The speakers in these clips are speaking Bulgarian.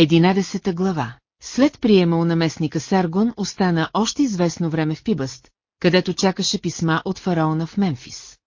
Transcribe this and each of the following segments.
Единадесета глава След приема у наместника Саргон остана още известно време в Пибъст, където чакаше писма от фараона в Мемфис.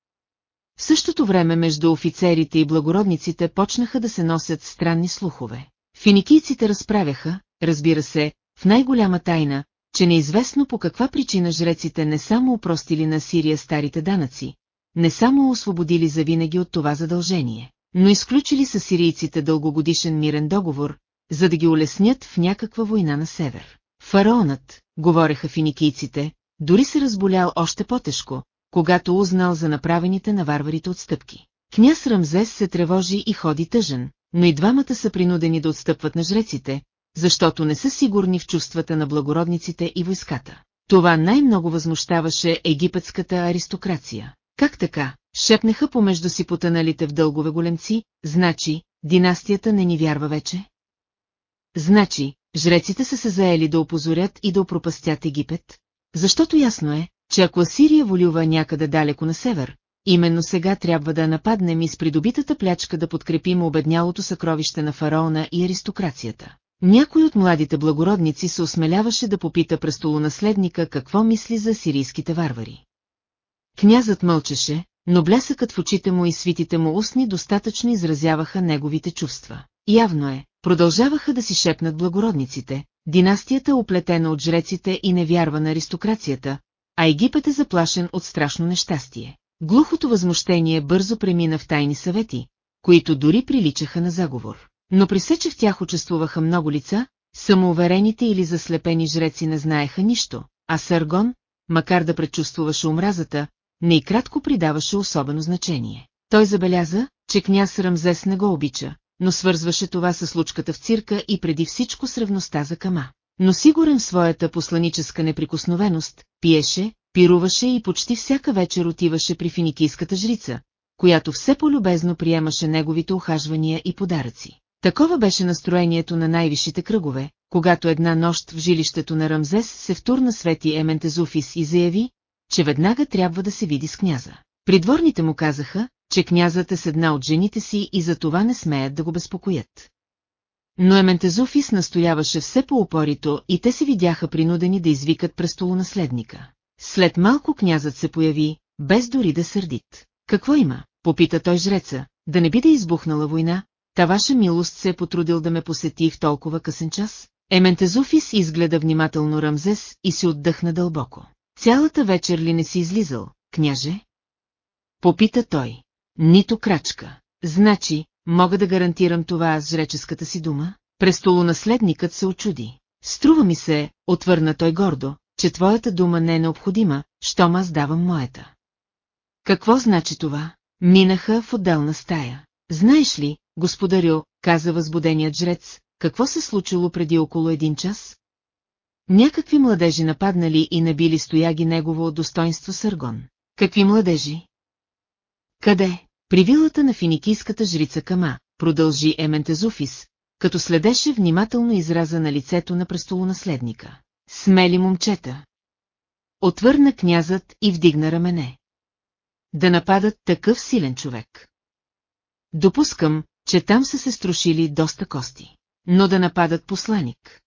В същото време между офицерите и благородниците почнаха да се носят странни слухове. Финикийците разправяха, разбира се, в най-голяма тайна, че неизвестно по каква причина жреците не само упростили на Сирия старите данъци, не само освободили завинаги от това задължение, но изключили с сирийците дългогодишен мирен договор, за да ги улеснят в някаква война на север. Фараонът, говореха финикийците, дори се разболял още по-тежко, когато узнал за направените на варварите отстъпки. Княз Рамзес се тревожи и ходи тъжен, но и двамата са принудени да отстъпват на жреците, защото не са сигурни в чувствата на благородниците и войската. Това най-много възмущаваше египетската аристокрация. Как така? Шепнеха помежду си потъналите в дългове големци, значи, династията не ни вярва вече? Значи, жреците са се заели да опозорят и да опропастят Египет? Защото ясно е, че ако Асирия волюва някъде далеко на север, именно сега трябва да нападнем и с придобитата плячка да подкрепим обеднялото съкровище на фараона и аристокрацията. Някой от младите благородници се осмеляваше да попита престолонаследника какво мисли за сирийските варвари. Князът мълчеше, но блясъкът в очите му и свитите му устни достатъчно изразяваха неговите чувства. Явно е, продължаваха да си шепнат благородниците, династията оплетена от жреците и не вярва на аристокрацията, а Египет е заплашен от страшно нещастие. Глухото възмущение бързо премина в тайни съвети, които дори приличаха на заговор. Но при се, че в тях участвуваха много лица, самоуверените или заслепени жреци не знаеха нищо, а Саргон, макар да предчувствуваше омразата, не и кратко придаваше особено значение. Той забеляза, че княз Рамзес не го обича, но свързваше това с лучката в цирка и преди всичко с ревността за кама. Но сигурен в своята посланическа неприкосновеност, пиеше, пируваше и почти всяка вечер отиваше при финикийската жрица, която все по-любезно приемаше неговите ухажвания и подаръци. Такова беше настроението на най-висшите кръгове, когато една нощ в жилището на Рамзес се втурна Свети Ементезуфис и заяви, че веднага трябва да се види с княза. Придворните му казаха, че князът е с една от жените си и за това не смеят да го безпокоят. Но Ементезуфис настояваше все по-упорито и те се видяха принудени да извикат престолонаследника. След малко князът се появи, без дори да сърдит. Какво има? Попита той жреца, да не би да избухнала война, та ваша милост се е потрудил да ме посети в толкова късен час? Ементезуфис изгледа внимателно Рамзес и си отдъхна дълбоко. Цялата вечер ли не си излизал, княже? Попита той. Нито крачка. Значи, мога да гарантирам това с жреческата си дума? Престолонаследникът се очуди. Струва ми се, отвърна той гордо, че твоята дума не е необходима, щом аз давам моята. Какво значи това? Минаха в отделна стая. Знаеш ли, господарю, каза възбуденият жрец, какво се случило преди около един час? Някакви младежи нападнали и набили стояги негово достоинство Съргон. Какви младежи? Къде? При вилата на финикийската жрица Кама, продължи Ементезуфис, като следеше внимателно израза на лицето на престолонаследника. Смели момчета. Отвърна князът и вдигна рамене. Да нападат такъв силен човек. Допускам, че там са се струшили доста кости. Но да нападат посланик.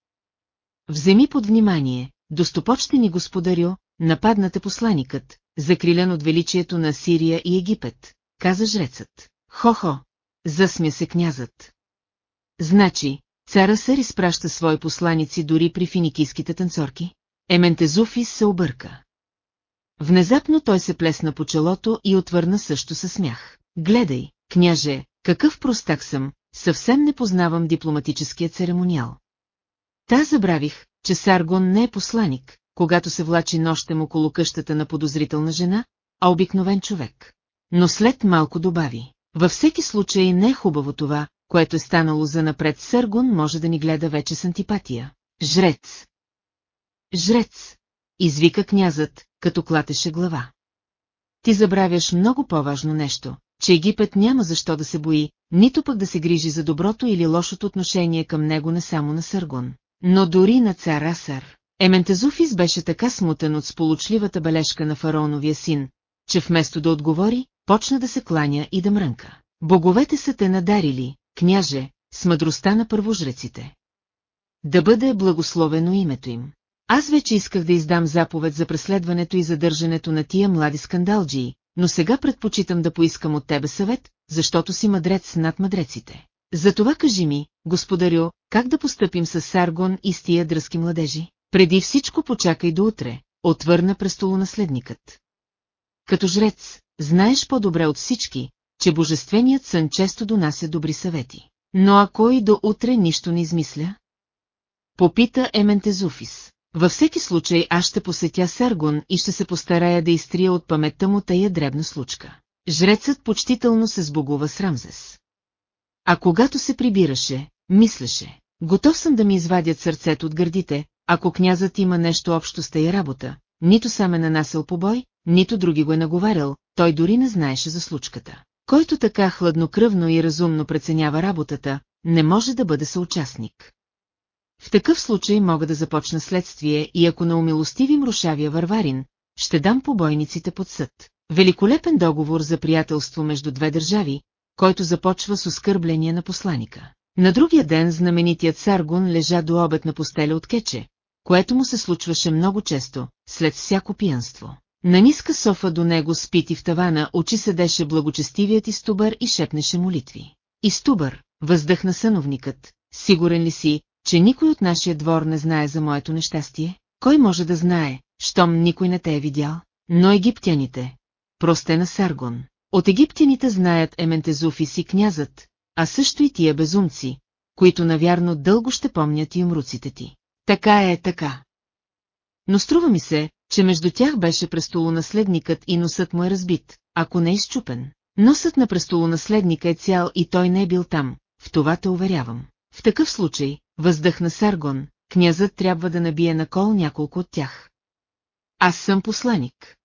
Вземи под внимание, достопочтени господарю, нападнате посланикът, закрилен от величието на Сирия и Египет, каза жрецът. Хо-хо, засмя се князът. Значи, цара Сър изпраща свои посланици дори при финикийските танцорки? Ементезуфис се обърка. Внезапно той се плесна по челото и отвърна също със смях. Гледай, княже, какъв простак съм, съвсем не познавам дипломатическия церемониал. Та забравих, че Саргон не е посланик, когато се влачи нощем около къщата на подозрителна жена, а обикновен човек. Но след малко добави. Във всеки случай не е хубаво това, което е станало за напред Съргун може да ни гледа вече с антипатия. Жрец! Жрец! Извика князът, като клатеше глава. Ти забравяш много по-важно нещо, че Египет няма защо да се бои, нито пък да се грижи за доброто или лошото отношение към него не само на Съргун, но дори на цар Асар. Ементезуфис беше така смутен от сполучливата бележка на фараоновия син, че вместо да отговори, почна да се кланя и да мрънка. Боговете са те надарили, княже, с мъдростта на първожреците. да бъде благословено името им. Аз вече исках да издам заповед за преследването и задържането на тия млади скандалджии, но сега предпочитам да поискам от тебе съвет, защото си мъдрец над мъдреците. Затова кажи ми, господарю, как да постъпим с Саргон и с тия дръзки младежи? Преди всичко почакай до утре, отвърна престолонаследникът. Като жрец, знаеш по-добре от всички, че божественият сън често донася добри съвети. Но ако и до утре нищо не измисля? Попита Ементезуфис. Във всеки случай аз ще посетя Сергон и ще се постарая да изтрия от паметта му тая дребна случка. Жрецът почтително се сбогува с Рамзес. А когато се прибираше, мислеше, готов съм да ми извадят сърцето от гърдите, ако князът има нещо общо с тая работа, нито сам е нанасял побой, нито други го е наговарял, той дори не знаеше за случката. Който така хладнокръвно и разумно преценява работата, не може да бъде съучастник. В такъв случай мога да започна следствие и ако на умилостивим рушавия варварин, ще дам побойниците под съд. Великолепен договор за приятелство между две държави, който започва с оскърбление на посланика. На другия ден знаменитият Саргун лежа до обед на постеля от кече, което му се случваше много често, след всяко пиянство. На ниска софа до него спити в тавана очи седеше благочестивият Истубър и шепнеше молитви. Истубър, въздъхна съновникът, сигурен ли си, че никой от нашия двор не знае за моето нещастие? Кой може да знае, щом никой не те е видял? Но египтяните. Просте на Саргон. От египтяните знаят Ементезуфис и князът, а също и тия безумци, които навярно дълго ще помнят и умруците ти. Така е, така. Но струва ми се, че между тях беше престолонаследникът и носът му е разбит, ако не е изчупен. Носът на престолонаследника е цял и той не е бил там, в това те уверявам. В такъв случай, въздъхна Саргон, князът трябва да набие на кол няколко от тях. Аз съм посланик.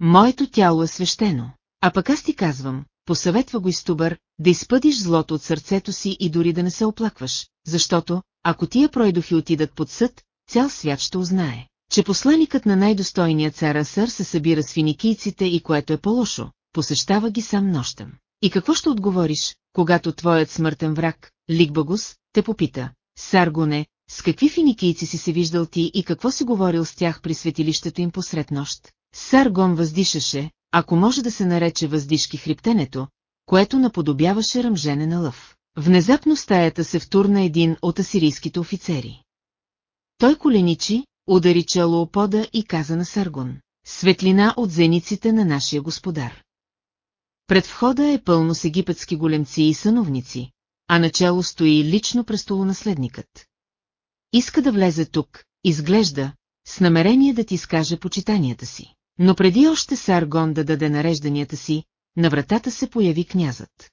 Моето тяло е свещено, а пък аз ти казвам, посъветва го Истубър, да изпъдиш злото от сърцето си и дори да не се оплакваш, защото, ако тия пройдохи отидат под съд, цял свят ще узнае, че посланикът на най-достойния цар Асър се събира с финикийците и което е по-лошо, посещава ги сам нощем. И какво ще отговориш, когато твоят смъртен враг, Ликбагус, те попита, Саргоне, с какви финикийци си се виждал ти и какво си говорил с тях при светилището им посред нощ? Саргон въздишаше, ако може да се нарече въздишки хриптенето, което наподобяваше ръмжене на лъв. Внезапно стаята се втурна един от асирийските офицери. Той коленичи, удари чело опода и каза на Саргон. Светлина от зениците на нашия господар. Пред входа е пълно с египетски големци и съновници, а начало стои лично престолонаследникът. Иска да влезе тук, изглежда, с намерение да ти скаже почитанията си. Но преди още Саргон да даде нарежданията си, на вратата се появи князът.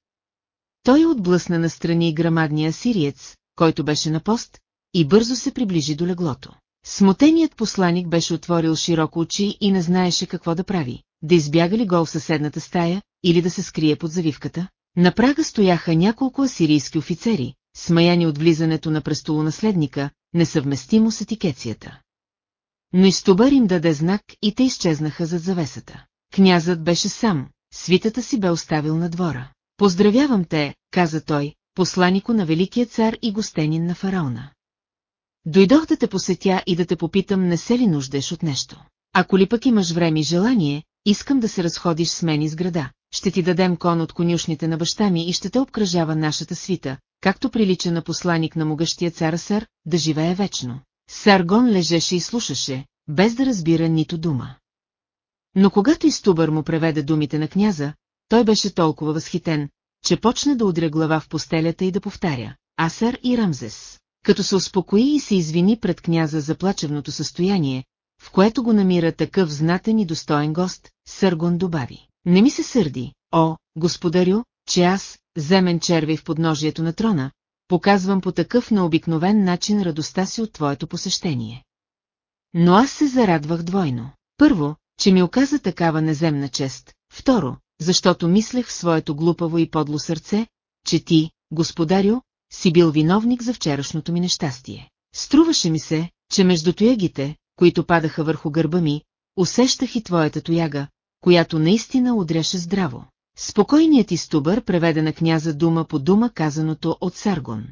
Той отблъсна настрани грамадния сириец, който беше на пост, и бързо се приближи до леглото. Смотеният посланик беше отворил широко очи и не знаеше какво да прави, да избяга ли гол в съседната стая или да се скрие под завивката. На прага стояха няколко асирийски офицери, смаяни от влизането на престолонаследника, несъвместимо с етикецията. Но изтобър им даде знак и те изчезнаха зад завесата. Князът беше сам, свитата си бе оставил на двора. Поздравявам те, каза той, посланико на Великия цар и гостенин на фараона. Дойдох да те посетя и да те попитам не се ли нуждеш от нещо. Ако ли пък имаш време и желание, искам да се разходиш с мен из града. Ще ти дадем кон от конюшните на баща ми и ще те обкръжава нашата свита, както прилича на посланик на могъщия цар Сър, да живее вечно. Саргон лежеше и слушаше, без да разбира нито дума. Но когато Истубър му преведе думите на княза, той беше толкова възхитен, че почна да удря глава в постелята и да повтаря Асър и Рамзес. Като се успокои и се извини пред княза за плачевното състояние, в което го намира такъв знатен и достоен гост, Съргон добави. Не ми се сърди, о, господарю, че аз, земен червей в подножието на трона, показвам по такъв необикновен начин радостта си от твоето посещение. Но аз се зарадвах двойно. Първо, че ми оказа такава неземна чест. Второ, защото мислех в своето глупаво и подло сърце, че ти, господарю, си бил виновник за вчерашното ми нещастие. Струваше ми се, че между тоягите, които падаха върху гърба ми, усещах и твоята тояга, която наистина удряше здраво. Спокойният изтубър преведе на княза дума по дума казаното от Саргон.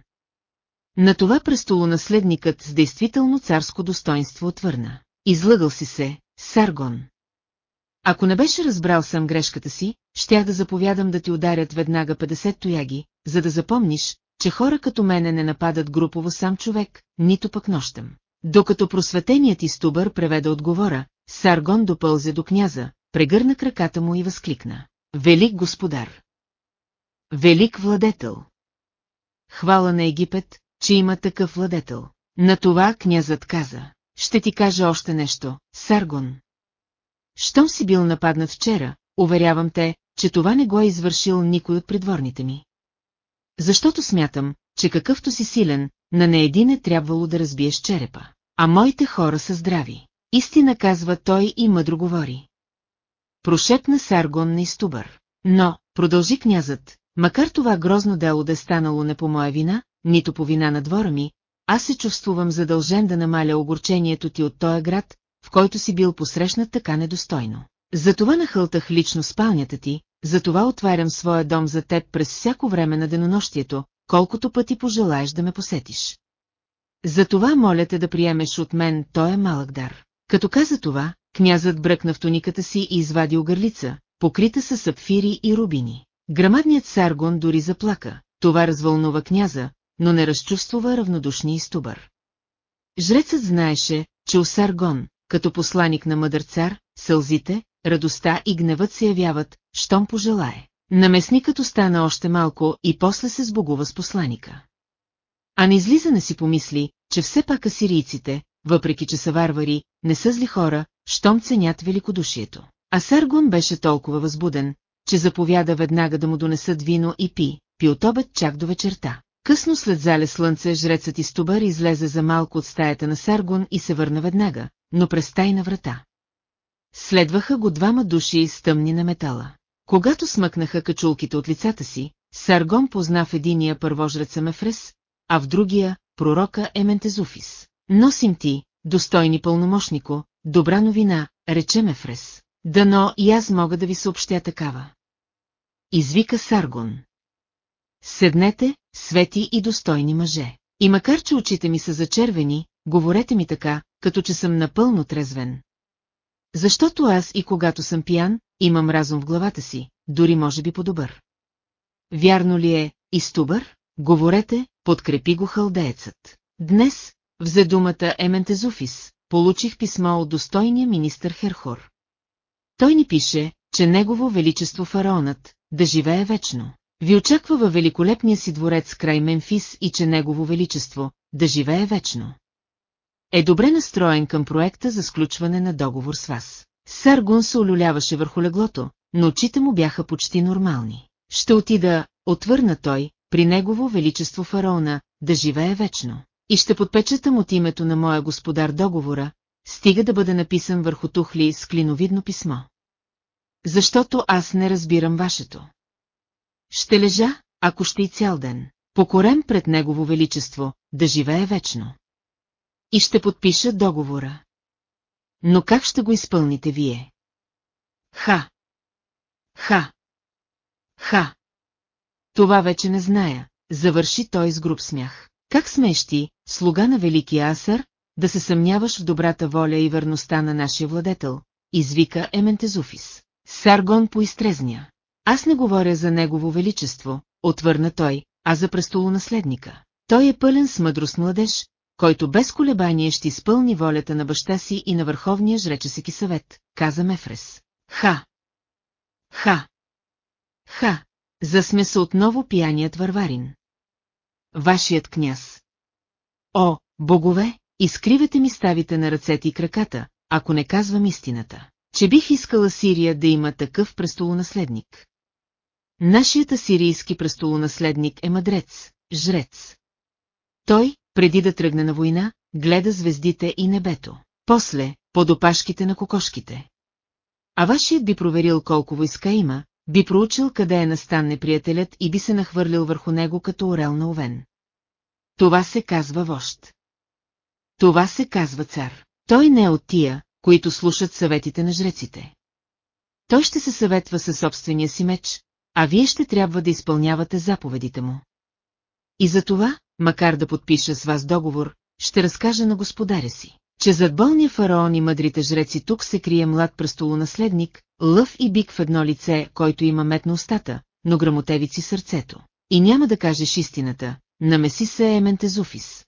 На това престолонаследникът с действително царско достоинство отвърна. Излъгал си се, Саргон. Ако не беше разбрал сам грешката си, щях да заповядам да ти ударят веднага 50 тояги, за да запомниш, че хора като мене не нападат групово сам човек, нито пък нощем. Докато просветеният изтубър преведа отговора, Саргон допълзе до княза, прегърна краката му и възкликна. Велик господар! Велик владетел! Хвала на Египет, че има такъв владетел. На това князът каза. Ще ти кажа още нещо, Саргон. Щом си бил нападнат вчера, уверявам те, че това не го е извършил никой от придворните ми. Защото смятам, че какъвто си силен, на не един е трябвало да разбиеш черепа. А моите хора са здрави. Истина казва той и мъдро говори. Прошепна Саргон на изтубър. Но, продължи князът, макар това грозно дело да е станало не по моя вина, нито по вина на двора ми, аз се чувствувам задължен да намаля огорчението ти от този град, в който си бил посрещнат така недостойно. Затова нахълтах лично спалнята ти, затова отварям своя дом за теб през всяко време на денонощието, колкото пъти пожелаеш да ме посетиш. Затова моля те да приемеш от мен той е малък дар. Като каза това, князът бръкна в туниката си и извади огърлица, покрита с сапфири и рубини. Грамадният Саргон дори заплака, това развълнува княза, но не разчувствува равнодушни и стубър. Жрецът знаеше, че у Саргон, като посланик на мъдър цар, сълзите, радостта и гневът се явяват, щом пожелае. Наместникът остана още малко и после се сбогува с посланика. А на излизане си помисли, че все пак асирийците, въпреки че са варвари, не са зли хора, щом ценят великодушието. А Саргон беше толкова възбуден, че заповяда веднага да му донесат вино и пи, пи от обед чак до вечерта. Късно след зале слънце жрецът Истубър излезе за малко от стаята на Саргон и се върна веднага, но през тайна врата. Следваха го двама души с тъмни на метала. Когато смъкнаха качулките от лицата си, Саргон позна в единия първожреца Мефрес, а в другия – пророка Ементезуфис. Носим ти, достойни пълномощнико, добра новина, рече Мефрес. Дано и аз мога да ви съобщя такава. Извика Саргон. Седнете, свети и достойни мъже. И макар, че очите ми са зачервени, говорете ми така, като че съм напълно трезвен. Защото аз и когато съм пиян, имам разум в главата си, дори може би по-добър. Вярно ли е, Истубър? Говорете, подкрепи го халдеецът. Днес, взе думата Ементезуфис, получих писмо от достойния министър Херхор. Той ни пише, че Негово Величество Фараонът, да живее вечно, ви очаква във великолепния си дворец край Мемфис и че Негово Величество, да живее вечно. Е добре настроен към проекта за сключване на договор с вас. Саргун се олюляваше върху леглото, но очите му бяха почти нормални. Ще отида, отвърна той, при Негово Величество Фараона, да живее вечно. И ще подпечатам от името на моя господар договора, стига да бъде написан върху тухли с клиновидно писмо. Защото аз не разбирам вашето. Ще лежа, ако ще и цял ден, покорен пред Негово Величество, да живее вечно. И ще подпиша договора. Но как ще го изпълните вие? Ха! Ха! Ха! Това вече не зная, завърши той с груб смях. Как смеш ти, слуга на Великия Асър, да се съмняваш в добрата воля и верността на нашия владетел, извика Ементезуфис. Саргон поизтрезня. Аз не говоря за негово величество, отвърна той, а за престолонаследника. Той е пълен с мъдрост младеж, който без колебание ще изпълни волята на баща си и на върховния жречесеки съвет, каза Мефрес. Ха! Ха! Ха! Засме се отново пияният варварин. Вашият княз. О, богове, изкривете ми ставите на ръцете и краката, ако не казвам истината, че бих искала Сирия да има такъв престолонаследник. Нашият асирийски престолонаследник е мъдрец, жрец. Той, преди да тръгне на война, гледа звездите и небето. После, под опашките на кокошките. А вашият би проверил колко войска има, би проучил къде е настан неприятелят и би се нахвърлил върху него като орел на овен. Това се казва вожд. Това се казва цар. Той не е от тия, които слушат съветите на жреците. Той ще се съветва със собствения си меч, а вие ще трябва да изпълнявате заповедите му. И за това, макар да подпиша с вас договор, ще разкажа на господаря си, че зад болния фараон и мъдрите жреци тук се крие млад престолонаследник, лъв и бик в едно лице, който има мет на устата, но грамотевици сърцето. И няма да кажеш истината, намеси се Ементезуфис.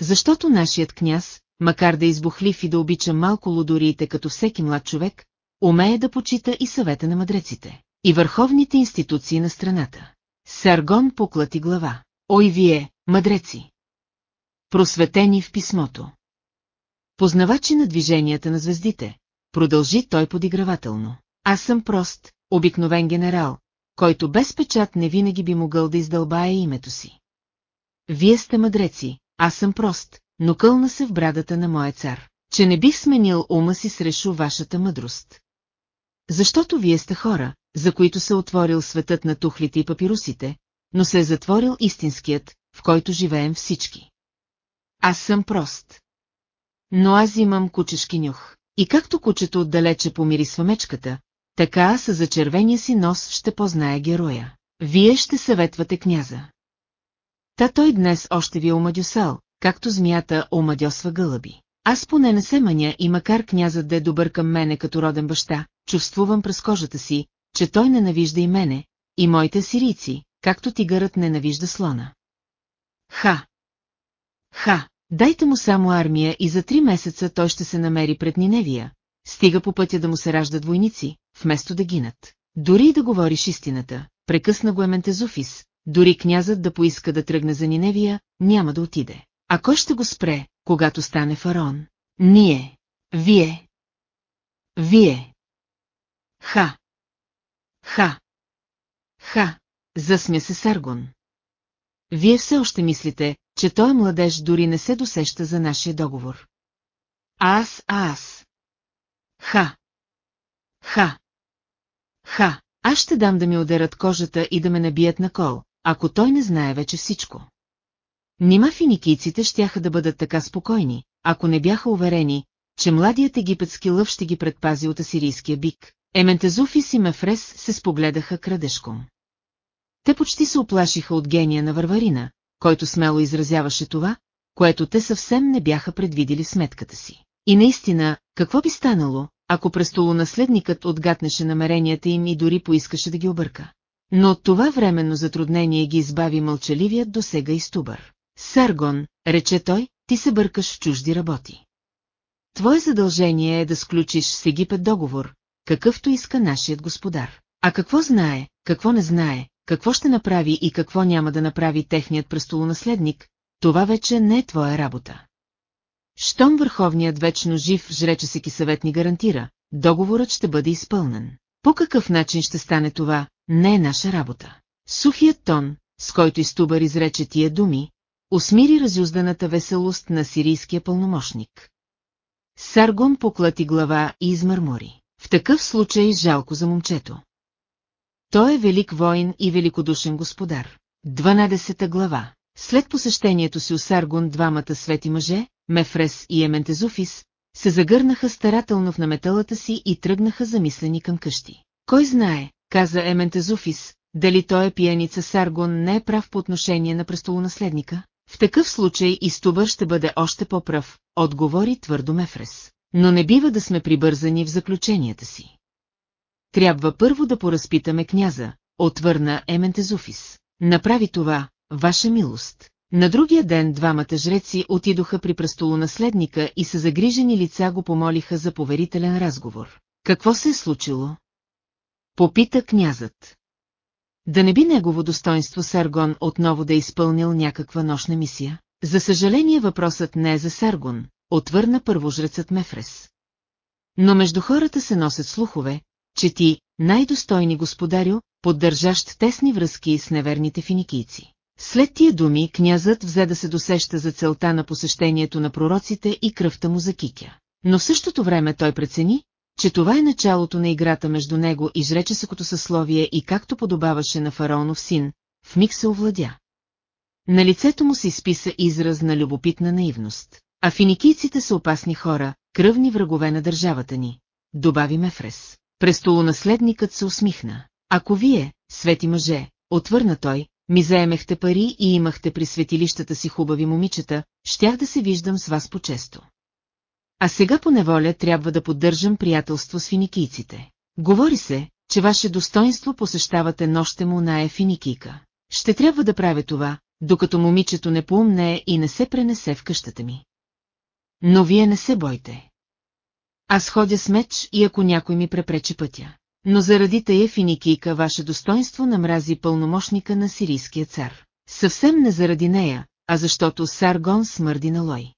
Защото нашият княз, макар да е избухлив и да обича малко лудориите като всеки млад човек, умее да почита и съвета на мъдреците, и върховните институции на страната. Саргон поклати глава. Ой вие, мъдреци! Просветени в писмото. Познавачи на движенията на звездите, продължи той подигравателно. Аз съм прост, обикновен генерал, който без печат не винаги би могъл да издълбае името си. Вие сте мъдреци, аз съм прост, но кълна се в брадата на моя цар, че не бих сменил ума си срещу вашата мъдрост. Защото вие сте хора, за които се отворил светът на тухлите и папирусите, но се е затворил истинският, в който живеем всички. Аз съм прост. Но аз имам кучешки нюх. И както кучето отдалече помирисва мечката, така с за червения си нос ще познае героя. Вие ще съветвате княза. Та той днес още ви е омадюсал, както змията омадьосва гълъби. Аз поне не се маня и макар князът да е добър към мене като роден баща, чувствувам през кожата си, че той ненавижда и мене, и моите сирийци, както тигърът ненавижда слона. Ха! Ха! Дайте му само армия и за три месеца той ще се намери пред Ниневия, стига по пътя да му се раждат войници, вместо да гинат. Дори и да говориш истината, прекъсна го Ементезуфис, дори князът да поиска да тръгне за Ниневия, няма да отиде. А кой ще го спре, когато стане фараон? Ние. Вие. Вие. Ха. Ха. Ха. Засмя се Саргон. Вие все още мислите, че той младеж дори не се досеща за нашия договор. Аз, аз. Ха. Ха. Ха. Аз ще дам да ми ударят кожата и да ме набият на кол, ако той не знае вече всичко. Нима финикийците щяха да бъдат така спокойни, ако не бяха уверени, че младият египетски лъв ще ги предпази от асирийския бик. Ементезуфис и Мефрес се спогледаха крадешком. Те почти се оплашиха от гения на Варварина, който смело изразяваше това, което те съвсем не бяха предвидели в сметката си. И наистина, какво би станало, ако престолонаследникът отгатнеше намеренията им и дори поискаше да ги обърка? Но от това временно затруднение ги избави мълчаливият досега и стубър. Саргон, рече той, ти се бъркаш в чужди работи. Твое задължение е да сключиш с Египет договор, какъвто иска нашият господар. А какво знае, какво не знае, какво ще направи и какво няма да направи техният престолонаследник, това вече не е твоя работа. Щом върховният вечно жив жречесеки съвет ни гарантира, договорът ще бъде изпълнен. По какъв начин ще стане това, не е наша работа. Сухият тон, с който Истубър изрече тия думи, усмири разюзданата веселост на сирийския пълномощник. Саргон поклати глава и измърмори. В такъв случай жалко за момчето. Той е велик воин и великодушен господар. 12 глава След посещението си у Саргон двамата свети мъже, Мефрес и Ементезуфис, се загърнаха старателно в наметалата си и тръгнаха замислени към къщи. Кой знае, каза Ементезуфис, дали той е пияница Саргон не е прав по отношение на престолонаследника? В такъв случай и Стубър ще бъде още по-прав, отговори твърдо Мефрес. Но не бива да сме прибързани в заключенията си. Трябва първо да поразпитаме княза, отвърна Ементезуфис. Направи това, ваша милост. На другия ден двамата жреци отидоха при престолонаследника и с загрижени лица го помолиха за поверителен разговор. Какво се е случило? Попита князът. Да не би негово достоинство Саргон отново да е изпълнил някаква нощна мисия? За съжаление въпросът не е за Саргон, отвърна първожрецът Мефрес. Но между хората се носят слухове, че ти, най-достойни господарю, поддържащ тесни връзки с неверните финикийци. След тия думи князът взе да се досеща за целта на посещението на пророците и кръвта му закикя. Но в същото време той прецени, че това е началото на играта между него и жречесъкото съсловие и както подобаваше на фараонов син, в миг се овладя. На лицето му се изписа израз на любопитна наивност. А финикийците са опасни хора, кръвни врагове на държавата ни, добави Мефрес. Престолонаследникът се усмихна. Ако вие, свети мъже, отвърна той, ми заемехте пари и имахте при светилищата си хубави момичета, щях да се виждам с вас по-често. А сега по неволя трябва да поддържам приятелство с финикийците. Говори се, че ваше достоинство посещавате нощем на финикийка. Ще трябва да правя това, докато момичето не поумне и не се пренесе в къщата ми. Но вие не се бойте. Аз ходя с меч и ако някой ми препречи пътя. Но заради тая финикийка ваше достоинство намрази пълномощника на сирийския цар. Съвсем не заради нея, а защото Саргон смърди на Лой.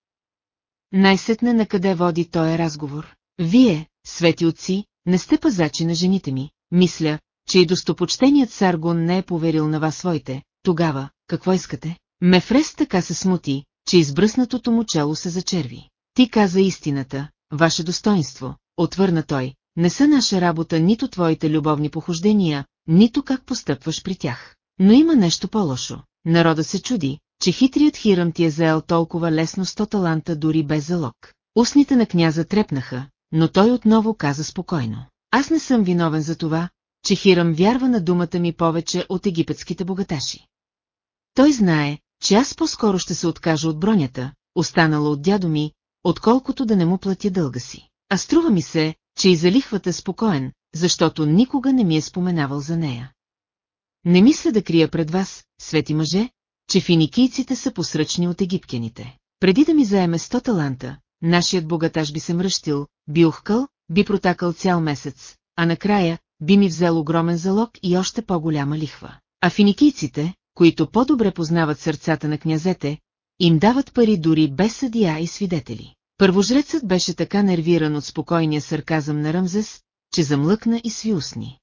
Най-сетне на къде води този разговор? Вие, свети отци, не сте пазачи на жените ми. Мисля, че и достопочтеният Саргон не е поверил на вас своите. Тогава, какво искате? Мефрес така се смути, че избръснатото му чело се зачерви. Ти каза истината, ваше достоинство, отвърна той, не са наша работа нито твоите любовни похождения, нито как постъпваш при тях. Но има нещо по-лошо. Народа се чуди, че хитрият Хирам ти е заел толкова лесно сто таланта дори без залог. Устните на княза трепнаха, но той отново каза спокойно. Аз не съм виновен за това, че Хирам вярва на думата ми повече от египетските богаташи. Той знае, че аз по-скоро ще се откажа от бронята, останала от дядо ми, отколкото да не му платя дълга си. А струва ми се, че и за лихвата спокоен, защото никога не ми е споменавал за нея. Не мисля да крия пред вас, свети мъже, че финикийците са посръчни от египтяните. Преди да ми заеме 100 таланта, нашият богаташ би се мръщил, би ухкал, би протакал цял месец, а накрая би ми взел огромен залог и още по-голяма лихва. А финикийците, които по-добре познават сърцата на князете, им дават пари дори без съдия и свидетели. Първожрецът беше така нервиран от спокойния сарказъм на Рамзес, че замлъкна и сви устни.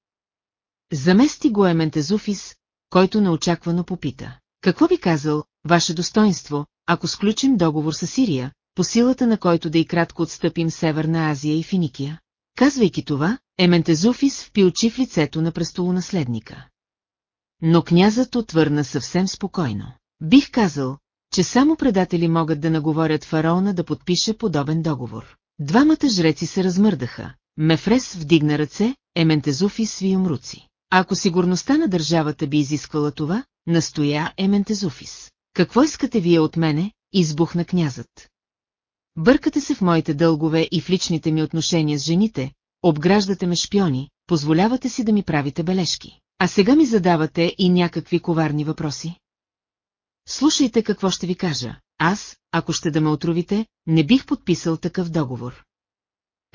Замести го Ементезуфис, който неочаквано попита. Какво би казал, ваше достоинство, ако сключим договор с Сирия, по силата на който да и кратко отстъпим Северна Азия и Финикия? Казвайки това, Ементезуфис впи очи в лицето на престолонаследника. Но князът отвърна съвсем спокойно. Бих казал, че само предатели могат да наговорят фараона да подпише подобен договор. Двамата жреци се размърдаха. Мефрес вдигна ръце, Ементезуфис сви умруци. Ако сигурността на държавата би изисквала това, настоя Ементезуфис. Какво искате вие от мене, избухна князът. Бъркате се в моите дългове и в личните ми отношения с жените, обграждате ме шпиони, позволявате си да ми правите бележки. А сега ми задавате и някакви коварни въпроси. Слушайте какво ще ви кажа. Аз, ако ще да ме отровите, не бих подписал такъв договор.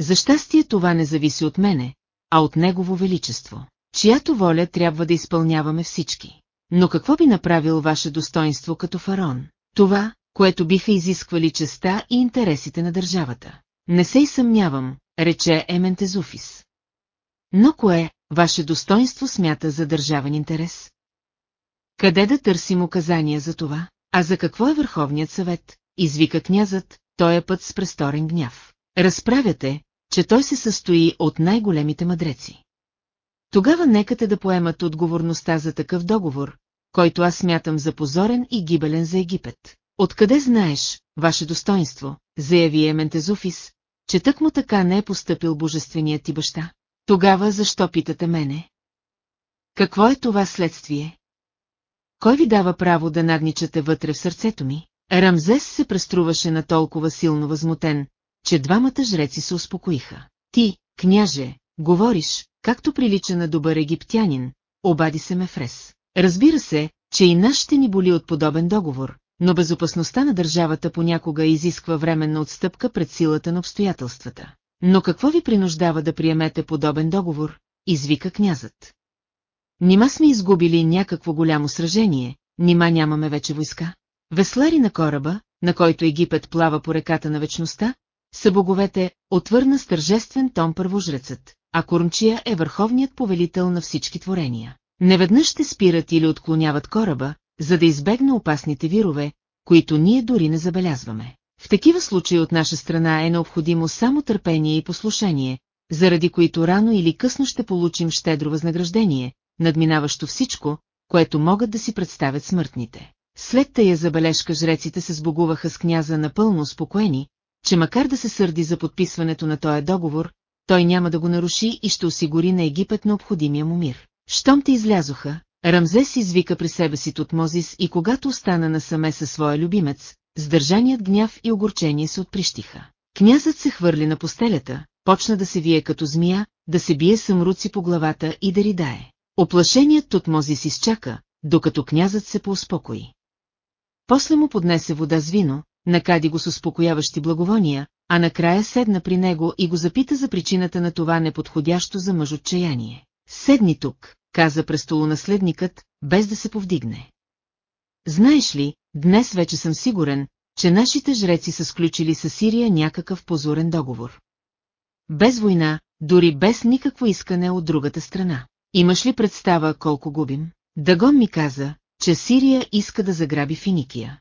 За щастие това не зависи от мене, а от Негово Величество, чиято воля трябва да изпълняваме всички. Но какво би направил ваше достоинство като фараон? Това, което биха изисквали честа и интересите на държавата. Не се и съмнявам, рече Ементезуфис. Но кое, ваше достоинство смята за държавен интерес? Къде да търсим указания за това? А за какво е Върховният съвет? Извика князът, той е път с престорен гняв. Разправяте, че той се състои от най-големите мъдреци. Тогава нека те да поемат отговорността за такъв договор, който аз смятам за позорен и гибелен за Египет. Откъде знаеш, ваше достоинство, заяви Ементезуфис, че тък му така не е поступил божественият ти баща? Тогава защо питате мене? Какво е това следствие? Кой ви дава право да надничате вътре в сърцето ми? Рамзес се преструваше на толкова силно възмутен, че двамата жреци се успокоиха. Ти, княже, говориш, както прилича на добър египтянин, обади се Мефрес. Разбира се, че и наш ще ни боли от подобен договор, но безопасността на държавата понякога изисква временна отстъпка пред силата на обстоятелствата. Но какво ви принуждава да приемете подобен договор, извика князът. Нима сме изгубили някакво голямо сражение, нима нямаме вече войска. Веслари на кораба, на който Египет плава по реката на вечността, са боговете, отвърна с тържествен тон първожрецът, а Кормчия е върховният повелител на всички творения. Неведнъж ще спират или отклоняват кораба, за да избегне опасните вирове, които ние дори не забелязваме. В такива случаи от наша страна е необходимо само търпение и послушание, заради които рано или късно ще получим щедро възнаграждение, надминаващо всичко, което могат да си представят смъртните. След тая забележка жреците се сбогуваха с княза напълно успокоени, че макар да се сърди за подписването на този договор, той няма да го наруши и ще осигури на Египет необходимия му мир. Щом те излязоха, Рамзес извика при себе си Тутмозис и когато остана насаме със своя любимец, сдържаният гняв и огорчение се отприщиха. Князът се хвърли на постелята, почна да се вие като змия, да се бие съмруци по главата и да ридае. Оплашеният Тутмозис изчака, докато князът се поуспокои. После му поднесе вода с вино, накади го с успокояващи благовония, а накрая седна при него и го запита за причината на това неподходящо за мъж отчаяние. Седни тук, каза престолонаследникът, без да се повдигне. Знаеш ли, днес вече съм сигурен, че нашите жреци са сключили с Сирия някакъв позорен договор. Без война, дори без никакво искане от другата страна. Имаш ли представа колко губим? Дагон ми каза, че Сирия иска да заграби Финикия.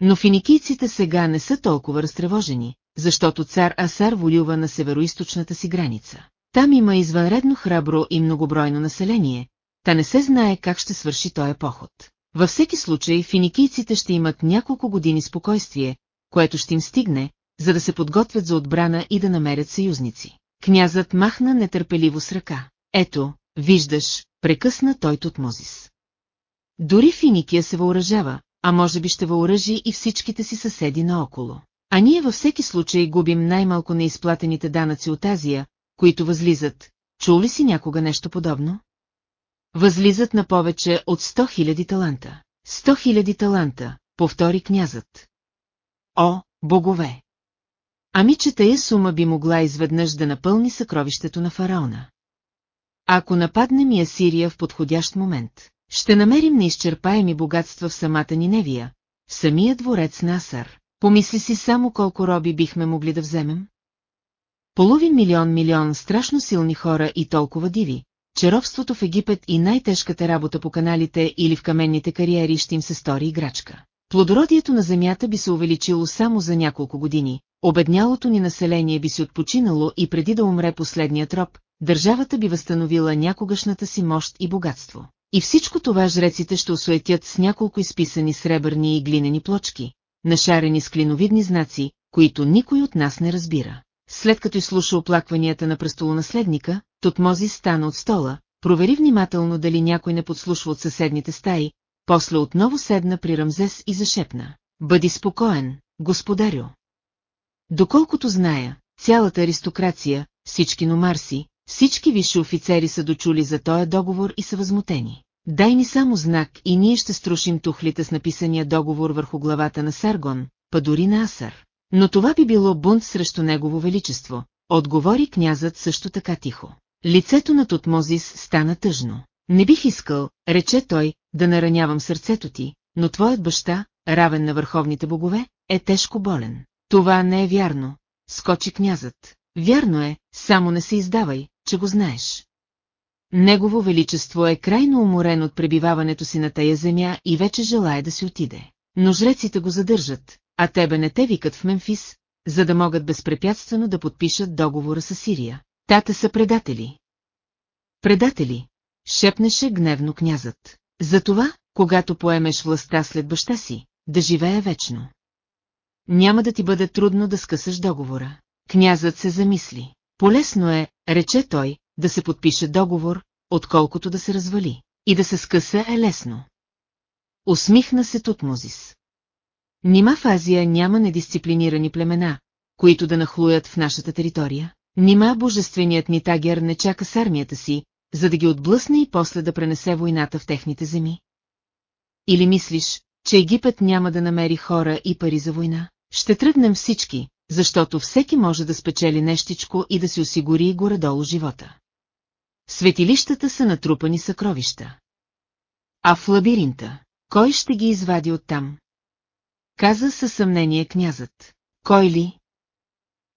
Но финикийците сега не са толкова разтревожени, защото цар Асар волюва на североисточната си граница. Там има извънредно храбро и многобройно население, та не се знае как ще свърши този поход. Във всеки случай финикийците ще имат няколко години спокойствие, което ще им стигне, за да се подготвят за отбрана и да намерят съюзници. Князът махна нетърпеливо с ръка. Ето, виждаш, прекъсна той Тутмозис. Дори Финикия се въоръжава, а може би ще въоръжи и всичките си съседи наоколо. А ние във всеки случай губим най-малко неизплатените данъци от Азия, които възлизат. Чул ли си някога нещо подобно? Възлизат на повече от 100 000 таланта. 100 000 таланта, повтори князът. О, богове! Ами че тая сума би могла изведнъж да напълни съкровището на фараона. Ако нападнем и Асирия в подходящ момент, ще намерим неизчерпаеми богатства в самата Ниневия, в самия дворец на Асар. Помисли си само колко роби бихме могли да вземем. Половин милион милион страшно силни хора и толкова диви, че робството в Египет и най-тежката работа по каналите или в каменните кариери ще им се стори играчка. Плодородието на земята би се увеличило само за няколко години, обеднялото ни население би се отпочинало и преди да умре последният роб, държавата би възстановила някогашната си мощ и богатство. И всичко това жреците ще осуетят с няколко изписани сребърни и глинени плочки, нашарени с клиновидни знаци, които никой от нас не разбира. След като изслуша оплакванията на престолонаследника, Тотмози стана от стола, провери внимателно дали някой не подслушва от съседните стаи, после отново седна при Рамзес и зашепна. Бъди спокоен, господарю. Доколкото зная, цялата аристокрация, всички номарси, всички висши офицери са дочули за този договор и са възмутени. Дай ни само знак и ние ще струшим тухлите с написания договор върху главата на Саргон, па дори на Асар. Но това би било бунт срещу негово величество, отговори князът също така тихо. Лицето на Тотмозис стана тъжно. Не бих искал, рече той, да наранявам сърцето ти, но твоят баща, равен на върховните богове, е тежко болен. Това не е вярно, скочи князът. Вярно е, само не се издавай, че го знаеш. Негово величество е крайно уморен от пребиваването си на тая земя и вече желая да си отиде. Но жреците го задържат, а тебе не те викат в Мемфис, за да могат безпрепятствено да подпишат договора с Сирия. Тата са предатели. Предатели, шепнеше гневно князът. Затова, когато поемеш властта след баща си, да живее вечно. Няма да ти бъде трудно да скъсаш договора. Князът се замисли. Полесно е, рече той, да се подпише договор, отколкото да се развали. И да се скъса е лесно. Усмихна се Тутмозис. Нима в Азия няма недисциплинирани племена, които да нахлуят в нашата територия? Нима божественият ни тагер не чака с армията си, за да ги отблъсне и после да пренесе войната в техните земи? Или мислиш, че Египет няма да намери хора и пари за война? Ще тръгнем всички, защото всеки може да спечели нещичко и да си осигури горе-долу живота. Светилищата са натрупани съкровища. А в лабиринта, кой ще ги извади оттам? Каза със съмнение князът. Кой ли?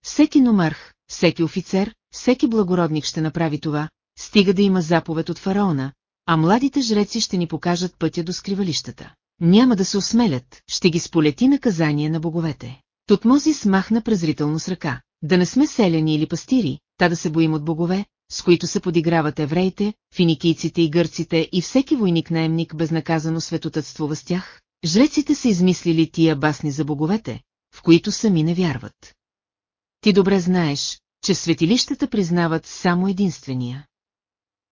Всеки номарх, всеки офицер, всеки благородник ще направи това, стига да има заповед от фараона, а младите жреци ще ни покажат пътя до скривалищата. Няма да се осмелят, ще ги сполети наказание на боговете. Тутмози смахна презрително с ръка. Да не сме селяни или пастири, та да се боим от богове, с които се подиграват евреите, финикийците и гърците и всеки войник-наемник безнаказано светотътствува с тях. Жреците са измислили тия басни за боговете, в които сами не вярват. Ти добре знаеш, че светилищата признават само единствения.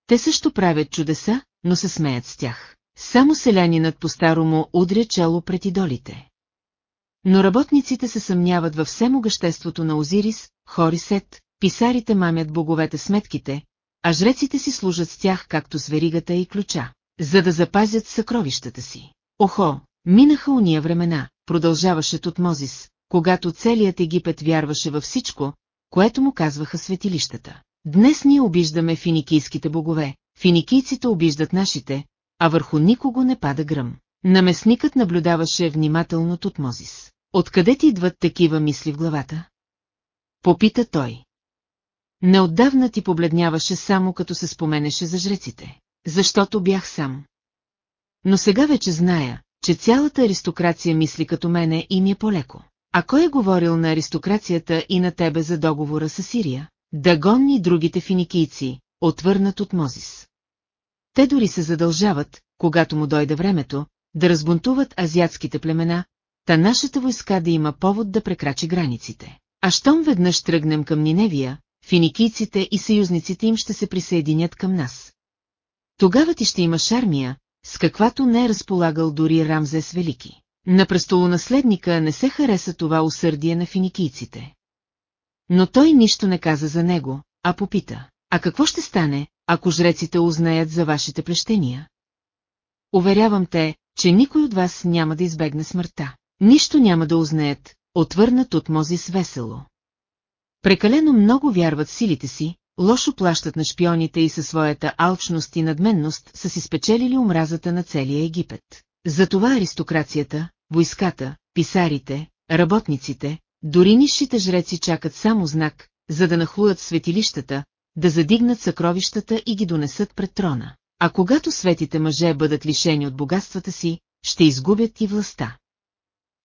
Те също правят чудеса, но се смеят с тях. Само селянинът по-старому удря чело пред идолите. Но работниците се съмняват във всемогъществото на Озирис, Хорисет, писарите мамят боговете сметките, а жреците си служат с тях както с и ключа, за да запазят съкровищата си. Охо, минаха уния времена, продължаваше Тутмозис, когато целият Египет вярваше във всичко, което му казваха светилищата. Днес ние обиждаме финикийските богове, финикийците обиждат нашите, а върху никого не пада гръм. Наместникът наблюдаваше внимателно Тутмозис. Откъде ти идват такива мисли в главата? Попита той. Неотдавна ти побледняваше само като се споменеше за жреците, защото бях сам. Но сега вече зная, че цялата аристокрация мисли като мене и ми е полеко. А кой е говорил на аристокрацията и на тебе за договора с Сирия? Дагон и другите финикийци, отвърнат от Мозис. Те дори се задължават, когато му дойде времето, да разбунтуват азиатските племена, та нашата войска да има повод да прекрачи границите. А щом веднъж тръгнем към Ниневия, финикийците и съюзниците им ще се присъединят към нас. Тогава ти ще имаш армия, с каквато не е разполагал дори Рамзес Велики. На престолонаследника не се хареса това усърдие на финикийците. Но той нищо не каза за него, а попита, а какво ще стане, ако жреците узнаят за вашите плещения? Уверявам те, че никой от вас няма да избегне смъртта. Нищо няма да узнаят, отвърнат от Мозис весело. Прекалено много вярват силите си, лошо плащат на шпионите и със своята алчност и надменност са си спечелили омразата на целия Египет. Затова аристокрацията, войската, писарите, работниците, дори нишите жреци чакат само знак, за да нахлуят светилищата, да задигнат съкровищата и ги донесат пред трона. А когато светите мъже бъдат лишени от богатствата си, ще изгубят и властта.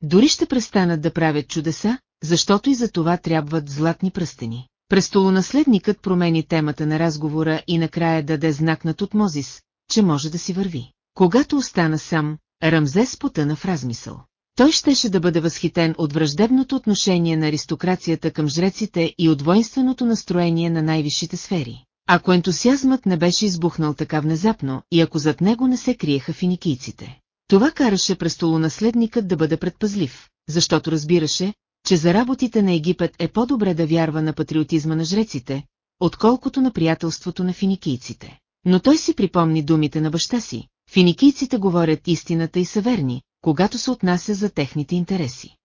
Дори ще престанат да правят чудеса, защото и за това трябват златни пръстени. Престолонаследникът промени темата на разговора и накрая даде знак на Тутмозис, че може да си върви. Когато остана сам, Рамзес потъна в размисъл. Той щеше да бъде възхитен от враждебното отношение на аристокрацията към жреците и от воинственото настроение на най-висшите сфери. Ако ентусиазмът не беше избухнал така внезапно и ако зад него не се криеха финикийците. Това караше престолонаследникът да бъде предпазлив, защото разбираше, че за работите на Египет е по-добре да вярва на патриотизма на жреците, отколкото на приятелството на финикийците. Но той си припомни думите на баща си. Финикийците говорят истината и са верни, когато се отнася за техните интереси.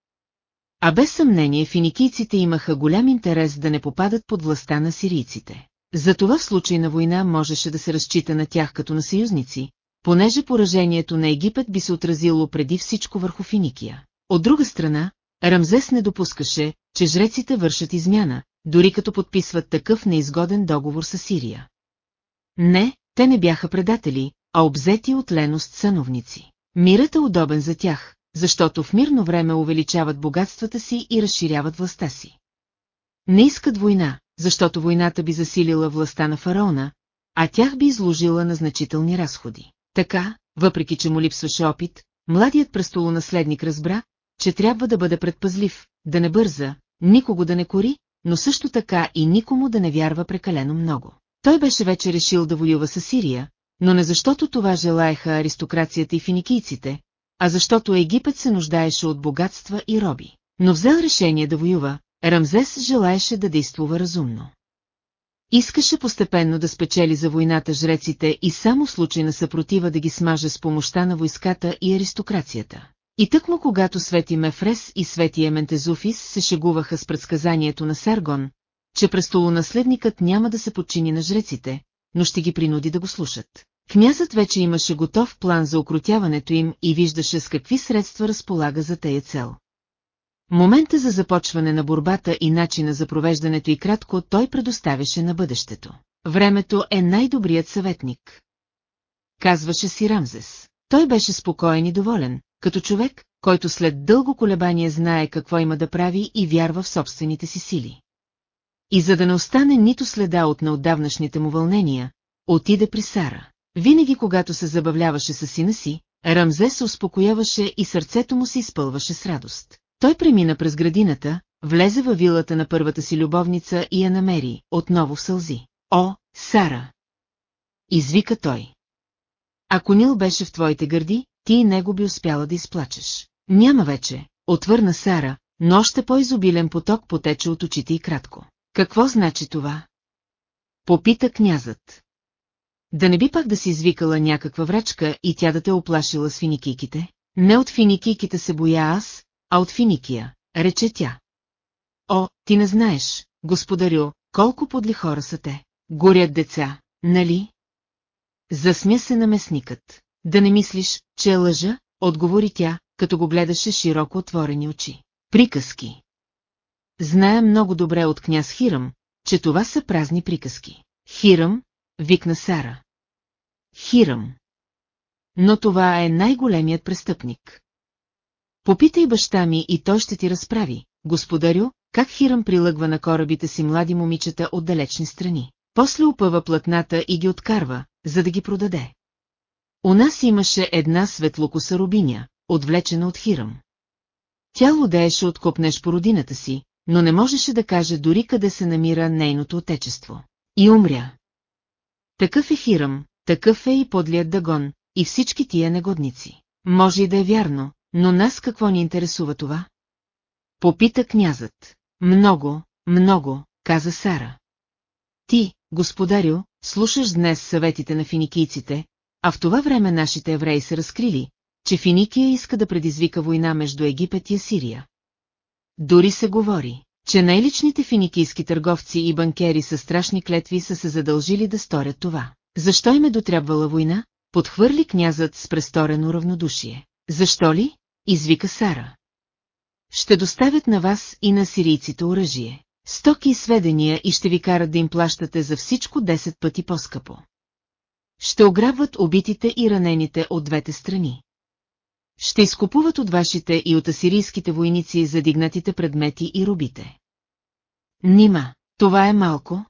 А без съмнение финикийците имаха голям интерес да не попадат под властта на сирийците. Затова в случай на война можеше да се разчита на тях като на съюзници, понеже поражението на Египет би се отразило преди всичко върху Финикия. От друга страна, Рамзес не допускаше, че жреците вършат измяна, дори като подписват такъв неизгоден договор с Сирия. Не, те не бяха предатели, а обзети от леност съновници. Мирът е удобен за тях, защото в мирно време увеличават богатствата си и разширяват властта си. Не искат война, защото войната би засилила властта на фараона, а тях би изложила на значителни разходи. Така, въпреки че му липсваше опит, младият престолонаследник разбра, че трябва да бъде предпазлив, да не бърза, никого да не кори, но също така и никому да не вярва прекалено много. Той беше вече решил да воюва с Сирия, но не защото това желаеха аристокрацията и финикийците, а защото Египет се нуждаеше от богатства и роби. Но взел решение да воюва, Рамзес желаеше да действува разумно. Искаше постепенно да спечели за войната жреците и само в случай на съпротива да ги смаже с помощта на войската и аристокрацията. И тъкмо когато Свети Мефрес и Свети Ементезуфис се шегуваха с предсказанието на Саргон, че престолонаследникът няма да се подчини на жреците, но ще ги принуди да го слушат. Князът вече имаше готов план за окрутяването им и виждаше с какви средства разполага за тая цел. Момента за започване на борбата и начина за провеждането и кратко той предоставяше на бъдещето. Времето е най-добрият съветник. Казваше си Рамзес. Той беше спокоен и доволен, като човек, който след дълго колебание знае какво има да прави и вярва в собствените си сили. И за да не остане нито следа от неотдавнашните му вълнения, отиде при Сара. Винаги когато се забавляваше с сина си, Рамзе се успокояваше и сърцето му се изпълваше с радост. Той премина през градината, влезе във вилата на първата си любовница и я намери, отново в сълзи. О, Сара! Извика той. Ако Нил беше в твоите гърди, ти и него би успяла да изплачеш. Няма вече, отвърна Сара, но още по-изобилен поток потече от очите и кратко. Какво значи това? Попита князът. Да не би пак да си извикала някаква врачка и тя да те оплашила с финикийките? Не от финикийките се боя аз, а от финикия, рече тя. О, ти не знаеш, господарю, колко подли хора са те. Горят деца, нали? Засмя се наместникът. Да не мислиш, че е лъжа, отговори тя, като го гледаше широко отворени очи. Приказки. Зная много добре от княз Хирам, че това са празни приказки. Хирам, викна Сара. Хирам. Но това е най-големият престъпник. Попитай баща ми и той ще ти разправи, господарю, как Хирам прилъгва на корабите си млади момичета от далечни страни. После опъва платната и ги откарва, за да ги продаде. У нас имаше една светлокоса рубиня, отвлечена от Хирам. Тя лудееше от копнеш по родината си, но не можеше да каже дори къде се намира нейното отечество. И умря. Такъв е Хирам, такъв е и подлият Дагон, и всички тия негодници. Може и да е вярно, но нас какво ни интересува това? Попита князът. Много, много, каза Сара. Ти, господарю, слушаш днес съветите на финикийците, а в това време нашите евреи се разкрили, че Финикия иска да предизвика война между Египет и Асирия. Дори се говори, че най-личните финикийски търговци и банкери с страшни клетви са се задължили да сторят това. Защо им е дотрябвала война? Подхвърли князът с престорено равнодушие. Защо ли? Извика Сара. Ще доставят на вас и на сирийците оръжие. Стоки и сведения и ще ви карат да им плащате за всичко 10 пъти по-скъпо. Ще ограбват убитите и ранените от двете страни. Ще изкупуват от вашите и от асирийските войници задигнатите предмети и рубите. Нима, това е малко.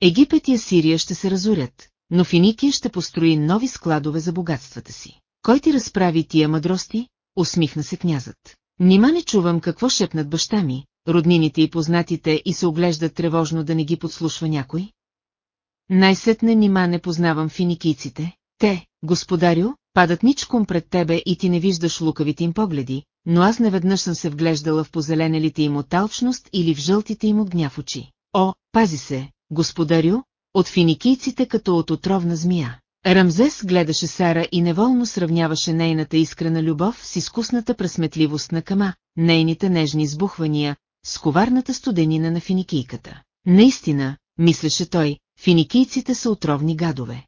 Египет и Асирия ще се разорят, но Финикия ще построи нови складове за богатствата си. Кой ти разправи тия мъдрости? Усмихна се князът. Нима не чувам какво шепнат баща ми, роднините и познатите и се оглеждат тревожно да не ги подслушва някой? Най-сетне нима не познавам финикийците. Те, господарю, падат ничком пред тебе и ти не виждаш лукавите им погледи, но аз неведнъж съм се вглеждала в позеленелите им от алчност или в жълтите им от гняв очи. О, пази се, господарю, от финикийците като от отровна змия. Рамзес гледаше Сара и неволно сравняваше нейната искрена любов с изкусната пресметливост на Кама, нейните нежни сбухвания, с коварната студенина на финикийката. Наистина, мислеше той, финикийците са отровни гадове.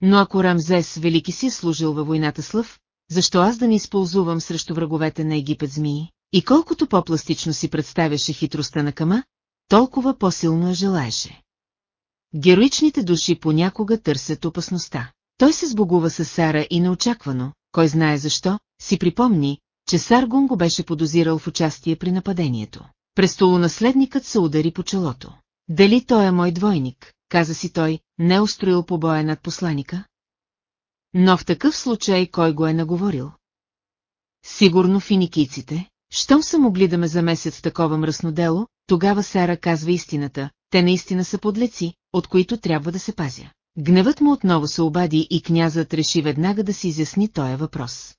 Но ако Рамзес Велики си служил във войната слъв, защо аз да не използвам срещу враговете на Египет змии? И колкото по-пластично си представяше хитростта на Кама, толкова по-силно я желаеше. Героичните души понякога търсят опасността. Той се сбогува с Сара и неочаквано, кой знае защо, си припомни, че Саргон го беше подозирал в участие при нападението. Престолонаследникът се удари по челото. Дали той е мой двойник, каза си той, не устроил побоя над посланика? Но в такъв случай кой го е наговорил? Сигурно финикийците, щом са могли да ме замесят в такова мръсно дело, тогава Сара казва истината, те наистина са подлеци, от които трябва да се пазя. Гневът му отново се обади и князът реши веднага да си изясни този въпрос.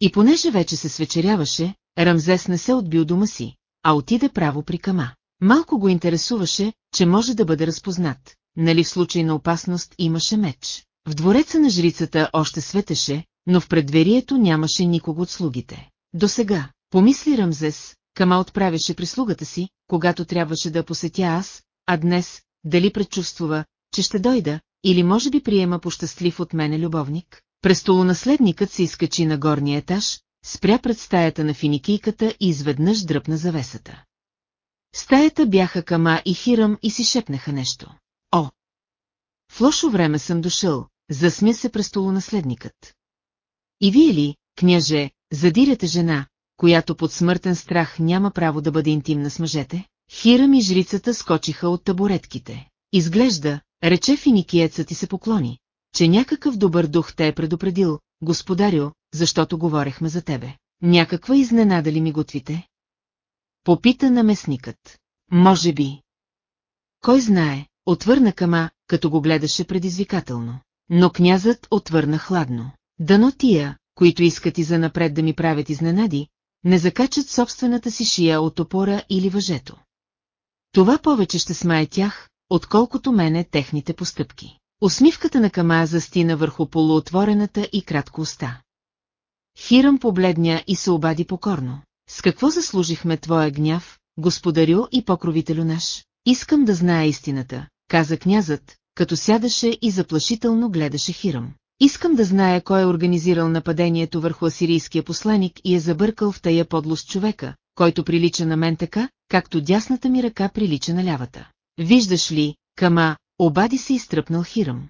И понеже вече се свечеряваше, Рамзес не се отбил дома си, а отиде право при Кама. Малко го интересуваше, че може да бъде разпознат, нали в случай на опасност имаше меч. В двореца на жрицата още светеше, но в предверието нямаше никого от слугите. До сега, помисли Рамзес, Кама отправяше прислугата си, когато трябваше да посетя аз, а днес, дали предчувствува, че ще дойда, или може би приема по щастлив от мене любовник? Престолонаследникът се изкачи на горния етаж, спря пред стаята на финикийката и изведнъж дръпна завесата. Стаята бяха Кама и Хирам и си шепнаха нещо. О! В лошо време съм дошъл, засмя се престолонаследникът. И вие ли, княже, задирате жена, която под смъртен страх няма право да бъде интимна с мъжете? Хирам и жрицата скочиха от табуретките. Изглежда, рече финикиецът и се поклони, че някакъв добър дух те е предупредил, господарю, защото говорехме за тебе. Някаква изненада ли ми готвите? Попита наместникът. Може би. Кой знае, отвърна Кама, като го гледаше предизвикателно. но князът отвърна хладно. Дано тия, които искат и занапред да ми правят изненади, не закачат собствената си шия от опора или въжето. Това повече ще смае тях, отколкото мене техните постъпки. Усмивката на Кама застина върху полуотворената и кратко уста. Хирам побледня и се обади покорно. С какво заслужихме твоя гняв, господарю и покровителю наш? Искам да зная истината, каза князът, като сядаше и заплашително гледаше Хирам. Искам да зная кой е организирал нападението върху асирийския посланик и е забъркал в тая подлост човека, който прилича на мен така, както дясната ми ръка прилича на лявата. Виждаш ли, Кама, обади се изтръпнал Хирам.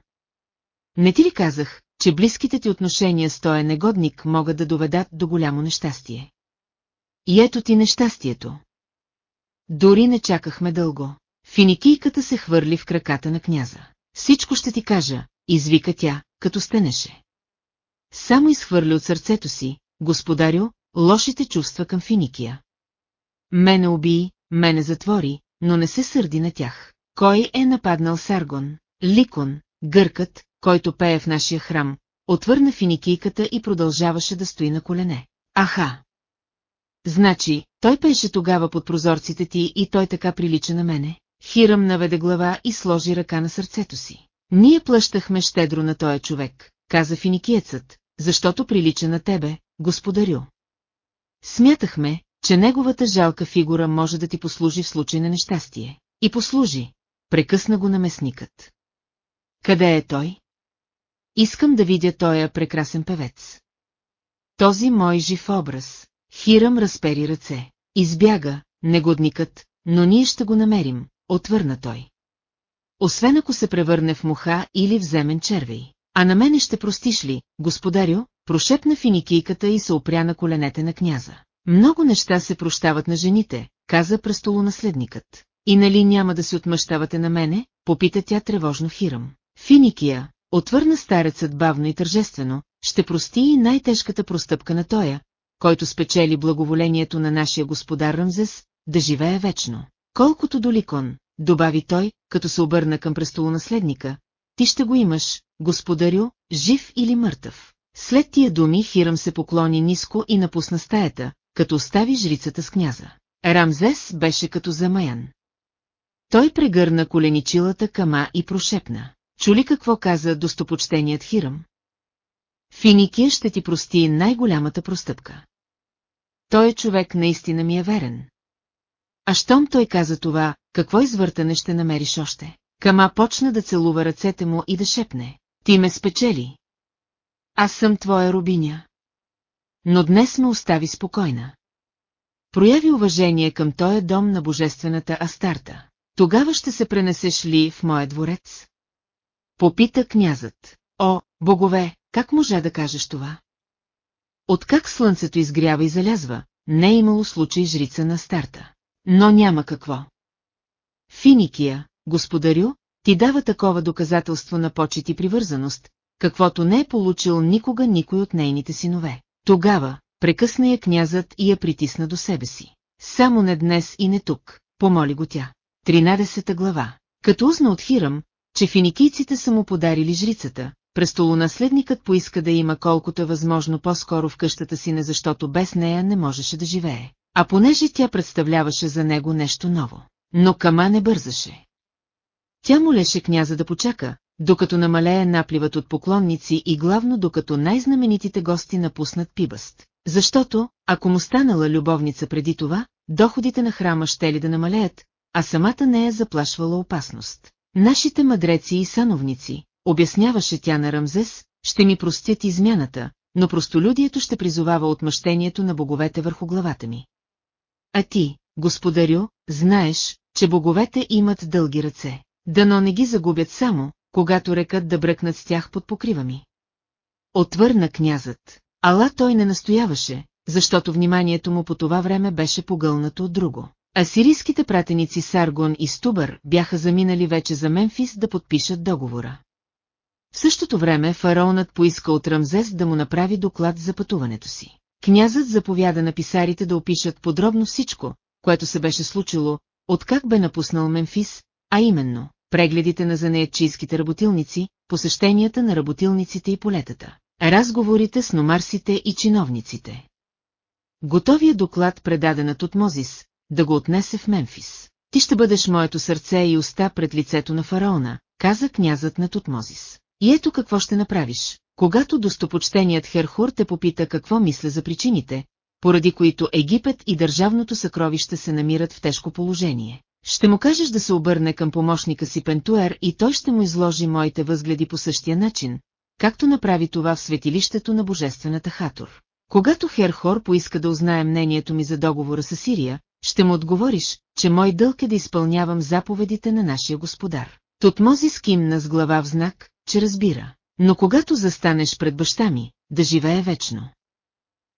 Не ти ли казах, че близките ти отношения с този негодник могат да доведат до голямо нещастие? И ето ти нещастието. Дори не чакахме дълго. Финикийката се хвърли в краката на княза. Всичко ще ти кажа, извика тя, като стенеше. Само изхвърли от сърцето си, господарю, лошите чувства към Финикия. Мене уби, мене затвори, но не се сърди на тях. Кой е нападнал Саргон? Ликон, гъркът, който пее в нашия храм, отвърна финикийката и продължаваше да стои на колене. Аха! Значи, той пееше тогава под прозорците ти и той така прилича на мене. Хирам наведе глава и сложи ръка на сърцето си. Ние плащахме щедро на този човек, каза финикиецът, защото прилича на тебе, господарю. Смятахме, че неговата жалка фигура може да ти послужи в случай на нещастие. И послужи, прекъсна го наместникът. Къде е той? Искам да видя тоя прекрасен певец. Този мой жив образ. Хирам разпери ръце. Избяга, негодникът, но ние ще го намерим, отвърна той. Освен ако се превърне в муха или в земен червей. А на мене ще простиш ли, господарю, прошепна финикийката и се опря на коленете на княза. Много неща се прощават на жените, каза престолонаследникът. И нали няма да се отмъщавате на мене, попита тя тревожно Хирам. Финикия, отвърна старецът бавно и тържествено, ще прости и най-тежката простъпка на тоя, който спечели благоволението на нашия господар Рамзес, да живее вечно. Колкото до Ликон, добави той, като се обърна към престолонаследника, ти ще го имаш, господарю, жив или мъртъв. След тия думи Хирам се поклони ниско и напусна стаята, като остави жрицата с княза. Рамзес беше като замаян. Той прегърна коленичилата кама и прошепна. Чули какво каза достопочтеният Хирам? Финикия ще ти прости най-голямата простъпка. Той човек наистина ми е верен. А щом той каза това, какво извъртане ще намериш още? Кама почна да целува ръцете му и да шепне. Ти ме спечели. Аз съм твоя рубиня. Но днес ме остави спокойна. Прояви уважение към този дом на божествената Астарта. Тогава ще се пренесеш ли в моя дворец? Попита князът. О, богове, как можа да кажеш това? Откак слънцето изгрява и залязва, не е имало случай жрица на старта. Но няма какво. Финикия, господарю, ти дава такова доказателство на почет и привързаност, каквото не е получил никога никой от нейните синове. Тогава, прекъсна я князът и я притисна до себе си. Само не днес и не тук, помоли го тя. 13 глава. Като узна от Хирам, че финикийците са му подарили жрицата, престолонаследникът поиска да има колкото е възможно по-скоро в къщата си не защото без нея не можеше да живее. А понеже тя представляваше за него нещо ново. Но Кама не бързаше. Тя молеше княза да почака, докато намалее напливат от поклонници и главно докато най-знаменитите гости напуснат пибъст. Защото, ако му станала любовница преди това, доходите на храма ще ли да намалеят, а самата не е заплашвала опасност. Нашите мъдреци и сановници, обясняваше тя на Рамзес, ще ми простят измяната, но простолюдието ще призовава отмъщението на боговете върху главата ми. А ти, господарю, знаеш, че боговете имат дълги ръце. Дано не ги загубят само, когато рекат да бръкнат с тях под покрива ми. Отвърна князът. Ала той не настояваше, защото вниманието му по това време беше погълнато от друго. Асирийските пратеници Саргон и Стубър бяха заминали вече за Мемфис да подпишат договора. В същото време фараонът поиска от Рамзес да му направи доклад за пътуването си. Князът заповяда на писарите да опишат подробно всичко, което се беше случило, откак бе напуснал Мемфис, а именно, прегледите на занеятчийските работилници, посещенията на работилниците и полетата, разговорите с номарсите и чиновниците. Готовия доклад предаден от Мозис, да го отнесе в Мемфис. Ти ще бъдеш моето сърце и уста пред лицето на фараона, каза князът на Тутмозис. И ето какво ще направиш, когато достопочтеният Херхур те попита какво мисля за причините, поради които Египет и държавното съкровище се намират в тежко положение. Ще му кажеш да се обърне към помощника си Пентуер и той ще му изложи моите възгледи по същия начин, както направи това в светилището на божествената Хатор. Когато Херхор поиска да узнае мнението ми за договора с Сирия, ще му отговориш, че мой дълг е да изпълнявам заповедите на нашия господар. Тотмози скимна с глава в знак, че разбира. Но когато застанеш пред баща ми, да живее вечно.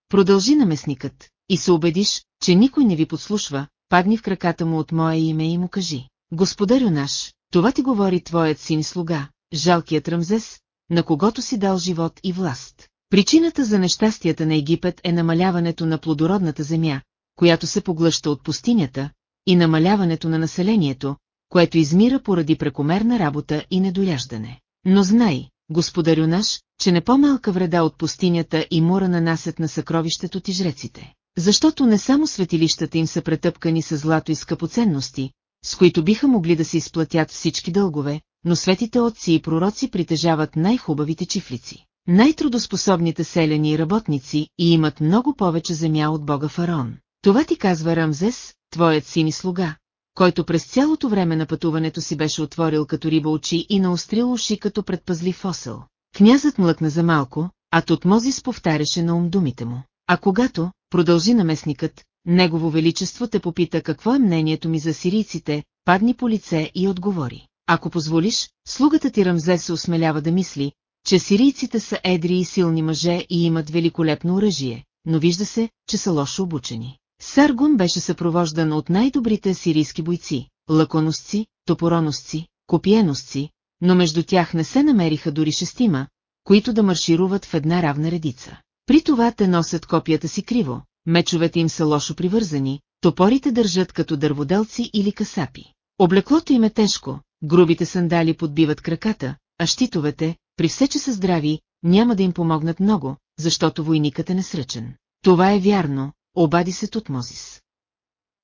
Продължи наместникът и се убедиш, че никой не ви подслушва, падни в краката му от мое име и му кажи. Господарю наш, това ти говори твоят син слуга, жалкият Рамзес, на когото си дал живот и власт. Причината за нещастията на Египет е намаляването на плодородната земя, която се поглъща от пустинята, и намаляването на населението, което измира поради прекомерна работа и недояждане. Но знай, господарю наш, че не по-малка вреда от пустинята и мора нанасят на съкровището ти жреците. Защото не само светилищата им са претъпкани с злато и скъпоценности, с които биха могли да се изплатят всички дългове, но светите отци и пророци притежават най-хубавите чифлици, най-трудоспособните селени и работници и имат много повече земя от бога фараон. Това ти казва Рамзес, твоят син и слуга, който през цялото време на пътуването си беше отворил като риба очи и наострил уши като предпазлив фосъл. Князът млъкна за малко, а Тотмозис повтаряше на ум думите му. А когато, продължи наместникът, Негово Величество те попита какво е мнението ми за сирийците, падни по лице и отговори. Ако позволиш, слугата ти Рамзе се осмелява да мисли, че сирийците са едри и силни мъже и имат великолепно оръжие, но вижда се, че са лошо обучени. Саргун беше съпровождан от най-добрите сирийски бойци, лаконосци, топороносци, копиеносци, но между тях не се намериха дори шестима, които да маршируват в една равна редица. При това те носят копията си криво, мечовете им са лошо привързани, топорите държат като дърводелци или касапи. Облеклото им е тежко, грубите сандали подбиват краката, а щитовете, при все че са здрави, няма да им помогнат много, защото войникът е несръчен. Това е вярно, обади се Тутмозис.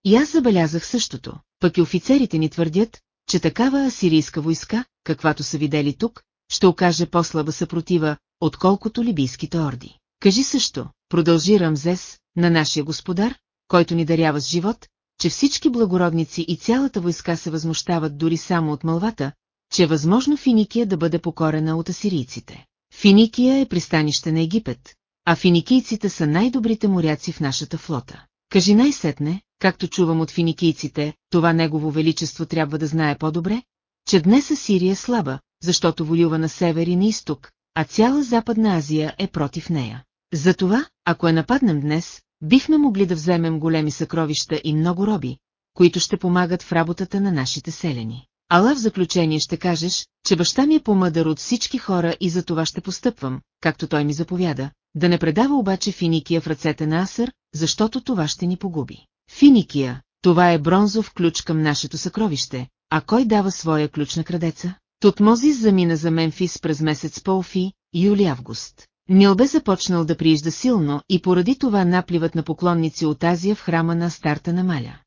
И аз забелязах същото, пък и офицерите ни твърдят, че такава асирийска войска, каквато са видели тук, ще окаже по-слаба съпротива, отколкото либийските орди. Кажи също, продължи Рамзес, на нашия господар, който ни дарява с живот, че всички благородници и цялата войска се възмущават дори само от мълвата, че е възможно Финикия да бъде покорена от асирийците. Финикия е пристанище на Египет, а финикийците са най-добрите моряци в нашата флота. Кажи най-сетне, както чувам от финикийците, това негово величество трябва да знае по-добре, че днес Асирия е слаба, защото воюва на север и на изток, а цяла Западна Азия е против нея. Затова, ако я нападнем днес, бихме могли да вземем големи съкровища и много роби, които ще помагат в работата на нашите селени. Ала в заключение ще кажеш, че баща ми е по-мъдър от всички хора и за това ще постъпвам, както той ми заповяда, да не предава обаче Финикия в ръцете на Асър, защото това ще ни погуби. Финикия, това е бронзов ключ към нашето съкровище, а кой дава своя ключ на крадеца? Тутмозис замина за Мемфис през месец Полфи, юли-август. Нил бе започнал да приижда силно и поради това напливат на поклонници от Азия в храма на старта на Маля.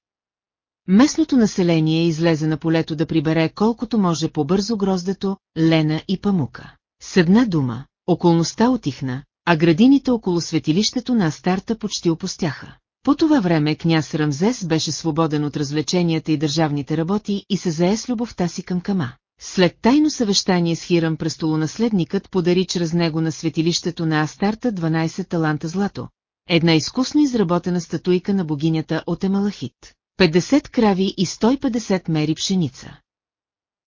Местното население излезе на полето да прибере колкото може по-бързо гроздето, лена и памука. С една дума, околността отихна, а градините около светилището на Астарта почти опустяха. По това време княз Рамзес беше свободен от развлеченията и държавните работи и се зае с любовта си към Кама. След тайно съвещание с Хирам престолонаследникът подари чрез него на светилището на Астарта 12 таланта злато, една изкусно изработена статуйка на богинята от Емалахит, 50 крави и 150 мери пшеница.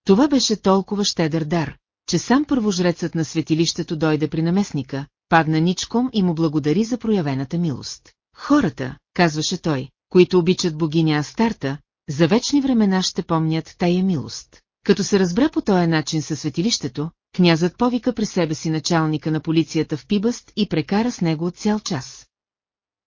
Това беше толкова щедър дар, че сам първожрецът на светилището дойде при наместника, падна ничком и му благодари за проявената милост. Хората, казваше той, които обичат богиня Астарта, за вечни времена ще помнят тая милост. Като се разбра по този начин със светилището, князът повика при себе си началника на полицията в Пибъст и прекара с него цял час.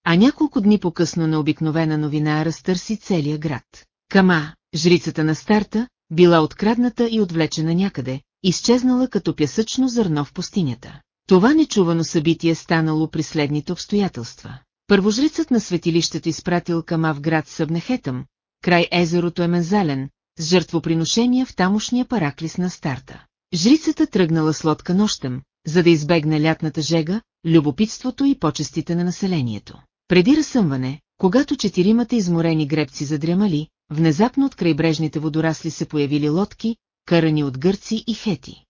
А няколко дни по-късно на обикновена новина разтърси целия град. Кама, жрицата на старта, била открадната и отвлечена някъде, изчезнала като пясъчно зърно в пустинята. Това нечувано събитие станало при следните обстоятелства. Първожрицът на светилището изпратил Кама в град Събнехетъм, край езерото Емензален, с жертвоприношения в тамошния параклис на старта. Жрицата тръгнала с лодка нощем, за да избегне лятната жега, любопитството и почестите на населението. Преди разсъмване, когато четиримата изморени гребци задрямали, внезапно от крайбрежните водорасли се появили лодки, карани от гърци и хети.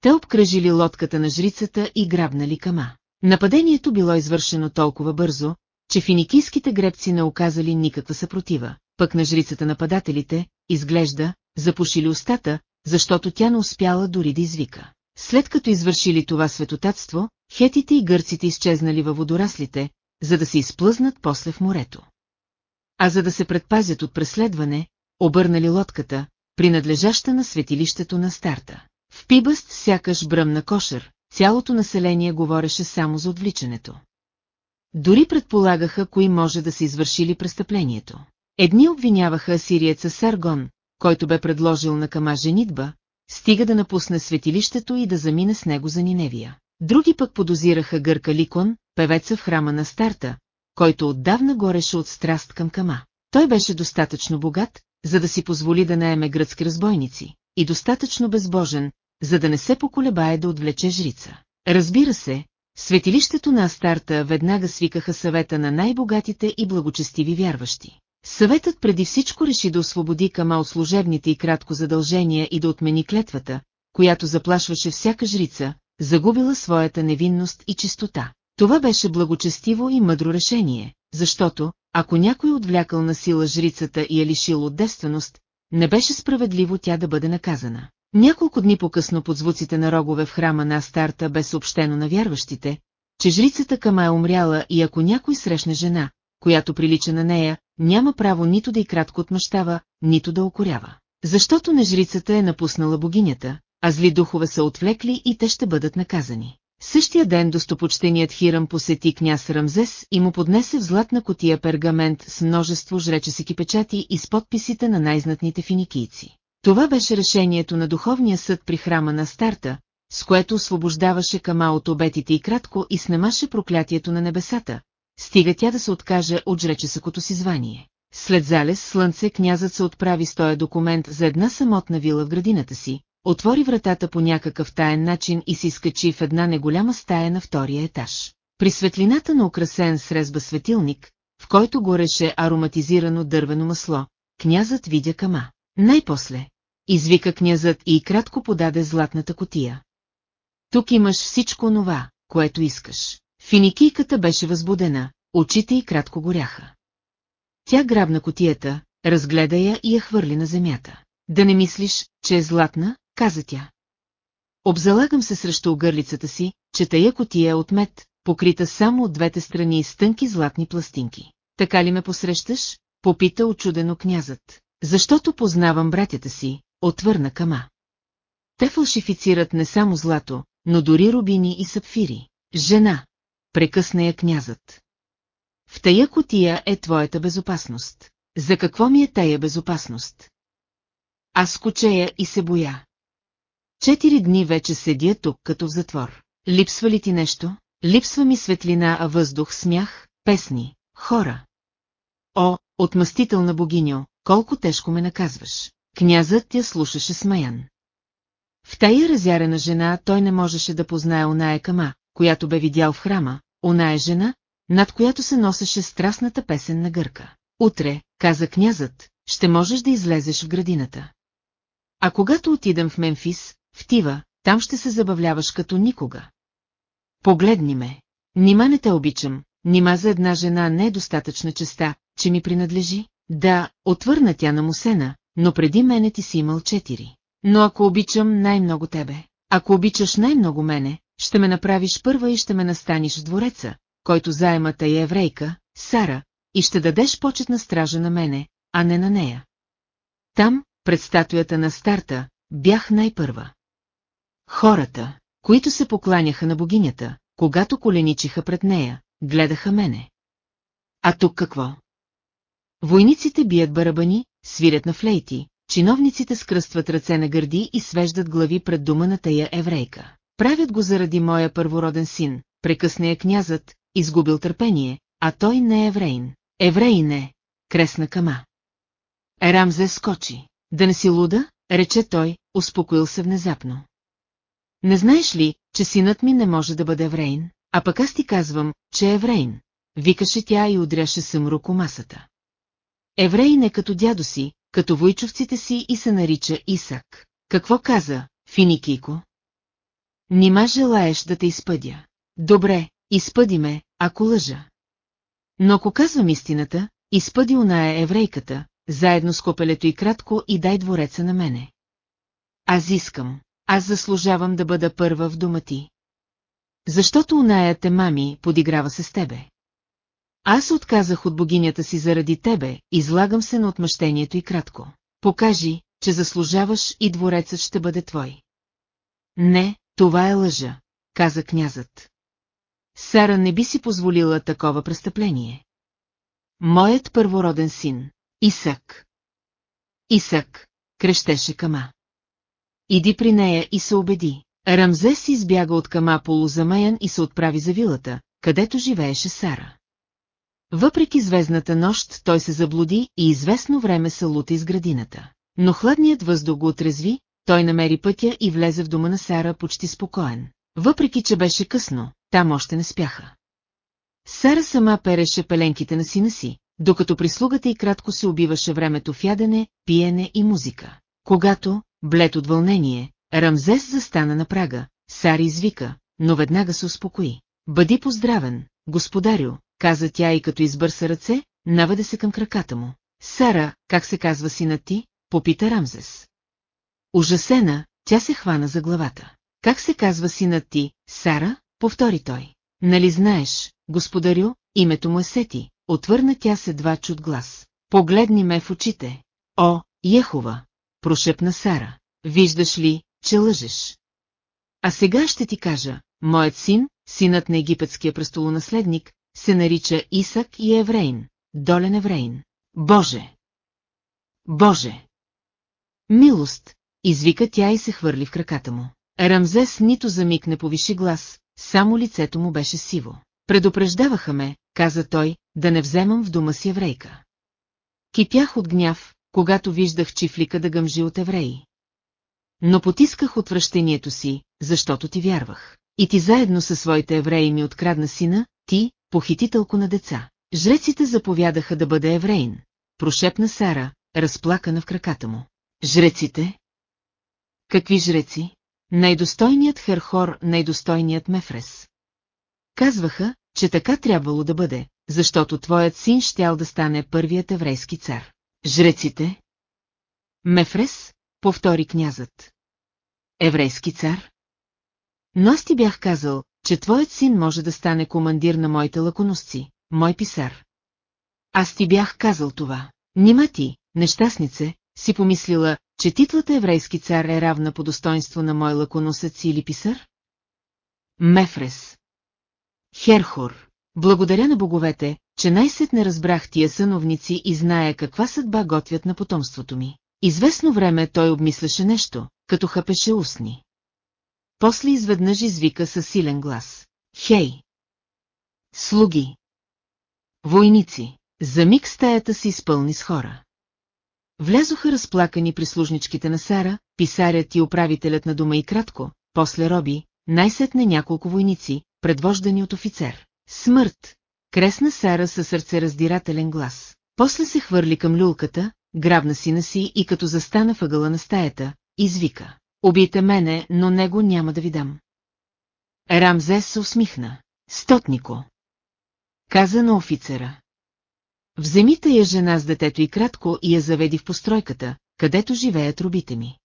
Те обкръжили лодката на жрицата и грабнали кама. Нападението било извършено толкова бързо, че финикийските гребци не оказали никаква съпротива, пък на жрицата нападателите, изглежда, запушили устата, защото тя не успяла дори да извика. След като извършили това светотатство, хетите и гърците изчезнали във водораслите, за да се изплъзнат после в морето. А за да се предпазят от преследване, обърнали лодката, принадлежаща на светилището на старта. В Пибъст сякаш бръмна кошер, цялото население говореше само за отвличането. Дори предполагаха, кои може да се извършили престъплението. Едни обвиняваха асириеца Саргон, който бе предложил на Кама женитба, стига да напусне светилището и да замине с него за Ниневия. Други пък подозираха Гърка Ликон, певеца в храма на старта, който отдавна гореше от страст към Кама. Той беше достатъчно богат, за да си позволи да наеме гръцки разбойници, и достатъчно безбожен, за да не се поколебае да отвлече жрица. Разбира се, светилището на Астарта веднага свикаха съвета на най-богатите и благочестиви вярващи. Съветът преди всичко реши да освободи Кама от служебните и кратко задължения и да отмени клетвата, която заплашваше всяка жрица, загубила своята невинност и чистота. Това беше благочестиво и мъдро решение, защото, ако някой отвлякал на сила жрицата и я лишил от девственост, не беше справедливо тя да бъде наказана. Няколко дни по-късно под звуците на рогове в храма на Астарта бе съобщено на вярващите, че жрицата Кама е умряла и ако някой срещне жена, която прилича на нея, няма право нито да и кратко отмъщава, нито да окорява. Защото не жрицата е напуснала богинята, а зли духове са отвлекли и те ще бъдат наказани. Същия ден достопочтеният Хирам посети княз Рамзес и му поднесе в златна котия пергамент с множество жречесики печати и с подписите на най-знатните финикийци. Това беше решението на духовния съд при храма на Старта, с което освобождаваше Кама от обетите и кратко и снемаше проклятието на небесата, стига тя да се откаже от жречесъкото си звание. След залез слънце князът се отправи с този документ за една самотна вила в градината си, отвори вратата по някакъв таен начин и се изкачи в една неголяма стая на втория етаж. При светлината на украсен с резба светилник, в който гореше ароматизирано дървено масло, князът видя кама. Най-после, извика князът и кратко подаде златната котия. Тук имаш всичко онова, което искаш. Финикийката беше възбудена, очите й кратко горяха. Тя грабна котията, разгледа я и я хвърли на земята. Да не мислиш, че е златна, каза тя. Обзалагам се срещу огърлицата си, че тая котия е от мед, покрита само от двете страни с тънки златни пластинки. Така ли ме посрещаш? Попита очудено князът. Защото познавам братята си, отвърна Кама. Те фалшифицират не само злато, но дори рубини и сапфири. Жена, прекъсна я князът. В тая котия е твоята безопасност. За какво ми е тая безопасност? Аз скочея и се боя. Четири дни вече седя тук като в затвор. Липсва ли ти нещо? Липсва ми светлина, а въздух, смях, песни, хора. О, отмъстителна богиньо, колко тежко ме наказваш. Князът тя слушаше смаян. В тая разярена жена той не можеше да познае оная кама, която бе видял в храма, оная жена, над която се носеше страстната песен на гърка. Утре, каза князът, ще можеш да излезеш в градината. А когато отидем в Мемфис, в Тива, там ще се забавляваш като никога. Погледни ме. Нима не те обичам, нима за една жена не е достатъчна честа, че ми принадлежи? Да, отвърна тя на Мусена, но преди мене ти си имал четири. Но ако обичам най-много тебе, ако обичаш най-много мене, ще ме направиш първа и ще ме настаниш в двореца, който заемата е еврейка, Сара, и ще дадеш почетна стража на мене, а не на нея. Там, пред статуята на старта, бях най-първа. Хората, които се покланяха на богинята, когато коленичиха пред нея, гледаха мене. А тук какво? Войниците бият барабани, свирят на флейти, чиновниците скръстват ръце на гърди и свеждат глави пред дома на тая еврейка. Правят го заради моя първороден син, прекъсне я князът, изгубил търпение, а той не е еврейн. Еврей не, кресна кама. Рамзе скочи. Да не си луда, рече той, успокоил се внезапно. Не знаеш ли, че синът ми не може да бъде еврейн, а пък аз ти казвам, че е еврейн, викаше тя и удряше съмруко масата. Еврейн е като дядо си, като войчовците си и се нарича Исак. Какво каза, Финикийко? Нима желаеш да те изпъдя. Добре, изпъди ме, ако лъжа. Но ако казвам истината, изпъди оная еврейката, заедно с копелето и кратко и дай двореца на мене. Аз искам, аз заслужавам да бъда първа в дома ти. Защото оная те мами подиграва се с тебе. Аз отказах от богинята си заради тебе, излагам се на отмъщението и кратко. Покажи, че заслужаваш и дворецът ще бъде твой. Не, това е лъжа, каза князът. Сара не би си позволила такова престъпление. Моят първороден син, Исак. Исак, крещеше Кама. Иди при нея и се убеди. Рамзес избяга от Кама полузамаян и се отправи за вилата, където живееше Сара. Въпреки звездната нощ, той се заблуди и известно време се лута из градината. Но хладният въздух го отрезви, той намери пътя и влезе в дома на Сара почти спокоен. Въпреки, че беше късно, там още не спяха. Сара сама переше пеленките на сина си, докато прислугата и кратко се убиваше времето в ядене, пиене и музика. Когато, блед от вълнение, Рамзес застана на прага, Сари извика, но веднага се успокои. Бъди поздравен, господарю, каза тя и като избърса ръце, наведе се към краката му. Сара, как се казва синът ти? Попита Рамзес. Ужасена, тя се хвана за главата. Как се казва синът ти, Сара? Повтори той. Нали знаеш, господарю, името му е Сети, отвърна тя се два чуд глас. Погледни ме в очите. О, Ехова! Прошепна Сара. Виждаш ли, че лъжеш? А сега ще ти кажа, моят син, синът на египетския престолонаследник, се нарича Исак и Еврейн, долен Еврейн. Боже! Боже! Милост! Извика тя и се хвърли в краката му. Рамзес нито за миг не повиши глас, само лицето му беше сиво. Предупреждаваха ме, каза той, да не вземам в дома си еврейка. Кипях от гняв, когато виждах чифлика да гъмжи от евреи. Но потисках отвращението си, защото ти вярвах. И ти заедно със своите евреи ми открадна сина, ти, похитителко на деца. Жреците заповядаха да бъде еврейн, прошепна Сара, разплакана в краката му. Жреците? Какви жреци? Най-достойният Херхор, най-достойният Мефрес. Казваха, че така трябвало да бъде, защото твоят син щял да стане първият еврейски цар. Жреците? Мефрес, повтори князът. Еврейски цар? Но аз ти бях казал, че твоят син може да стане командир на моите лаконосци, мой писар. Аз ти бях казал това. Нима ти, нещастнице, си помислила, че титлата еврейски цар е равна по достоинство на мой лаконосец или писар? Мефрес. Херхор. Благодаря на боговете, че най-сетне разбрах тия съновници и зная каква съдба готвят на потомството ми. Известно време той обмисляше нещо, като хъпеше устни. После изведнъж извика със силен глас. Хей! Слуги! Войници! За миг стаята се изпълни с хора. Влязоха разплакани прислужничките на Сара, писарят и управителят на дома и кратко, после роби, най-сетне няколко войници, предвождани от офицер. Смърт! Кресна Сара със сърцераздирателен глас. После се хвърли към люлката, грабна сина си и като застана въгъла на стаята, извика. Убийте мене, но него няма да ви дам. Рамзес се усмихна. Стотнико. Каза на офицера. Вземите я жена с детето и кратко и я заведи в постройката, където живеят робите ми.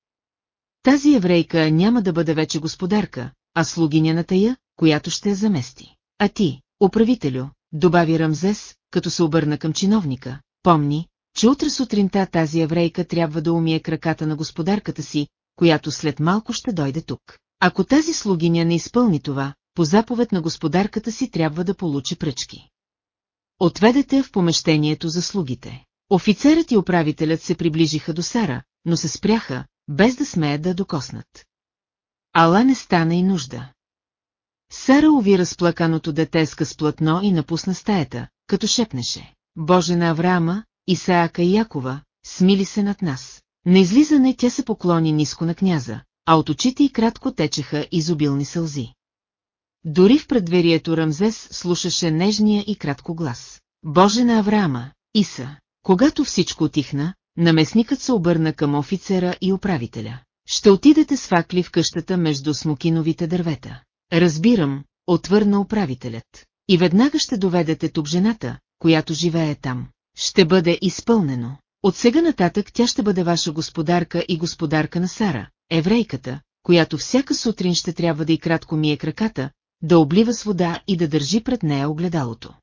Тази еврейка няма да бъде вече господарка, а слугиня тая, която ще я замести. А ти, управителю, добави Рамзес, като се обърна към чиновника, помни, че утре сутринта тази еврейка трябва да умие краката на господарката си, която след малко ще дойде тук. Ако тази слугиня не изпълни това, по заповед на господарката си трябва да получи пръчки. Отведете в помещението за слугите. Офицерът и управителят се приближиха до Сара, но се спряха, без да смеят да докоснат. Ала не стана и нужда. Сара уви разплаканото дете с платно и напусна стаята, като шепнеше. Боже на Авраама, Исаака и Якова, смили се над нас. На излизане тя се поклони ниско на княза, а от очите й кратко течеха изобилни сълзи. Дори в предверието Рамзес слушаше нежния и кратко глас. Боже на Авраама, Иса! Когато всичко отихна, наместникът се обърна към офицера и управителя. Ще отидете с факли в къщата между смокиновите дървета. Разбирам, отвърна управителят. И веднага ще доведете тук жената, която живее там. Ще бъде изпълнено. От сега нататък тя ще бъде ваша господарка и господарка на Сара, еврейката, която всяка сутрин ще трябва да и кратко мие краката, да облива с вода и да държи пред нея огледалото.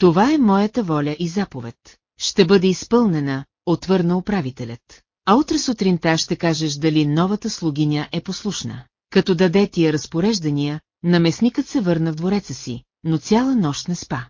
Това е моята воля и заповед. Ще бъде изпълнена, отвърна управителят. А утре сутринта ще кажеш дали новата слугиня е послушна. Като даде тия разпореждания, наместникът се върна в двореца си, но цяла нощ не спа.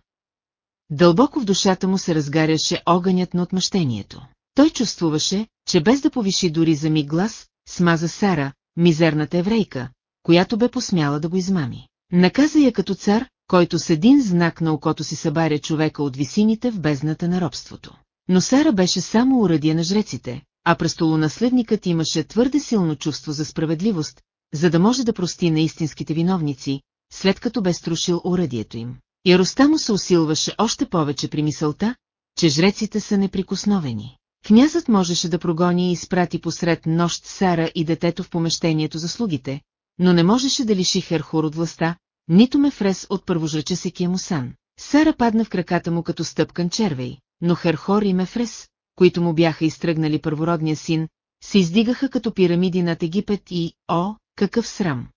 Дълбоко в душата му се разгаряше огънят на отмъщението. Той чувствуваше, че без да повиши дори за миг глас, смаза Сара, мизерната еврейка, която бе посмяла да го измами. Наказа я като цар, който с един знак на окото си събаря човека от висините в бездната на робството. Но Сара беше само уръдие на жреците, а престолонаследникът имаше твърде силно чувство за справедливост, за да може да прости на истинските виновници, след като бе струшил уръдието им. Яростта му се усилваше още повече при мисълта, че жреците са неприкосновени. Князът можеше да прогони и изпрати посред нощ Сара и детето в помещението за слугите, но не можеше да лиши Херхор от властта, нито Мефрес от първожреча си Киемусан. Сара падна в краката му като стъпкан червей, но Херхор и Мефрес, които му бяха изтръгнали първородния син, се издигаха като пирамиди над Египет и, о, какъв срам!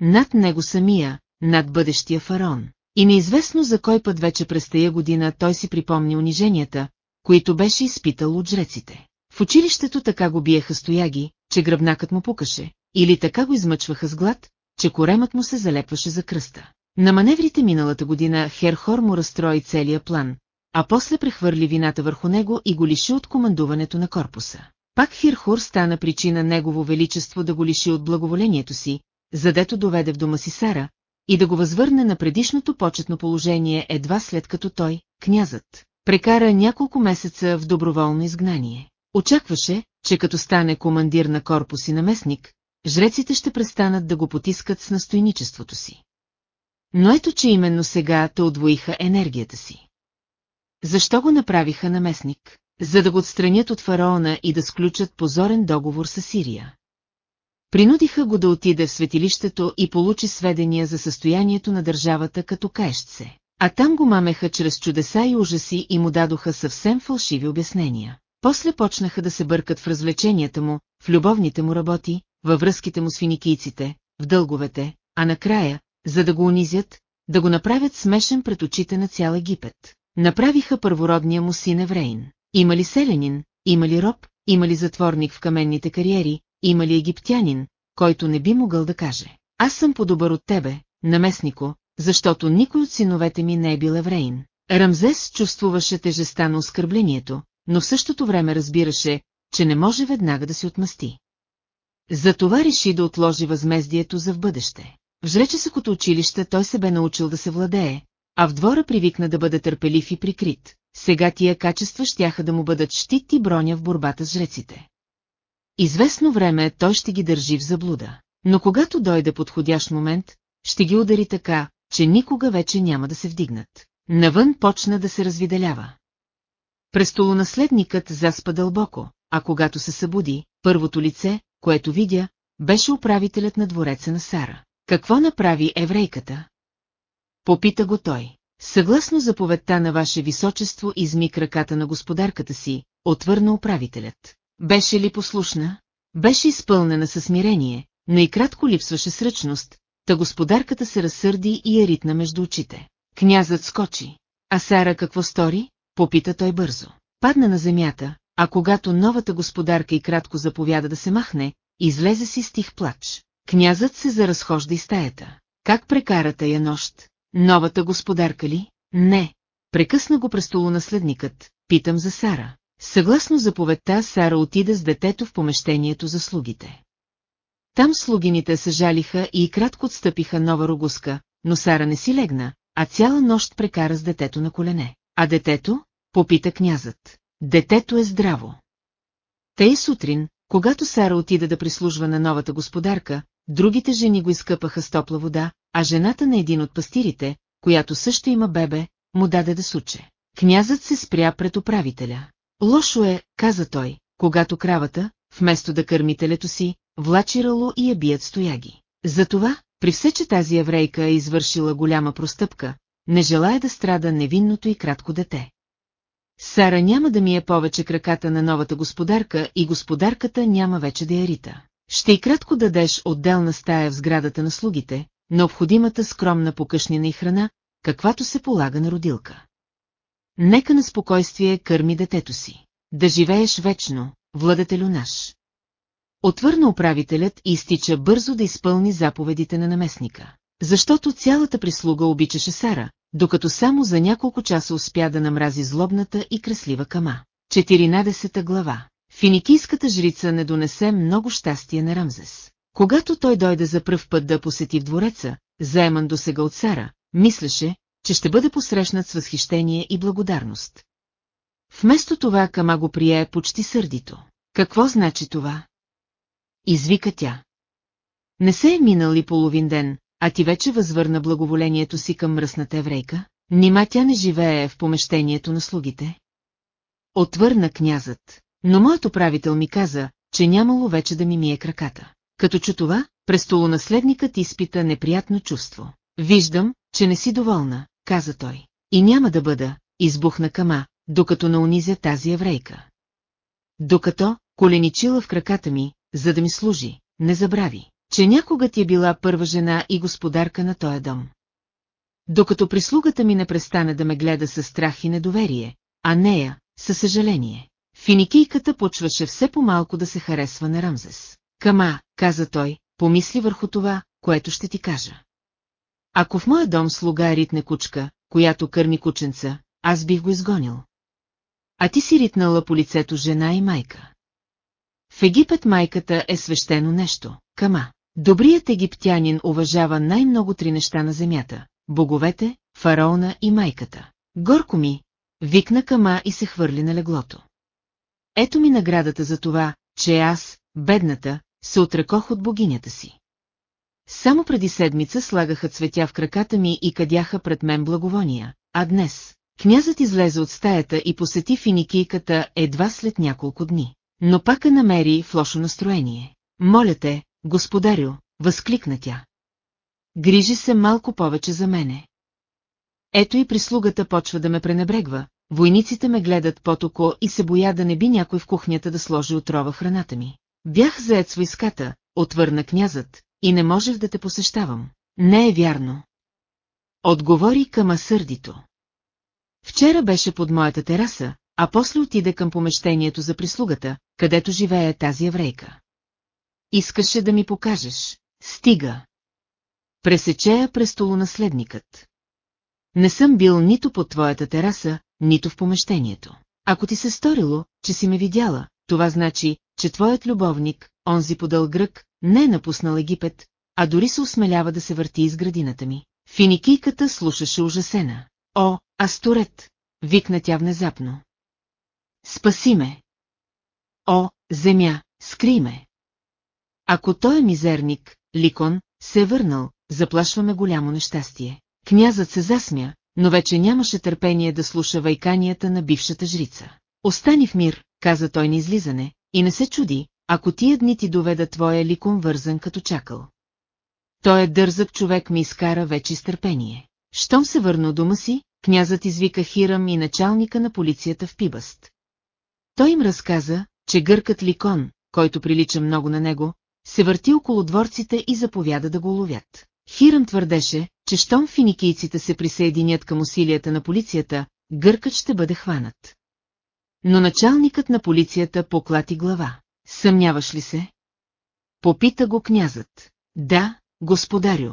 Над него самия, над бъдещия фараон. И неизвестно за кой път вече през тая година той си припомни униженията, които беше изпитал от жреците. В училището така го биеха стояги, че гръбнакът му пукаше, или така го измъчваха с глад, че коремът му се залепваше за кръста. На маневрите миналата година Херхор му разстрои целия план, а после прехвърли вината върху него и го лиши от командуването на корпуса. Пак Хирхур стана причина негово величество да го лиши от благоволението си, задето доведе в дома си Сара, и да го възвърне на предишното почетно положение едва след като той, князът, прекара няколко месеца в доброволно изгнание. Очакваше, че като стане командир на корпус и наместник, жреците ще престанат да го потискат с настойничеството си. Но ето, че именно сега те отвоиха енергията си. Защо го направиха наместник? За да го отстранят от фараона и да сключат позорен договор с Сирия. Принудиха го да отиде в светилището и получи сведения за състоянието на държавата като каещ. А там го мамеха чрез чудеса и ужаси и му дадоха съвсем фалшиви обяснения. После почнаха да се бъркат в развлеченията му, в любовните му работи, във връзките му с финикийците, в дълговете, а накрая, за да го унизят, да го направят смешен пред очите на цял Египет. Направиха първородния му син Еврейн. Има ли селянин, има ли роб, има ли затворник в каменните кариери, има ли египтянин, който не би могъл да каже. Аз съм по-добър от тебе, наместнико, защото никой от синовете ми не е бил евреин. Рамзес чувствуваше тежеста на оскърблението, но в същото време разбираше, че не може веднага да се отмъсти. Затова реши да отложи възмездието за в бъдеще. В жречесъкото училище той се бе научил да се владее, а в двора привикна да бъде търпелив и прикрит. Сега тия качества щяха да му бъдат щит и броня в борбата с жреците. Известно време той ще ги държи в заблуда, но когато дойде подходящ момент, ще ги удари така, че никога вече няма да се вдигнат. Навън почна да се развиделява. Престолонаследникът заспа дълбоко, а когато се събуди, първото лице, което видя, беше управителят на двореца на Сара. Какво направи еврейката? Попита го той. Съгласно заповедта на ваше височество изми краката на господарката си, отвърна управителят. Беше ли послушна? Беше изпълнена със смирение, но и кратко липсваше сръчност, та господарката се разсърди и я ритна между очите. Князът скочи. А Сара какво стори? Попита той бързо. Падна на земята, а когато новата господарка и кратко заповяда да се махне, излезе си стих плач. Князът се заразхожда и стаята. Как прекара тая нощ? Новата господарка ли? Не. Прекъсна го престолонаследникът, питам за Сара. Съгласно заповедта, Сара отида с детето в помещението за слугите. Там слугините съжалиха и кратко отстъпиха нова рогуска, но Сара не си легна, а цяла нощ прекара с детето на колене. А детето? Попита князът. Детето е здраво. Тъй сутрин, когато Сара отида да прислужва на новата господарка, другите жени го изкъпаха с топла вода, а жената на един от пастирите, която също има бебе, му даде да суче. Князът се спря пред управителя. Лошо е, каза той, когато кравата, вместо да кърми телето си, влачирало и я бият стояги. Затова, при все, че тази еврейка е извършила голяма простъпка, не желая да страда невинното и кратко дете. Сара няма да ми е повече краката на новата господарка и господарката няма вече да я рита. Ще и кратко дадеш отделна стая в сградата на слугите, необходимата скромна покъшнина и храна, каквато се полага на родилка. Нека на спокойствие кърми детето си. Да живееш вечно, владетелю наш. Отвърна управителят и изтича бързо да изпълни заповедите на наместника. Защото цялата прислуга обичаше Сара, докато само за няколко часа успя да намрази злобната и креслива кама. 14 глава Финикийската жрица не донесе много щастие на Рамзес. Когато той дойде за пръв път да посети в двореца, заеман до сега от Сара, мислеше, че ще бъде посрещнат с възхищение и благодарност. Вместо това Кама го прие почти сърдито. Какво значи това? Извика тя. Не се е минал и половин ден, а ти вече възвърна благоволението си към мръсната еврейка? Нима тя не живее в помещението на слугите? Отвърна князът, но моят управител ми каза, че нямало вече да ми мие краката. Като чу това, престолонаследникът изпита неприятно чувство. Виждам, че не си доволна, каза той. И няма да бъда, избухна кама, докато наунизя тази еврейка. Докато, коленичила в краката ми, за да ми служи, не забрави, че някога ти е била първа жена и господарка на този дом. Докато прислугата ми не престане да ме гледа със страх и недоверие, а нея, със съжаление. Финикийката почваше все по-малко да се харесва на Рамзес. Кама, каза той, помисли върху това, което ще ти кажа. Ако в моя дом слуга ритне кучка, която кърми кученца, аз бих го изгонил. А ти си ритнала по лицето жена и майка. В Египет майката е свещено нещо, кама. Добрият египтянин уважава най-много три неща на земята – боговете, фараона и майката. Горко ми, викна кама и се хвърли на леглото. Ето ми наградата за това, че аз, бедната, се отрекох от богинята си. Само преди седмица слагаха цветя в краката ми и кадяха пред мен благовония, а днес, князът излезе от стаята и посети финикийката едва след няколко дни, но пак я намери в лошо настроение. Моля те, господарю, възкликна тя. Грижи се малко повече за мене. Ето и прислугата почва да ме пренебрегва, войниците ме гледат потоко и се боя да не би някой в кухнята да сложи отрова в храната ми. Бях заед с войската, отвърна князът, и не можех да те посещавам. Не е вярно. Отговори към сърдито. Вчера беше под моята тераса, а после отиде към помещението за прислугата, където живее тази еврейка. Искаше да ми покажеш. Стига. Пресечея престолонаследникът. Не съм бил нито под твоята тераса, нито в помещението. Ако ти се сторило, че си ме видяла, това значи, че твоят любовник, онзи подъл грък, не е напуснал Египет, а дори се осмелява да се върти из градината ми. Финикийката слушаше ужасена. О, Асторет! Викна тя внезапно. Спаси ме! О, земя, скри ме! Ако той е мизерник, Ликон, се е върнал, заплашваме голямо нещастие. Князът се засмя, но вече нямаше търпение да слуша вайканията на бившата жрица. Остани в мир, каза той на излизане, и не се чуди, ако тия дни ти доведа твоя ликон вързан като чакал. Той е дързък човек ми изкара вече изтърпение. Щом се върна дома си, князът извика Хирам и началника на полицията в Пибъст. Той им разказа, че гъркът Ликон, който прилича много на него, се върти около дворците и заповяда да го ловят. Хирам твърдеше, че щом финикийците се присъединят към усилията на полицията, гъркът ще бъде хванат. Но началникът на полицията поклати глава. Съмняваш ли се? Попита го князът. Да, господарю.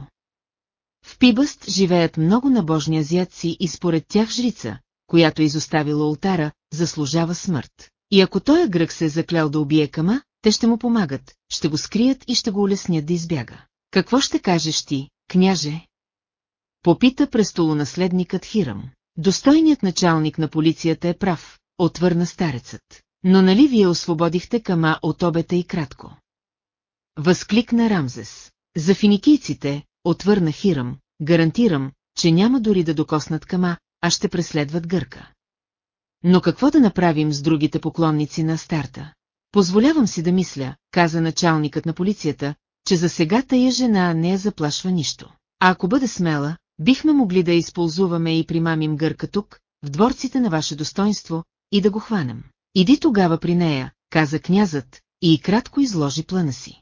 В Пибъст живеят много набожни азиатци и според тях жрица, която е изоставила ултара, заслужава смърт. И ако той грък се е заклел да убие Кама, те ще му помагат, ще го скрият и ще го улеснят да избяга. Какво ще кажеш ти, княже? Попита престолонаследникът Хирам. Достойният началник на полицията е прав, отвърна старецът. Но нали вие освободихте Кама от обета и кратко? Възкликна Рамзес. За финикийците, отвърна Хирам, гарантирам, че няма дори да докоснат Кама, а ще преследват Гърка. Но какво да направим с другите поклонници на старта? Позволявам си да мисля, каза началникът на полицията, че за сега тая жена не я заплашва нищо. А ако бъде смела, бихме могли да използваме и примамим гърка тук, в дворците на ваше достоинство, и да го хванем. Иди тогава при нея, каза князът, и кратко изложи плана си.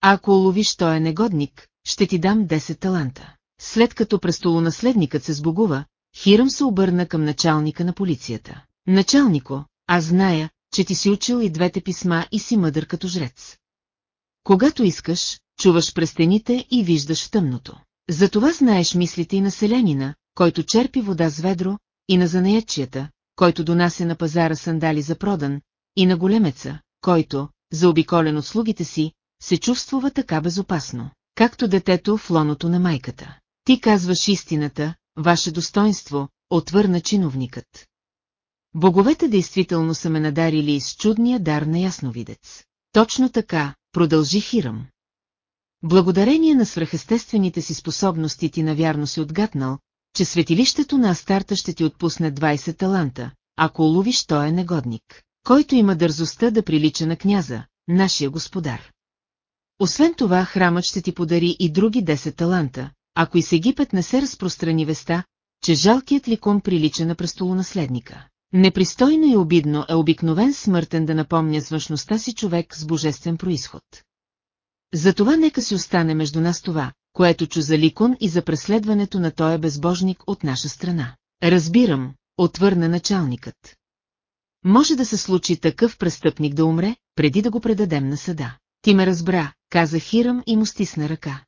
Ако уловиш той е негодник, ще ти дам 10 таланта. След като престолонаследникът се сбогува, Хирам се обърна към началника на полицията. Началнико, аз зная, че ти си учил и двете писма и си мъдър като жрец. Когато искаш, чуваш през стените и виждаш в тъмното. Затова знаеш мислите и на селянина, който черпи вода с ведро, и на занаячията, който донася на пазара сандали за продан, и на големеца, който, заобиколен от слугите си, се чувствува така безопасно, както детето в лоното на майката. Ти казваш истината, ваше достоинство, отвърна чиновникът. Боговете действително са ме надарили с чудния дар на ясновидец. Точно така, продължи Хирам. Благодарение на свръхестествените си способности ти навярно си отгатнал, че светилището на Астарта ще ти отпусне 20 таланта, ако уловиш той е негодник, който има дързостта да прилича на княза, нашия господар. Освен това, храмът ще ти подари и други 10 таланта, ако и с Египет не се разпространи веста, че жалкият ликон прилича на престолонаследника. Непристойно и обидно е обикновен смъртен да напомня с външността си човек с божествен происход. Затова нека си остане между нас това, което чу за ликон и за преследването на тоя безбожник от наша страна. Разбирам, отвърна началникът. Може да се случи такъв престъпник да умре, преди да го предадем на съда. Ти ме разбра, каза Хирам и му стисна ръка.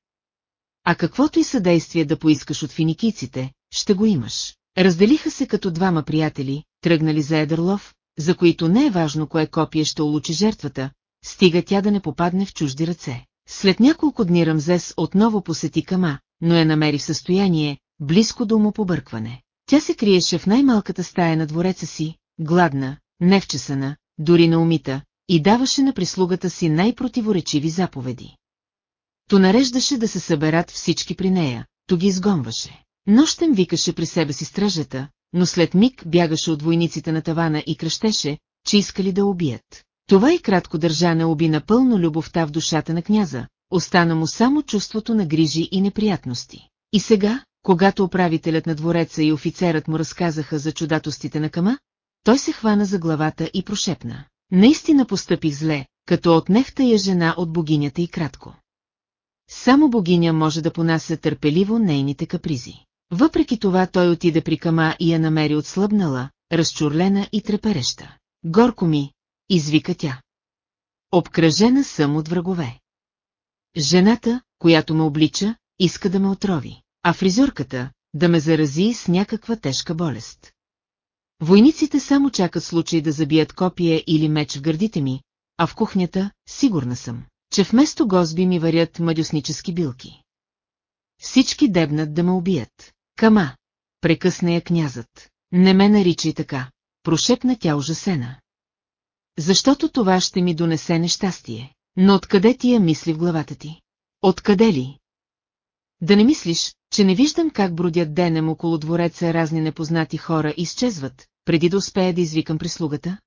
А каквото и съдействие да поискаш от финикийците, ще го имаш. Разделиха се като двама приятели, тръгнали за Едърлов, за които не е важно кое копие ще улучи жертвата, стига тя да не попадне в чужди ръце. След няколко дни Рамзес отново посети Кама, но я намери в състояние, близко до му побъркване. Тя се криеше в най-малката стая на двореца си, гладна, невчесана, дори на умита, и даваше на прислугата си най-противоречиви заповеди. То нареждаше да се съберат всички при нея, то ги изгонваше. Нощем викаше при себе си стражета, но след миг бягаше от войниците на тавана и кръщеше, че искали да убият. Това и кратко държане уби напълно любовта в душата на княза, остана му само чувството на грижи и неприятности. И сега, когато управителят на двореца и офицерът му разказаха за чудатостите на Кама, той се хвана за главата и прошепна. Наистина постъпих зле, като отнех тая жена от богинята и кратко. Само богиня може да понася търпеливо нейните капризи. Въпреки това той отиде при Кама и я намери отслабнала, разчурлена и трепереща. Горко ми, извика тя. Обкръжена съм от врагове. Жената, която ме облича, иска да ме отрови, а фризурката да ме зарази с някаква тежка болест. Войниците само чакат случай да забият копие или меч в гърдите ми, а в кухнята, сигурна съм, че вместо гозби ми варят мадюснически билки. Всички дебнат да ме убият. Кама, прекъсна я князът. Не ме наричай така, прошепна тя ужасена. Защото това ще ми донесе нещастие. Но откъде ти я мисли в главата ти? Откъде ли? Да не мислиш, че не виждам как бродят денем около двореца разни непознати хора и изчезват, преди да успея да извикам прислугата?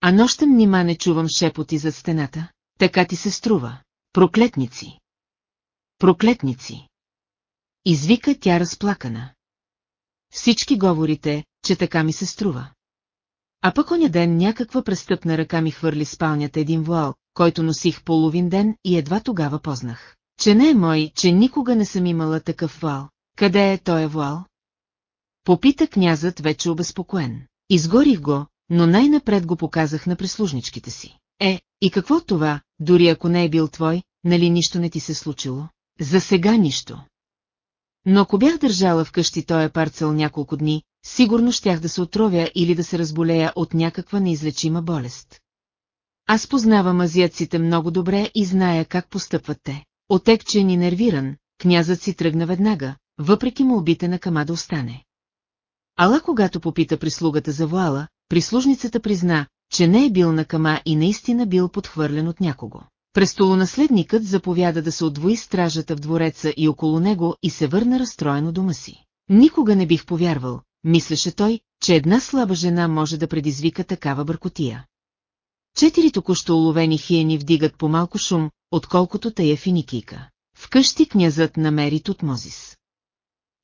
А нощем нима не чувам шепоти зад стената? Така ти се струва. Проклетници! Проклетници! Извика тя разплакана. Всички говорите, че така ми се струва. А пък оня ден някаква престъпна ръка ми хвърли спалнята един вуал, който носих половин ден и едва тогава познах. Че не е мой, че никога не съм имала такъв вуал. Къде е той вуал? Попита князът вече обезпокоен. Изгорих го, но най-напред го показах на прислужничките си. Е, и какво това, дори ако не е бил твой, нали нищо не ти се случило? За сега нищо. Но ако бях държала вкъщи тоя парцел няколко дни, сигурно щях да се отровя или да се разболея от някаква неизлечима болест. Аз познавам азиатците много добре и зная как постъпват те. Отекчен и нервиран, князът си тръгна веднага, въпреки му обите на кама да остане. Ала когато попита прислугата за вуала, прислужницата призна, че не е бил на кама и наистина бил подхвърлен от някого. Престолонаследникът заповяда да се отвои стражата в двореца и около него и се върна разстроено дома си. Никога не бих повярвал, мислеше той, че една слаба жена може да предизвика такава бъркотия. Четири току-що уловени хиени вдигат по малко шум, отколкото тая финикийка. Вкъщи князът намери Тутмозис.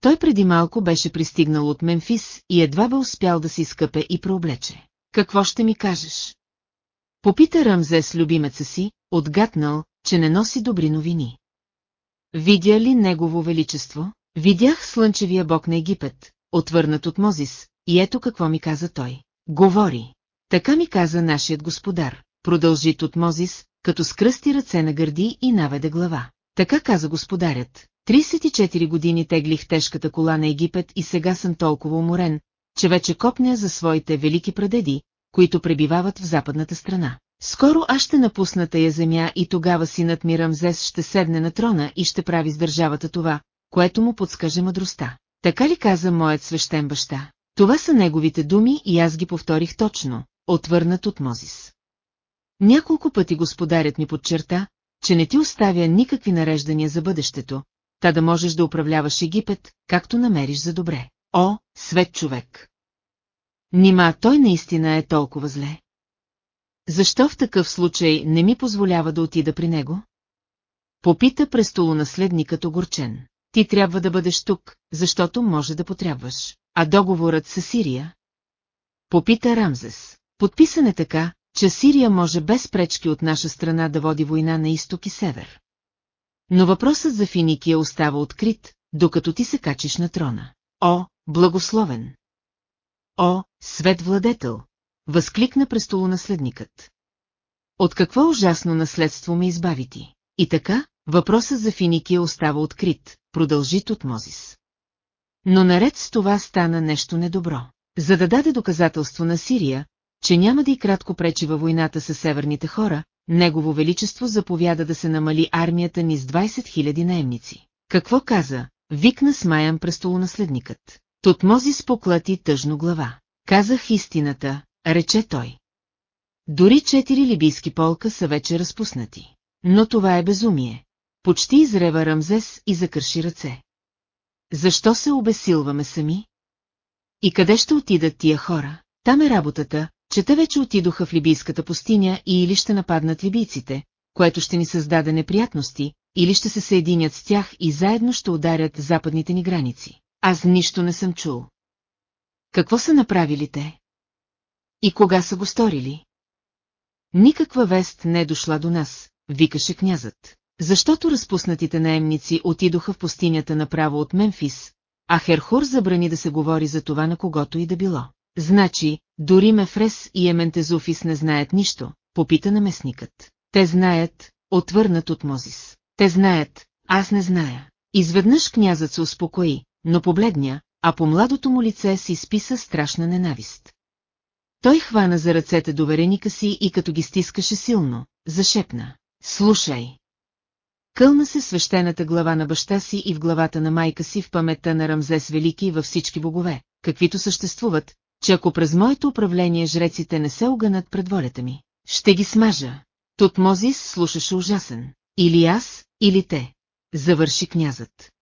Той преди малко беше пристигнал от Мемфис и едва бе успял да се изкъпе и прооблече. Какво ще ми кажеш? Попита Рамзес любимеца си, отгатнал, че не носи добри новини. Видя ли Негово Величество? Видях слънчевия бог на Египет, отвърнат от Мозис, и ето какво ми каза той. Говори. Така ми каза нашият господар, продължи Тутмозис, като скръсти ръце на гърди и наведе глава. Така каза господарят. 34 години теглих тежката кола на Египет и сега съм толкова уморен, че вече копня за своите велики прадеди, които пребивават в западната страна. Скоро аз ще напусна тая земя и тогава синът ми Рамзес ще седне на трона и ще прави с държавата това, което му подскаже мъдростта. Така ли каза моят свещен баща? Това са неговите думи и аз ги повторих точно, отвърнат от Мозис. Няколко пъти господарят ми подчерта, че не ти оставя никакви нареждания за бъдещето, та да можеш да управляваш Египет, както намериш за добре. О, свет човек! Нима той наистина е толкова зле. Защо в такъв случай не ми позволява да отида при него? Попита престолонаследникът огорчен. Ти трябва да бъдеш тук, защото може да потребваш. А договорът с Сирия? Попита Рамзес. Подписан е така, че Сирия може без пречки от наша страна да води война на изток и север. Но въпросът за Финикия остава открит, докато ти се качиш на трона. О, благословен! О, свет владетел! Възкликна престолонаследникът. От какво ужасно наследство ме избави ти? И така, въпросът за Финикия остава открит, продължи Тутмозис. Но наред с това стана нещо недобро. За да даде доказателство на Сирия, че няма да и кратко пречи във войната с северните хора, Негово Величество заповяда да се намали армията ни с 20 000 наемници. Какво каза? Викна смаян престолонаследникът. Тотмозис поклати тъжно глава. Казах истината, рече той. Дори четири либийски полка са вече разпуснати. Но това е безумие. Почти изрева Рамзес и закърши ръце. Защо се обесилваме сами? И къде ще отидат тия хора? Там е работата, че те вече отидоха в либийската пустиня и или ще нападнат либийците, което ще ни създаде неприятности, или ще се съединят с тях и заедно ще ударят западните ни граници. Аз нищо не съм чул. Какво са направили те? И кога са го сторили? Никаква вест не е дошла до нас, викаше князът. Защото разпуснатите наемници отидоха в пустинята направо от Мемфис, а Херхор забрани да се говори за това на когото и да било. Значи, дори Мефрес и Ементезуфис не знаят нищо, попита наместникът. Те знаят, отвърнат от Мозис. Те знаят, аз не зная. Изведнъж князът се успокои, но побледня, а по младото му лице си изписа страшна ненавист. Той хвана за ръцете довереника си и като ги стискаше силно, зашепна. Слушай! Кълна се свещената глава на баща си и в главата на майка си в паметта на Рамзес Велики във всички богове, каквито съществуват, че ако през моето управление жреците не се огънат пред волята ми, ще ги смажа. Тутмозис слушаше ужасен. Или аз, или те. Завърши князът.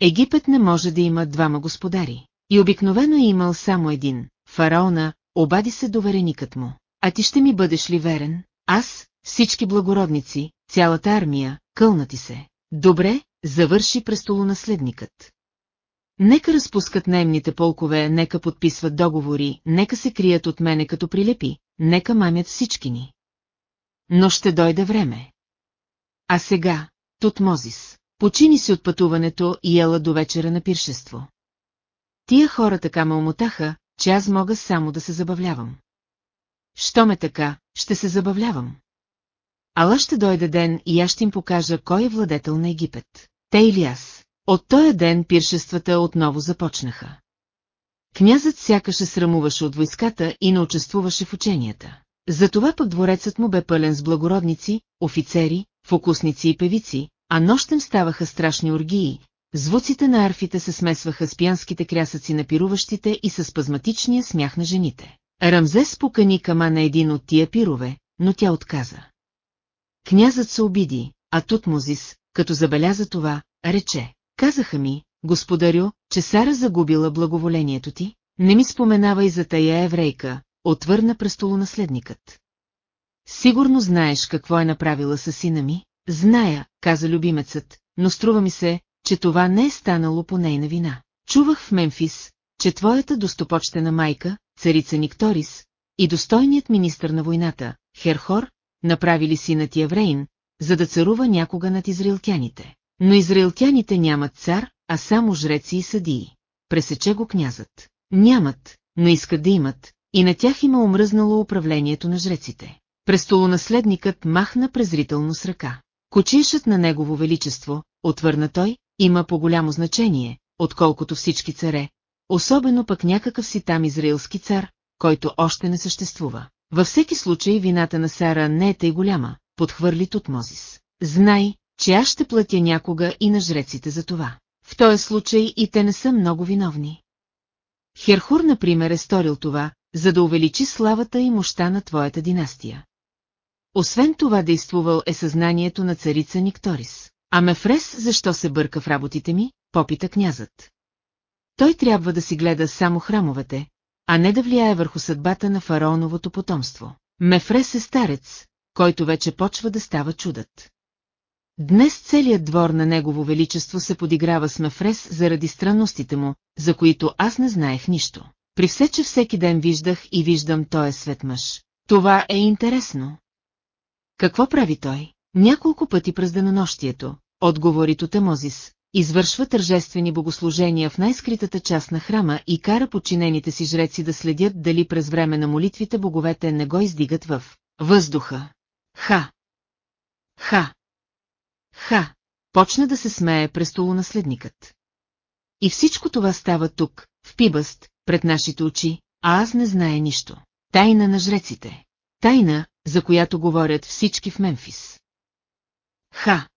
Египет не може да има двама господари. И обикновено е имал само един. Фараона, обади се довереникът му. А ти ще ми бъдеш ли верен? Аз, всички благородници, цялата армия, кълнати се. Добре, завърши престолонаследникът. Нека разпускат наемните полкове, нека подписват договори, нека се крият от мене като прилепи, нека мамят всички ни. Но ще дойде време. А сега, Тутмозис, почини си от пътуването и ела до вечера на пиршество. Тия хора така ме омотаха, че аз мога само да се забавлявам. Що ме така, ще се забавлявам. Ала ще дойде ден и аз ще им покажа кой е владетел на Египет. Те или аз. От този ден пиршествата отново започнаха. Князът сякаше срамуваше от войската и не участвуваше в ученията. Затова пък дворецът му бе пълен с благородници, офицери, фокусници и певици, а нощем ставаха страшни оргии, звуците на арфите се смесваха с пянските крясъци на пируващите и с пазматичния смях на жените. Рамзес покани кама на един от тия пирове, но тя отказа. Князът се обиди, а Тутмозис, като забеляза това, рече. Казаха ми, господарю, че Сара загубила благоволението ти, не ми споменава и за тая еврейка, отвърна престолонаследникът. Сигурно знаеш какво е направила със сина ми? Зная, каза любимецът, но струва ми се, че това не е станало по нейна вина. Чувах в Мемфис, че твоята достопочтена майка, царица Никторис, и достойният министър на войната, Херхор, направили сина ти евреин, за да царува някога над израилтяните. Но израилтяните нямат цар, а само жреци и съдии. Пресече го князът. Нямат, но искат да имат, и на тях има омръзнало управлението на жреците. Престолонаследникът махна презрително с ръка. Кочишът на негово величество, отвърна той, има по-голямо значение, отколкото всички царе, особено пък някакъв си там израилски цар, който още не съществува. Във всеки случай вината на Сара не е тъй голяма, подхвърли Тутмозис. Знай, че аз ще платя някога и на жреците за това. В този случай и те не са много виновни. Херхур, например, е сторил това, за да увеличи славата и мощта на твоята династия. Освен това действувал е съзнанието на царица Никторис. А Мефрес защо се бърка в работите ми, попита князът. Той трябва да си гледа само храмовете, а не да влияе върху съдбата на фараоновото потомство. Мефрес е старец, който вече почва да става чудът. Днес целият двор на Негово Величество се подиграва с Мефрес заради странностите му, за които аз не знаех нищо. При все, че всеки ден виждах и виждам той е свет мъж. Това е интересно. Какво прави той? Няколко пъти през денонощието, отговори Тотемозис, извършва тържествени богослужения в най-скритата част на храма и кара подчинените си жреци да следят дали през време на молитвите боговете не го издигат в въздуха. Ха! Ха! Ха! Почна да се смее престолонаследникът. И всичко това става тук, в Пибъст, пред нашите очи, а аз не зная нищо. Тайна на жреците. Тайна, за която говорят всички в Мемфис. Ха!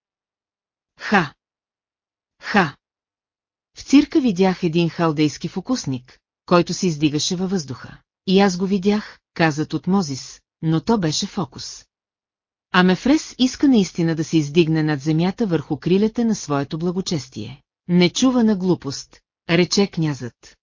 Ха! Ха! В цирка видях един халдейски фокусник, който се издигаше във въздуха. И аз го видях, казат от Мозис, но то беше фокус. А Мефрес иска наистина да се издигне над земята върху крилете на своето благочестие. Нечувана глупост, рече князът.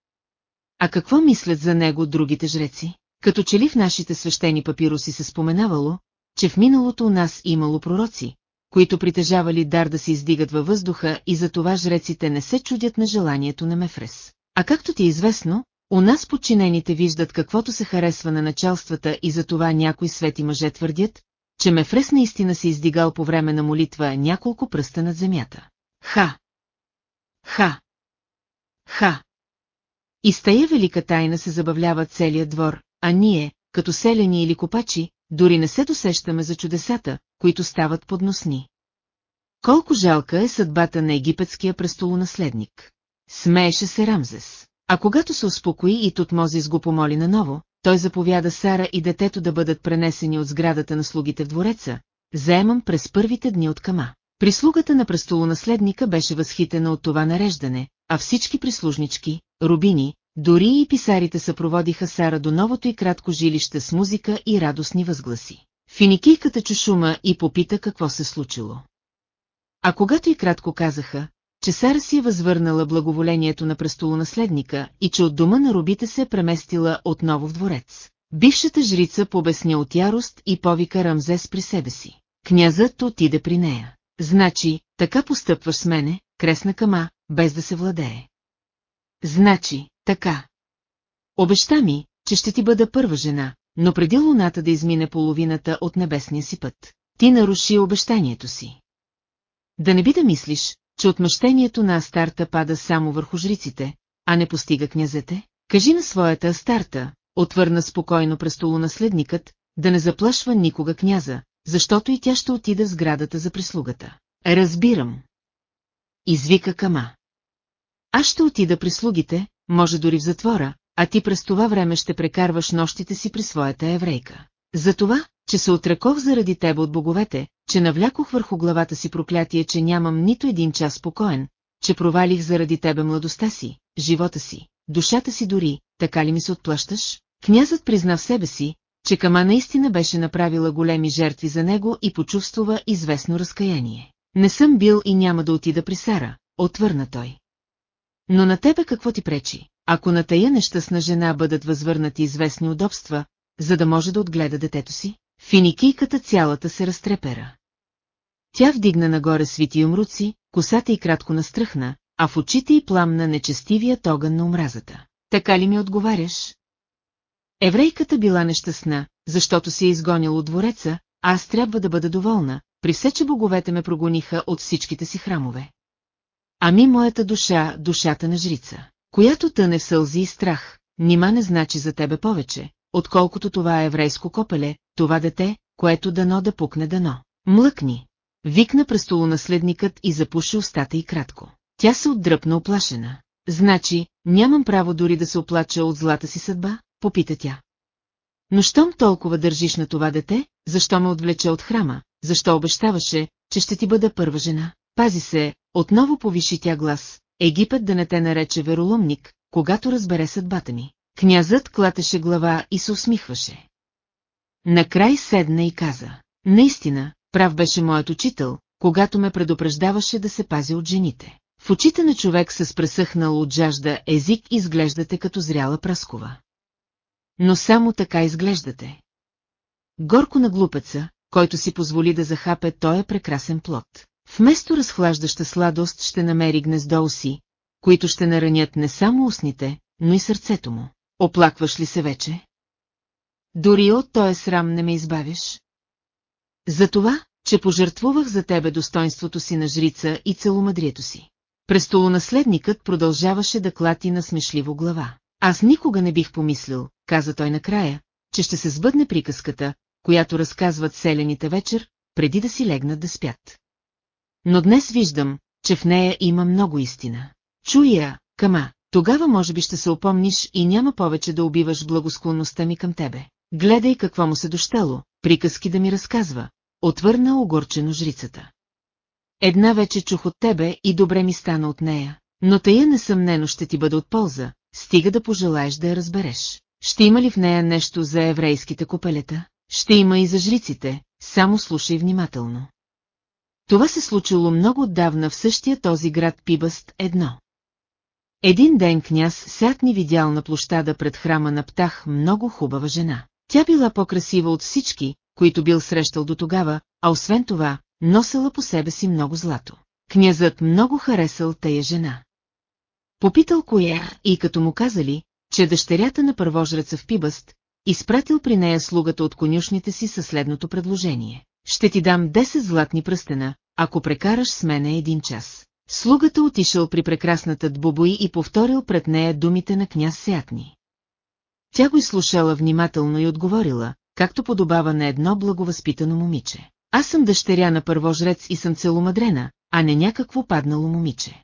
А какво мислят за него другите жреци? Като че ли в нашите свещени папироси се споменавало, че в миналото у нас имало пророци, които притежавали дар да се издигат във въздуха и за това жреците не се чудят на желанието на Мефрес. А както ти е известно, у нас подчинените виждат каквото се харесва на началствата и за това някои свети мъже твърдят, че Мефрес наистина се издигал по време на молитва няколко пръста над земята. Ха! Ха! Ха! И с тая велика тайна се забавлява целият двор, а ние, като селени или копачи, дори не се досещаме за чудесата, които стават подносни. Колко жалка е съдбата на египетския престолонаследник. Смееше се Рамзес. А когато се успокои и Тутмозис го помоли наново, той заповяда Сара и детето да бъдат пренесени от сградата на слугите в двореца, заемам през първите дни от Кама. Прислугата на престолонаследника беше възхитена от това нареждане, а всички прислужнички, рубини, дори и писарите съпроводиха Сара до новото и кратко жилище с музика и радостни възгласи. Финикийката чу шума и попита какво се случило. А когато и кратко казаха, че Сара си е възвърнала благоволението на престолонаследника и че от дома на робите се е преместила отново в дворец. Бившата жрица побесня от ярост и повика Рамзес при себе си. Князът отиде при нея. Значи, така постъпваш с мене, кресна кама, без да се владее. Значи, така. Обеща ми, че ще ти бъда първа жена, но преди луната да измине половината от небесния си път, ти наруши обещанието си. Да не би да мислиш, че отмъщението на Астарта пада само върху жриците, а не постига князете? Кажи на своята Астарта, отвърна спокойно престолонаследникът, да не заплашва никога княза, защото и тя ще отида в сградата за прислугата. Разбирам. Извика Кама. Аз ще отида при слугите, може дори в затвора, а ти през това време ще прекарваш нощите си при своята еврейка. Затова, че се отрекох заради тебе от боговете, че навлякох върху главата си проклятие, че нямам нито един час спокоен, че провалих заради тебе младостта си, живота си, душата си дори, така ли ми се отплащаш? Князът призна в себе си, че Кама наистина беше направила големи жертви за него и почувствува известно разкаяние. Не съм бил и няма да отида при Сара, отвърна той. Но на тебе какво ти пречи, ако на тая нещастна жена бъдат възвърнати известни удобства, за да може да отгледа детето си? Финикийката цялата се разтрепера. Тя вдигна нагоре свити умруци, косата й кратко настръхна, а в очите й пламна нечестивият огън на омразата. Така ли ми отговаряш? Еврейката била нещастна, защото си е изгонил от двореца, а аз трябва да бъда доволна, при все, че боговете ме прогониха от всичките си храмове. Ами моята душа, душата на жрица, която тъне в сълзи и страх, нима не значи за тебе повече, отколкото това еврейско копеле, това дете, което дано да пукне дано. Млъкни! Викна престолонаследникът и запуши устата и кратко. Тя се отдръпна оплашена. Значи, нямам право дори да се оплача от злата си съдба? Попита тя. Но щом толкова държиш на това дете, защо ме отвлече от храма, защо обещаваше, че ще ти бъда първа жена? Пази се, отново повиши тя глас, Египет да не те нарече вероломник, когато разбере съдбата ми. Князът клатеше глава и се усмихваше. Накрай седна и каза, наистина, прав беше моят учител, когато ме предупреждаваше да се пази от жените. В очите на човек с пресъхнал от жажда език изглеждате като зряла праскова. Но само така изглеждате. Горко на глупеца, който си позволи да захапе той е прекрасен плод. Вместо разхлаждаща сладост ще намери гнездо уси, които ще наранят не само устните, но и сърцето му. Оплакваш ли се вече? Дори от този срам не ме избавиш. За това, че пожертвувах за тебе достоинството си на жрица и целомъдрието си. Престолонаследникът продължаваше да клати на смешливо глава. Аз никога не бих помислил, каза той накрая, че ще се сбъдне приказката, която разказват селените вечер, преди да си легнат да спят. Но днес виждам, че в нея има много истина. Чуя, кама, тогава може би ще се опомниш и няма повече да убиваш благосклонността ми към тебе. Гледай какво му се дощало, приказки да ми разказва, отвърна огорчено жрицата. Една вече чух от тебе и добре ми стана от нея, но тая несъмнено ще ти бъде от полза, стига да пожелаеш да я разбереш. Ще има ли в нея нещо за еврейските копелета? Ще има и за жриците, само слушай внимателно. Това се случило много отдавна в същия този град Пибъст едно. Един ден княз Сятни видял на площада пред храма на Птах много хубава жена. Тя била по-красива от всички, които бил срещал до тогава, а освен това, носела по себе си много злато. Князът много харесал тая жена. Попитал коя и като му казали, че дъщерята на първожреца в Пибъст, изпратил при нея слугата от конюшните си със следното предложение. Ще ти дам 10 златни пръстена, ако прекараш с мене един час. Слугата отишъл при прекрасната Дбубои и повторил пред нея думите на княз Сятни. Тя го изслушала внимателно и отговорила, както подобава на едно благовъзпитано момиче. Аз съм дъщеря на първожрец и съм целомадрена, а не някакво паднало момиче.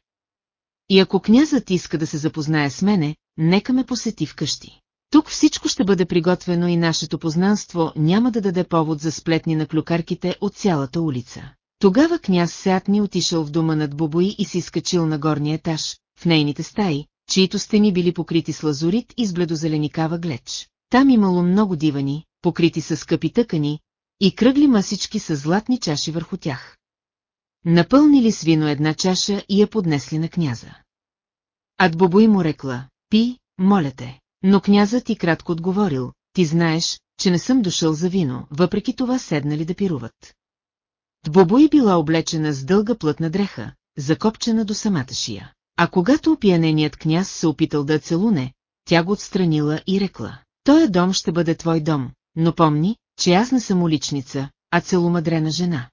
И ако князът иска да се запознае с мене, нека ме посети вкъщи. Тук всичко ще бъде приготвено и нашето познанство няма да даде повод за сплетни на клюкарките от цялата улица. Тогава княз Сеатни отишъл в дома над Бобои и си изкачил на горния етаж, в нейните стаи, чието стени били покрити с лазурит и с бледозеленикава глеч. Там имало много дивани, покрити с скъпи тъкани, и кръгли масички с златни чаши върху тях. Напълнили с вино една чаша и я поднесли на княза. Адбобой му рекла, пи, моля те. Но князът ти кратко отговорил, ти знаеш, че не съм дошъл за вино, въпреки това седнали да пируват. Дбобой била облечена с дълга плътна дреха, закопчена до самата шия. А когато опияненият княз се опитал да целуне, тя го отстранила и рекла. Той дом ще бъде твой дом, но помни, че аз не съм уличница, а целомадрена жена.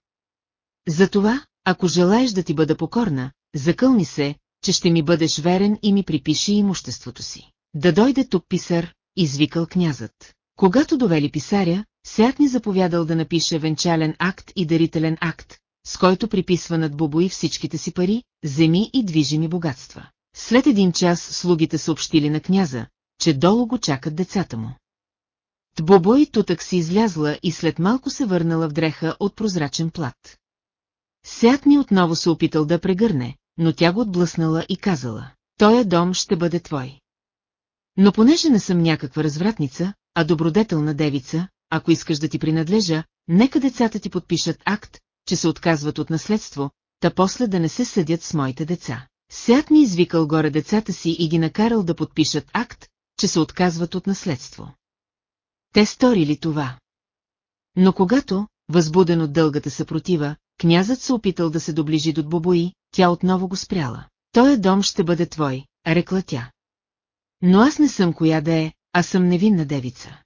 Затова, ако желаеш да ти бъда покорна, закълни се, че ще ми бъдеш верен и ми припиши имуществото си. Да дойде тук писар, извикал князът. Когато довели писаря, Сят ни заповядал да напише венчален акт и дарителен акт, с който приписва над Бобои всичките си пари, земи и движими богатства. След един час слугите съобщили на княза, че долу го чакат децата му. Тбобой тутък си излязла и след малко се върнала в дреха от прозрачен плат. Сятни отново се опитал да прегърне, но тя го отблъснала и казала, «Тоя дом ще бъде твой». Но понеже не съм някаква развратница, а добродетелна девица, ако искаш да ти принадлежа, нека децата ти подпишат акт, че се отказват от наследство, та после да не се съдят с моите деца. Сят ми извикал горе децата си и ги накарал да подпишат акт, че се отказват от наследство. Те сторили това. Но когато, възбуден от дългата съпротива, князът се опитал да се доближи до Бобои, тя отново го спряла. Той дом ще бъде твой, рекла тя. Но аз не съм коя да е, а съм невинна девица.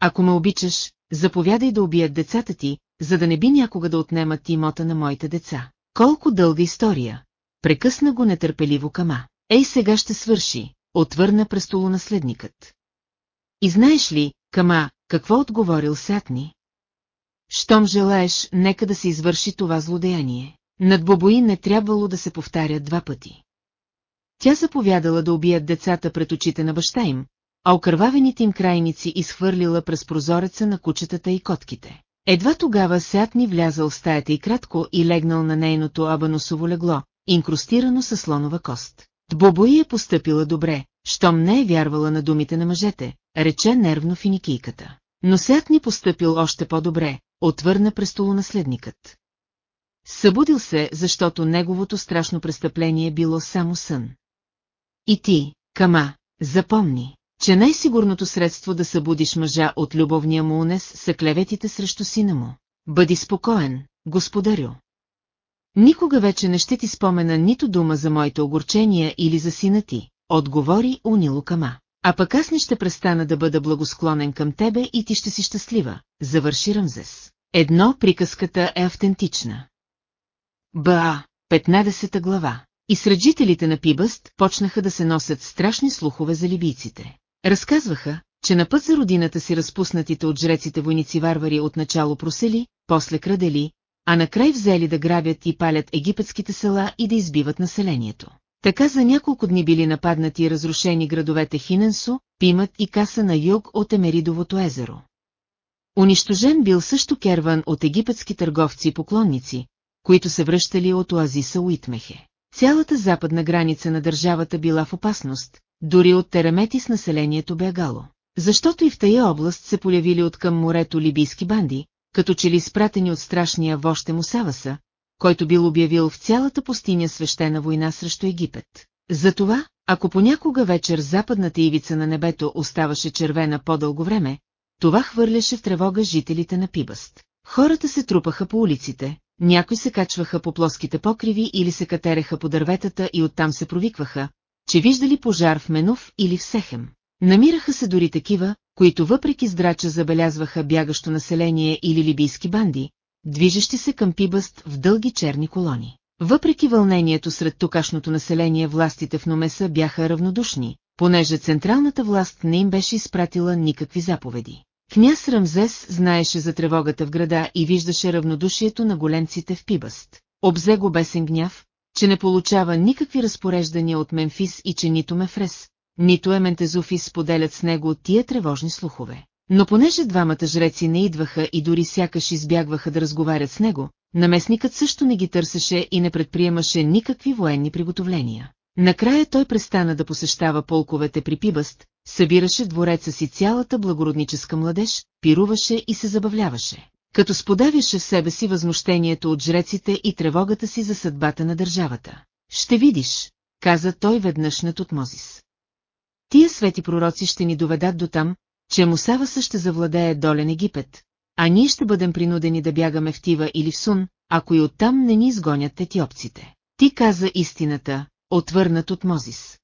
Ако ме обичаш, заповядай да убият децата ти, за да не би някога да отнемат имота на моите деца. Колко дълга история! Прекъсна го нетърпеливо Кама. Ей сега ще свърши, отвърна престолонаследникът. И знаеш ли, Кама, какво отговорил Сатни? Щом желаеш, нека да се извърши това злодеяние. Над Бобои не трябвало да се повтарят два пъти. Тя заповядала да убият децата пред очите на баща им, а окървавените им крайници изхвърлила през прозореца на кучетата и котките. Едва тогава Сятни влязал в стаята и кратко и легнал на нейното абаносово легло, инкрустирано със слонова кост. Бобои е постъпила добре, щом не е вярвала на думите на мъжете, рече нервно финикийката. Но Сятни постъпил още по-добре, отвърна престолонаследникът. Събудил се, защото неговото страшно престъпление било само сън. И ти, Кама, запомни, че най-сигурното средство да събудиш мъжа от любовния му унес са клеветите срещу сина му. Бъди спокоен, господарю. Никога вече не ще ти спомена нито дума за моите огорчения или за сина ти, отговори унило Кама. А пък аз не ще престана да бъда благосклонен към тебе и ти ще си щастлива, завърши Рамзес. Едно приказката е автентична. Ба, 15 глава. И сред жителите на Пибъст почнаха да се носят страшни слухове за либийците. Разказваха, че на път за родината си разпуснатите от жреците войници-варвари отначало просели, после крадели, а накрай взели да грабят и палят египетските села и да избиват населението. Така за няколко дни били нападнати и разрушени градовете Хиненсо, Пимат и Каса на юг от Емеридовото езеро. Унищожен бил също керван от египетски търговци и поклонници, които се връщали от оазиса Уитмехе. Цялата западна граница на държавата била в опасност, дори от терамети с населението бягало. Защото и в тая област се полявили от към морето либийски банди, като че ли спратени от страшния вожте Мусаваса, който бил обявил в цялата пустиня свещена война срещу Египет. Затова, ако понякога вечер западната ивица на небето оставаше червена по-дълго време, това хвърляше в тревога жителите на Пибъст. Хората се трупаха по улиците, някои се качваха по плоските покриви или се катереха по дърветата и оттам се провикваха, че виждали пожар в Менов или в Сехем. Намираха се дори такива, които въпреки здрача забелязваха бягащо население или либийски банди, движещи се към Пибъст в дълги черни колони. Въпреки вълнението сред токашното население властите в Номеса бяха равнодушни, понеже централната власт не им беше изпратила никакви заповеди. Княз Рамзес знаеше за тревогата в града и виждаше равнодушието на голенците в Пибъст. Обзе го бесен гняв, че не получава никакви разпореждания от Мемфис и че нито Мефрес, нито Ементезуфи споделят с него тия тревожни слухове. Но понеже двамата жреци не идваха и дори сякаш избягваха да разговарят с него, наместникът също не ги търсеше и не предприемаше никакви военни приготовления. Накрая той престана да посещава полковете при Пибъст, събираше двореца си цялата благородническа младеж, пируваше и се забавляваше, като сподавяше в себе си възмущението от жреците и тревогата си за съдбата на държавата. Ще видиш, каза той веднъж на Тутмозис. Тия свети пророци ще ни доведат до там, че Мусаваса ще завладее долен Египет, а ние ще бъдем принудени да бягаме в Тива или в Сун, ако и оттам не ни изгонят етиопците. Ти каза истината, отвърнат от Мозис.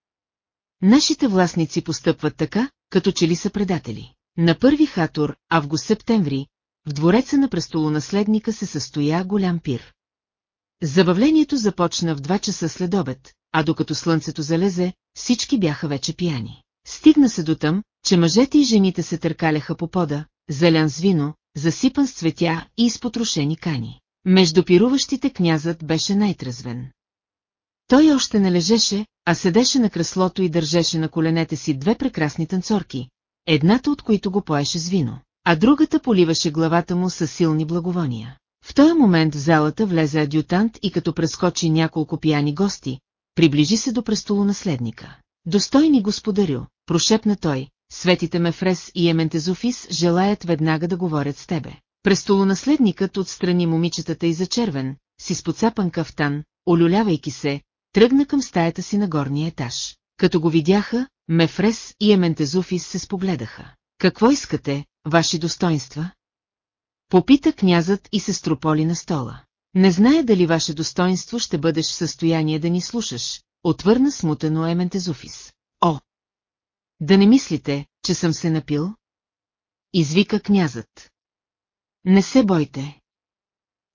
Нашите властници постъпват така, като че ли са предатели. На първи хатор, август-септември, в двореца на престолонаследника се състоя голям пир. Забавлението започна в два часа след обед, а докато слънцето залезе, всички бяха вече пияни. Стигна се до там, че мъжете и жените се търкаляха по пода, залян с вино, засипан с цветя и изпотрошени кани. Между пируващите князът беше най-тръзвен. Той още не лежеше, а седеше на креслото и държеше на коленете си две прекрасни танцорки, едната от които го поеше с вино, а другата поливаше главата му с силни благовония. В този момент в залата влезе адютант и като прескочи няколко пияни гости, приближи се до престолонаследника. Достойни господарю, прошепна той, светите Мефрес и Ементезофис желаят веднага да говорят с тебе. Престолонаследникът отстрани момичетата и за червен, си споцапан кафтан, олюлявайки се, тръгна към стаята си на горния етаж. Като го видяха, Мефрес и Ементезуфис се спогледаха. Какво искате, ваши достоинства? Попита князът и се строполи на стола. Не зная дали ваше достоинство ще бъдеш в състояние да ни слушаш, отвърна смутено Ементезуфис. О! Да не мислите, че съм се напил? Извика князът. Не се бойте.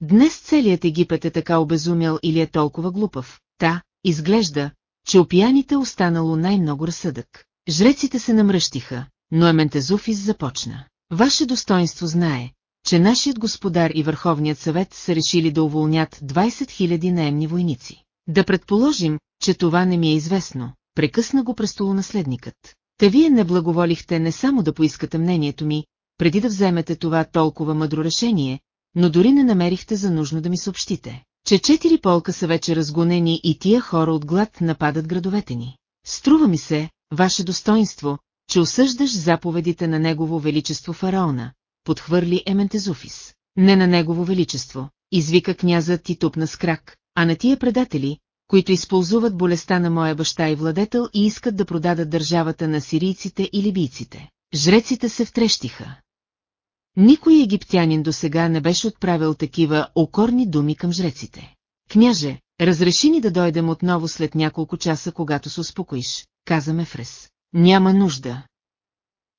Днес целият Египет е така обезумял или е толкова глупав. Та, изглежда, че опияните останало най-много разсъдък. Жреците се намръщиха, но Ементезуфис започна. Ваше достоинство знае, че нашият господар и Върховният съвет са решили да уволнят 20 000 наемни войници. Да предположим, че това не ми е известно, прекъсна го престолонаследникът. Те вие не благоволихте не само да поискате мнението ми, преди да вземете това толкова мъдро решение, но дори не намерихте за нужно да ми съобщите, че четири полка са вече разгонени и тия хора от глад нападат градовете ни. Струва ми се, ваше достоинство, че осъждаш заповедите на Негово Величество Фараона, подхвърли Ементезуфис. Не на Негово Величество, извика князът и тупна с крак, а на тия предатели, които използват болестта на моя баща и владетел и искат да продадат държавата на сирийците и либийците. Жреците се втрещиха. Никой египтянин до сега не беше отправил такива окорни думи към жреците. Княже, разреши ни да дойдем отново след няколко часа, когато се успокоиш, каза Мефрес. Няма нужда.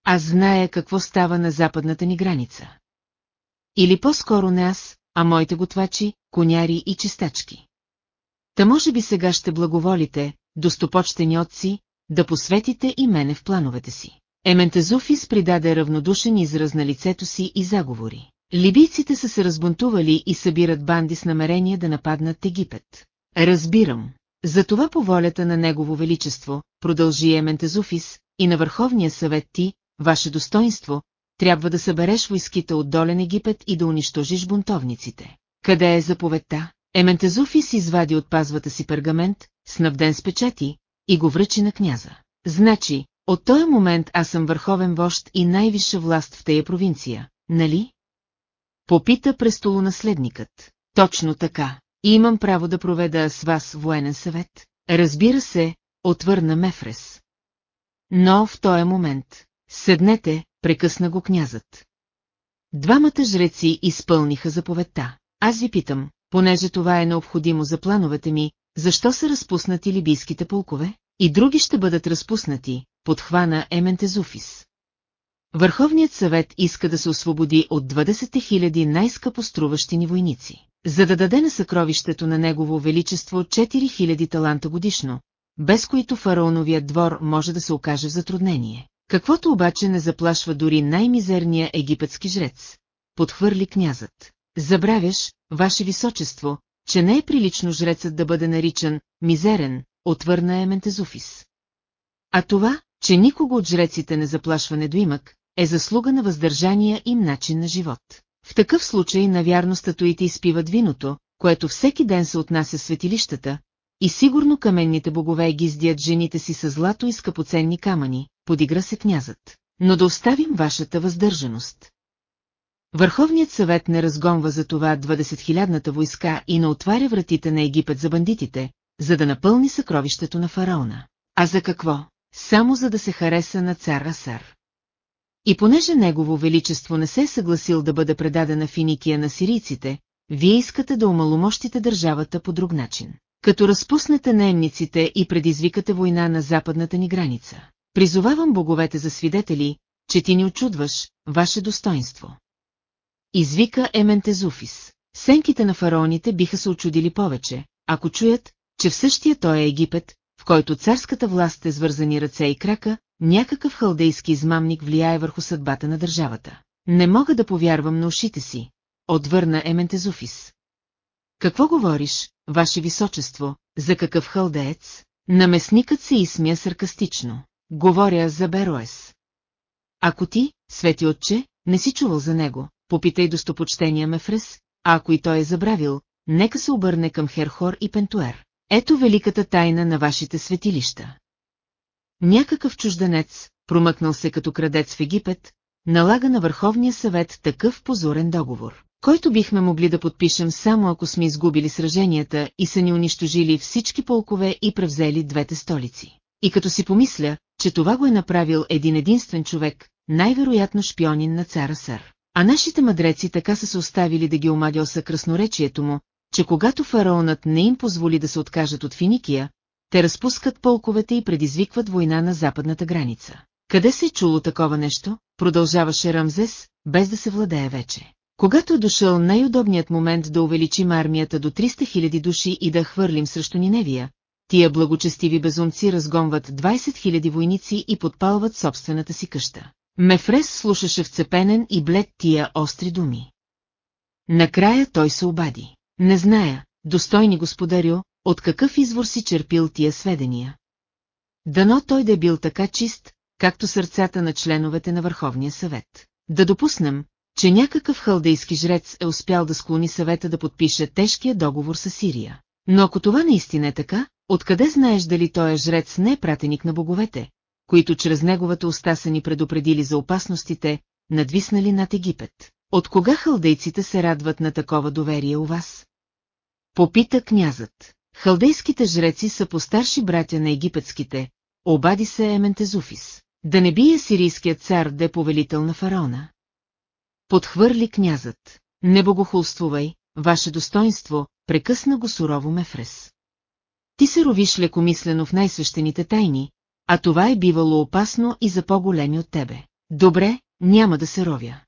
Аз зная какво става на западната ни граница. Или по-скоро не аз, а моите готвачи, коняри и чистачки. Та може би сега ще благоволите, достопочтени отци, да посветите и мене в плановете си. Ементезуфис придаде равнодушен израз на лицето си и заговори. Либийците са се разбунтували и събират банди с намерение да нападнат Египет. Разбирам. Затова по волята на Негово Величество, продължи Ементезуфис, и на Върховния съвет ти, ваше достоинство, трябва да събереш войските от долен Египет и да унищожиш бунтовниците. Къде е заповедта? Ементезуфис извади от пазвата си пергамент, снабден с печати, и го връчи на княза. Значи, от този момент аз съм върховен вожд и най-висша власт в тая провинция, нали? Попита престолонаследникът. Точно така. И имам право да проведа с вас военен съвет. Разбира се, отвърна Мефрес. Но в този момент, седнете, прекъсна го князът. Двамата жреци изпълниха заповедта. Аз ви питам, понеже това е необходимо за плановете ми, защо са разпуснати либийските полкове? И други ще бъдат разпуснати, подхвана Ементезуфис. Върховният съвет иска да се освободи от 20 000 най-скъпо ни войници, за да даде на съкровището на негово величество 4000 таланта годишно, без които фараоновият двор може да се окаже в затруднение. Каквото обаче не заплашва дори най-мизерния египетски жрец, подхвърли князът. Забравяш, ваше височество, че не е прилично жрецът да бъде наричан «мизерен», отвърна Ементезуфис. А това, че никого от жреците не заплашва недоимък, е заслуга на въздържания им начин на живот. В такъв случай навярно статуите изпиват виното, което всеки ден се отнася светилищата, и сигурно каменните богове ги издият жените си с злато и скъпоценни камъни, подигра се князът. Но да оставим вашата въздържаност. Върховният съвет не разгонва за това 20 000 войска и не отваря вратите на Египет за бандитите, за да напълни съкровището на фараона. А за какво? Само за да се хареса на цар Асар. И понеже негово величество не се е съгласил да бъде предадена Финикия на сирийците, вие искате да омаломощите държавата по друг начин. Като разпуснете наемниците и предизвикате война на западната ни граница. Призовавам боговете за свидетели, че ти ни очудваш, ваше достоинство. Извика Ементезуфис. Сенките на фараоните биха се очудили повече, ако чуят, че в същия той е Египет, който царската власт е свързани ръце и крака, някакъв халдейски измамник влияе върху съдбата на държавата. Не мога да повярвам на ушите си, отвърна Ементезуфис. Какво говориш, ваше височество, за какъв халдеец? Наместникът се изсмя саркастично. Говоря за Бероес. Ако ти, свети отче, не си чувал за него, попитай достопочтения Мефрес, а ако и той е забравил, нека се обърне към Херхор и Пентуер. Ето великата тайна на вашите светилища. Някакъв чужденец, промъкнал се като крадец в Египет, налага на Върховния съвет такъв позорен договор, който бихме могли да подпишем само ако сме изгубили сраженията и са ни унищожили всички полкове и превзели двете столици. И като си помисля, че това го е направил един единствен човек, най-вероятно шпионин на цара Сър. А нашите мъдреци така са се оставили да ги омагялса красноречието му, че когато фараонът не им позволи да се откажат от Финикия, те разпускат полковете и предизвикват война на западната граница. Къде се е чуло такова нещо? Продължаваше Рамзес, без да се владее вече. Когато е дошъл най-удобният момент да увеличим армията до 300 000 души и да хвърлим срещу Ниневия, тия благочестиви безумци разгонват 20 000 войници и подпалват собствената си къща. Мефрес слушаше вцепенен и блед тия остри думи. Накрая той се обади. Не зная, достойни господарю, от какъв извор си черпил тия сведения. Дано той да е бил така чист, както сърцата на членовете на Върховния съвет. Да допуснем, че някакъв халдейски жрец е успял да склони съвета да подпише тежкия договор с Сирия. Но ако това наистина е така, откъде знаеш дали той е жрец не е пратеник на боговете, които чрез неговата уста са ни предупредили за опасностите, надвиснали над Египет? От кога халдейците се радват на такова доверие у вас? Попита князът. Халдейските жреци са постарши братя на египетските, обади се Ементезуфис. Да не бие сирийският цар да е повелител на фараона. Подхвърли князът. Не богохулствувай, ваше достоинство, прекъсна го сурово Мефрес. Ти се ровиш лекомислено в най-свещените тайни, а това е бивало опасно и за по-големи от тебе. Добре, няма да се ровя.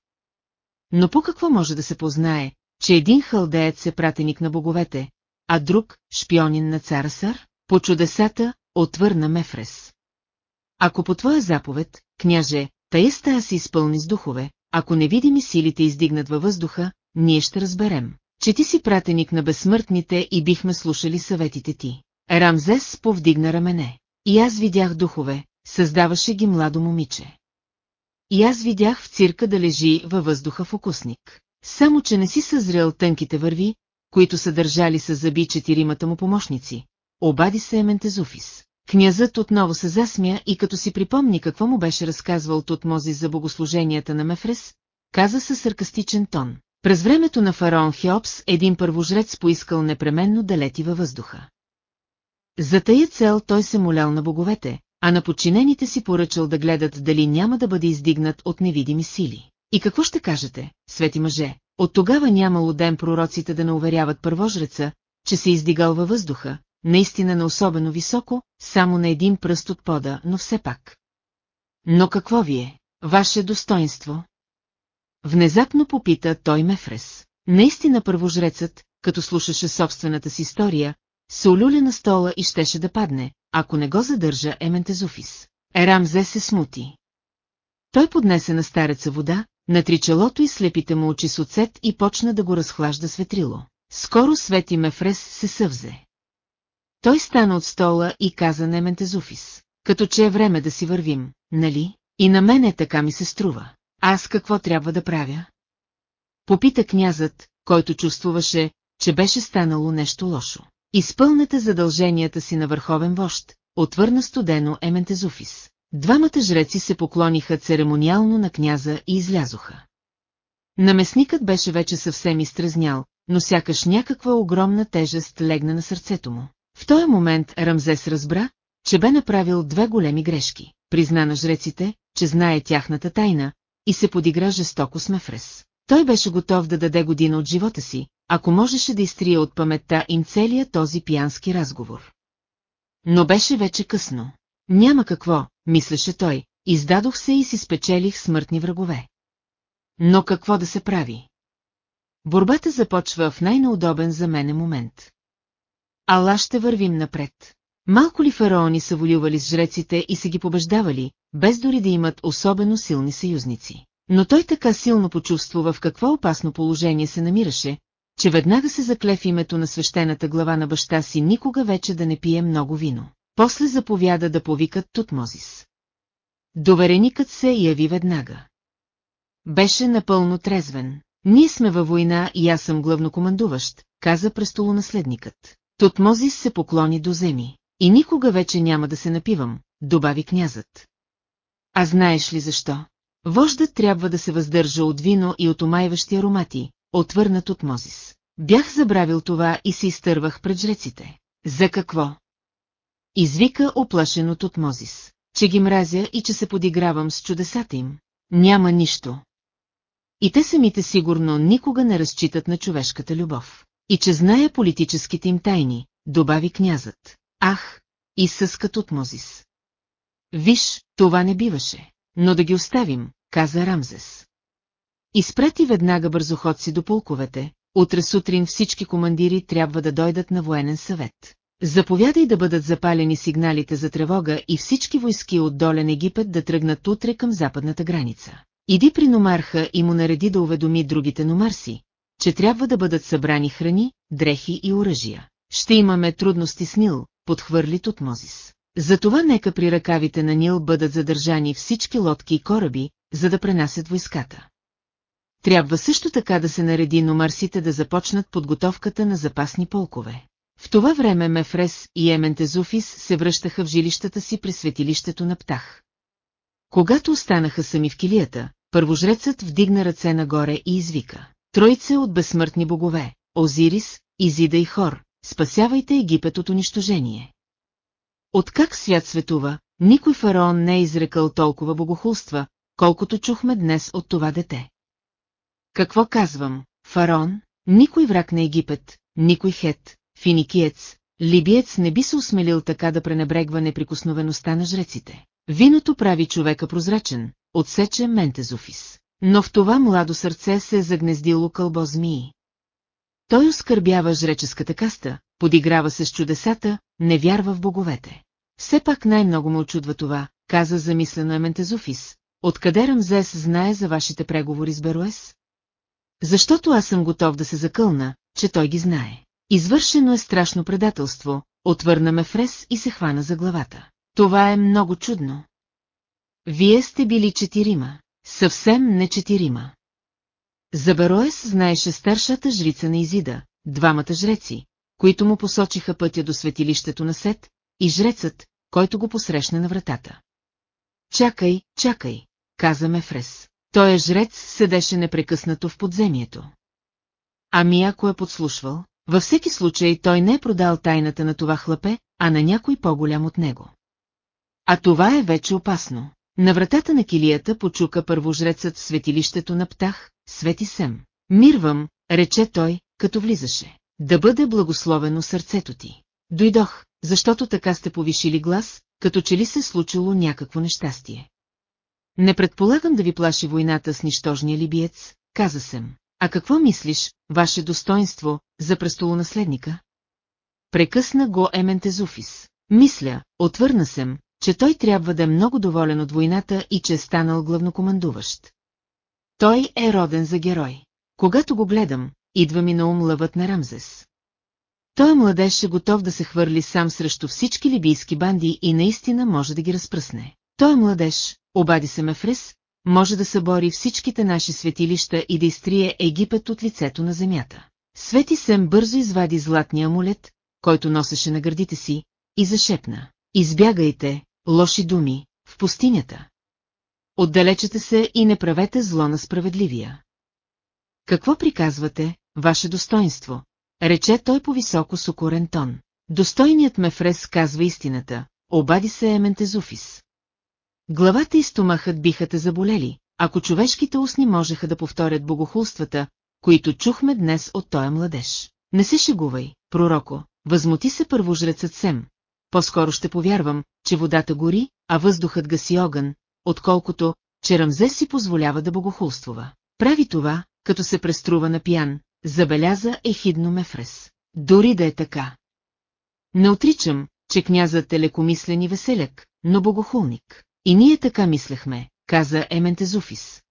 Но по какво може да се познае, че един халдеец е пратеник на боговете, а друг – шпионин на цара Сър? По чудесата, отвърна Мефрес. Ако по твоя заповед, княже, тая стая се изпълни с духове, ако невидими силите издигнат във въздуха, ние ще разберем, че ти си пратеник на безсмъртните и бихме слушали съветите ти. Рамзес повдигна рамене. И аз видях духове, създаваше ги младо момиче. И аз видях в цирка да лежи във въздуха фокусник. Само, че не си съзрел тънките върви, които са държали с зъби четиримата му помощници. Обади се Ементезуфис. Князът отново се засмя и като си припомни какво му беше разказвал Тутмозис за богослуженията на Мефрес, каза със саркастичен тон. През времето на фараон Хеопс един първожрец поискал непременно да лети във въздуха. За тая цел той се молял на боговете, а на подчинените си поръчал да гледат дали няма да бъде издигнат от невидими сили. И какво ще кажете, свети мъже? От тогава нямало ден пророците да не уверяват първожреца, че се издигал във въздуха, наистина на особено високо, само на един пръст от пода, но все пак. Но какво ви е, ваше достоинство? Внезапно попита той Мефрес. Наистина първожрецът, като слушаше собствената си история, се олюля на стола и щеше да падне, ако не го задържа Ементезуфис. Ерамзе се смути. Той поднесе на стареца вода, натри челото и слепите му очи с оцет и почна да го разхлажда светрило. Скоро Свети Мефрес се съвзе. Той стана от стола и каза на Ементезуфис. Като че е време да си вървим, нали? И на мене така ми се струва. Аз какво трябва да правя? Попита князът, който чувствуваше, че беше станало нещо лошо. Изпълнете задълженията си на върховен вожд, отвърна студено Ементезуфис. Двамата жреци се поклониха церемониално на княза и излязоха. Наместникът беше вече съвсем изтрезнял, но сякаш някаква огромна тежест легна на сърцето му. В този момент Рамзес разбра, че бе направил две големи грешки. Призна на жреците, че знае тяхната тайна, и се подигра жестоко с Мефрес. Той беше готов да даде година от живота си, ако можеше да изтрие от паметта им целия този пиянски разговор. Но беше вече късно. Няма какво, мислеше той, издадох се и си спечелих смъртни врагове. Но какво да се прави? Борбата започва в най-неудобен за мене момент. Ала ще вървим напред. Малко ли фараони са волювали с жреците и са ги побеждавали, без дори да имат особено силни съюзници. Но той така силно почувствува в какво опасно положение се намираше, че веднага се закле в името на свещената глава на баща си никога вече да не пие много вино. После заповяда да повикат Тутмозис. Довереникът се яви веднага. Беше напълно трезвен. Ние сме във война и аз съм главнокомандуващ, каза престолонаследникът. Тутмозис се поклони до земи. И никога вече няма да се напивам, добави князът. А знаеш ли защо? Вождът трябва да се въздържа от вино и от омайващи аромати, отвърнат от Мозис. Бях забравил това и се изтървах пред жреците. За какво? Извика оплашен от Мозис, че ги мразя и че се подигравам с чудесата им. Няма нищо. И те самите сигурно никога не разчитат на човешката любов. И че зная политическите им тайни, добави князът. Ах, и съскат от Мозис. Виж, това не биваше, но да ги оставим, каза Рамзес. Изпрати веднага бързоходци до полковете, утре сутрин всички командири трябва да дойдат на военен съвет. Заповядай да бъдат запалени сигналите за тревога и всички войски от долен Египет да тръгнат утре към западната граница. Иди при номарха и му нареди да уведоми другите номарси, че трябва да бъдат събрани храни, дрехи и оръжия. Ще имаме трудности с Нил, подхвърли Тутмозис. Затова нека при ръкавите на Нил бъдат задържани всички лодки и кораби, за да пренасят войската. Трябва също така да се нареди номарсите да започнат подготовката на запасни полкове. В това време Мефрес и Ементезуфис се връщаха в жилищата си при светилището на Птах. Когато останаха сами в килията, първожрецът вдигна ръце нагоре и извика. Тройце от безсмъртни богове, Озирис, Изида и Хор, спасявайте Египет от унищожение. Откак свят светува, никой фараон не е изрекал толкова богохулства, колкото чухме днес от това дете. Какво казвам, фараон? Никой враг на Египет, никой хет, финикиец, либиец не би се осмелил така да пренебрегва неприкосновеността на жреците. Виното прави човека прозрачен, отсече Ментезофис. Но в това младо сърце се е загнездило кълбо змии. Той оскърбява жреческата каста, подиграва се с чудесата, не вярва в боговете. Все пак най-много му очудва това, каза замислено Ементезофис. Откъде Рамзес знае за вашите преговори с Беруес? Защото аз съм готов да се закълна, че той ги знае. Извършено е страшно предателство, отвърна ме Фрес и се хвана за главата. Това е много чудно. Вие сте били четирима, съвсем не четирима. За Бероес знаеше старшата жрица на Изида, двамата жреци, които му посочиха пътя до светилището на Сет, и жрецът, който го посрещна на вратата. Чакай, чакай, каза Мефрес. Той е жрец, седеше непрекъснато в подземието. Ами ако е подслушвал, във всеки случай той не е продал тайната на това хлапе, а на някой по-голям от него. А това е вече опасно. На вратата на килията почука първожрецът в светилището на птах, свети сем. Мирвам, рече той, като влизаше. Да бъде благословено сърцето ти. Дойдох, защото така сте повишили глас, като че ли се случило някакво нещастие. Не предполагам да ви плаши войната с нищожния либиец, каза съм. А какво мислиш, ваше достоинство, за престолонаследника? Прекъсна го Ементезуфис. Мисля, отвърна съм, че той трябва да е много доволен от войната и че е станал главнокомандуващ. Той е роден за герой. Когато го гледам, идва ми на ум лъвът на Рамзес. Той младеж е готов да се хвърли сам срещу всички либийски банди и наистина може да ги разпръсне. Той е младеж, обади се Мефрес, може да събори всичките наши светилища и да изтрие Египет от лицето на земята. Свети Сем бързо извади златния амулет, който носеше на гърдите си, и зашепна. Избягайте, лоши думи, в пустинята. Отдалечете се и не правете зло на справедливия. Какво приказвате, ваше достоинство? Рече той по високо сукорен тон. Достойният Мефрес казва истината, обади се Ементезуфис. Главата и стомахът биха те заболели, ако човешките устни можеха да повторят богохулствата, които чухме днес от тоя младеж. Не се шегувай, пророко, възмути се първожрецът Сем. По-скоро ще повярвам, че водата гори, а въздухът гаси огън, отколкото, че Рамзес си позволява да богохулствува. Прави това, като се преструва на пиян, забеляза ехидно Мефрес. Дори да е така. Не отричам, че князът е лекомислен и веселяк, но богохулник. И ние така мислехме, каза Ементезуфис.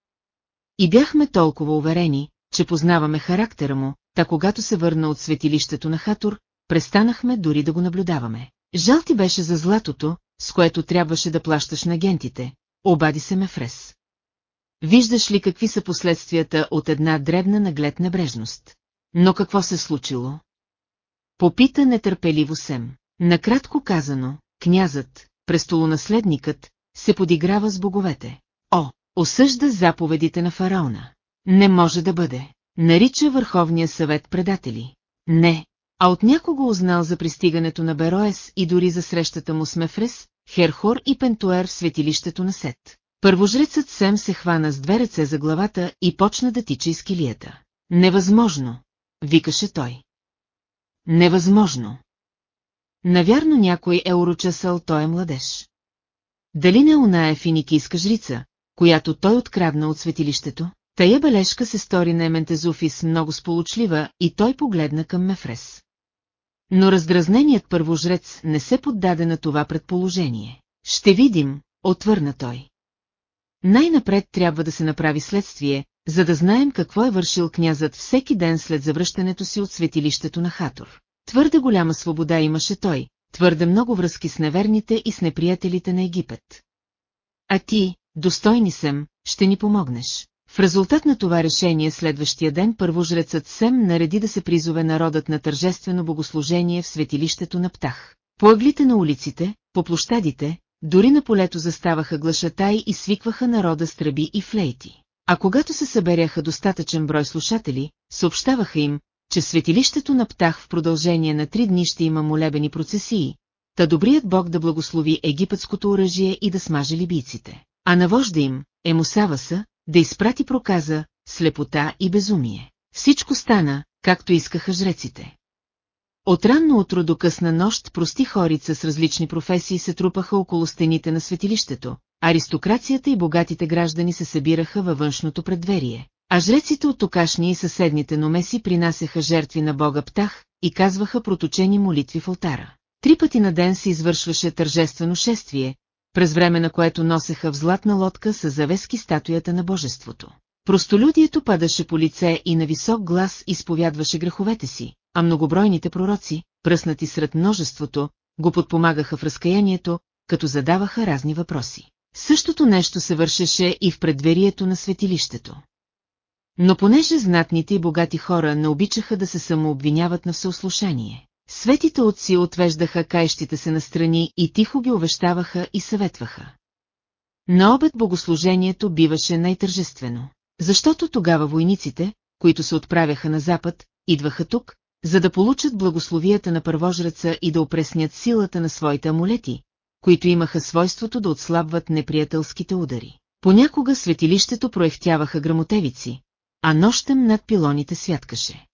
И бяхме толкова уверени, че познаваме характера му, та когато се върна от светилището на Хатур, престанахме дори да го наблюдаваме. Жал ти беше за златото, с което трябваше да плащаш на агентите, обади се Мефрес. Виждаш ли какви са последствията от една дребна наглед небрежност? Но какво се случило? Попита нетърпеливо Сем. Накратко казано, князът, престолонаследникът, се подиграва с боговете. О, осъжда заповедите на фараона. Не може да бъде. Нарича Върховния съвет предатели. Не, а от някого узнал за пристигането на Бероес и дори за срещата му с Мефрес, Херхор и Пентуер в светилището на Сет. Първожрецът Сем се хвана с две ръце за главата и почна да тича из килията. Невъзможно, викаше той. Невъзможно. Навярно някой е урочесал той е младеж. Дали не она е финикийска жрица, която той открадна от светилището? Тая бележка се стори на Ементезуфис много сполучлива и той погледна към Мефрес. Но раздразненият първожрец не се поддаде на това предположение. Ще видим, отвърна той. Най-напред трябва да се направи следствие, за да знаем какво е вършил князът всеки ден след завръщането си от светилището на Хатор. Твърде голяма свобода имаше той, твърде много връзки с неверните и с неприятелите на Египет. А ти, достойни съм, ще ни помогнеш. В резултат на това решение следващия ден първожрецът Сем нареди да се призове народът на тържествено богослужение в светилището на Птах. По ъглите на улиците, по площадите, дори на полето заставаха глашатай и свикваха народа с тръби и флейти. А когато се съберяха достатъчен брой слушатели, съобщаваха им, че светилището на Птах в продължение на три дни ще има молебени процесии, та добрият бог да благослови египетското оръжие и да смаже либийците. А на вожда им, Емусаваса, да изпрати проказа, слепота и безумие. Всичко стана, както искаха жреците. От ранно утро до късна нощ прости хорица с различни професии се трупаха около стените на светилището, аристокрацията и богатите граждани се събираха във външното предверие, а жреците от токашни и съседните номеси принасяха жертви на бога Птах и казваха проточени молитви в алтара. Три пъти на ден се извършваше тържествено шествие, през време на което носеха в златна лодка с завески статуята на божеството. Простолюдието падаше по лице и на висок глас изповядваше греховете си, а многобройните пророци, пръснати сред множеството, го подпомагаха в разкаянието, като задаваха разни въпроси. Същото нещо се вършеше и в предверието на светилището. Но понеже знатните и богати хора не обичаха да се самообвиняват на всеослушание, светите отци отвеждаха каещите се настрани и тихо ги увещаваха и съветваха. На обед богослужението биваше най-тържествено, защото тогава войниците, които се отправяха на запад, идваха тук, за да получат благословията на първожреца и да опреснят силата на своите амулети, които имаха свойството да отслабват неприятелските удари. Понякога светилището проехтяваха грамотевици, а нощем над пилоните святкаше.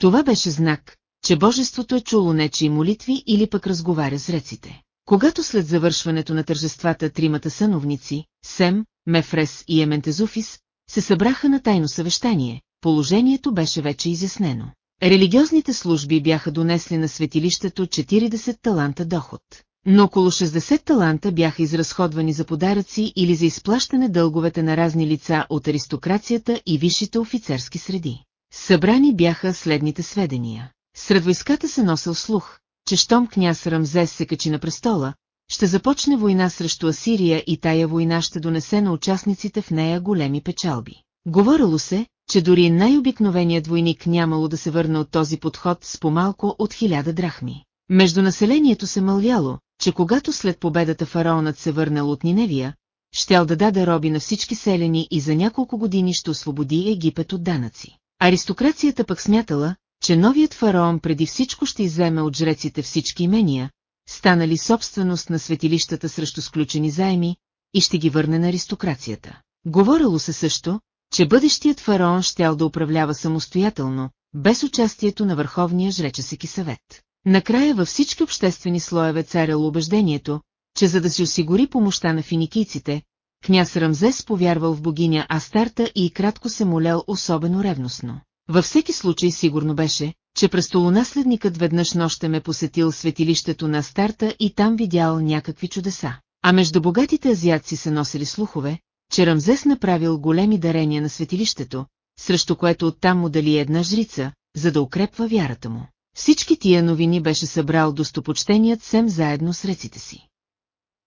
Това беше знак, че божеството е чуло нечии молитви или пък разговаря с реците. Когато след завършването на тържествата тримата съновници, Сем, Мефрес и Ементезуфис, се събраха на тайно съвещание, положението беше вече изяснено. Религиозните служби бяха донесли на светилището 40 таланта доход, но около 60 таланта бяха изразходвани за подаръци или за изплащане дълговете на разни лица от аристокрацията и висшите офицерски среди. Събрани бяха следните сведения. Сред войската се носил слух, че щом княз Рамзес се качи на престола, ще започне война срещу Асирия и тая война ще донесе на участниците в нея големи печалби. Говорило се, че дори най-обикновеният войник нямало да се върне от този подход с по-малко от хиляда драхми. Между населението се мълвяло, че когато след победата фараонът се върнал от Ниневия, щял да даде роби на всички селени и за няколко години ще освободи Египет от данъци. Аристокрацията пък смятала, че новият фараон преди всичко ще изземе от жреците всички имения, станали собственост на светилищата срещу сключени заеми, и ще ги върне на аристокрацията. Говорило се също, че бъдещият фараон щял да управлява самостоятелно, без участието на Върховния жречесеки съвет. Накрая във всички обществени слоеве царяло убеждението, че за да си осигури помощта на финикийците, княз Рамзес повярвал в богиня Астарта и кратко се молял особено ревностно. Във всеки случай сигурно беше, че престолонаследникът веднъж нощем е посетил светилището на Астарта и там видял някакви чудеса. А между богатите азиатци се носили слухове, че Рамзес направил големи дарения на светилището, срещу което оттам му дали една жрица, за да укрепва вярата му. Всички тия новини беше събрал достопочтеният Сем заедно с реците си.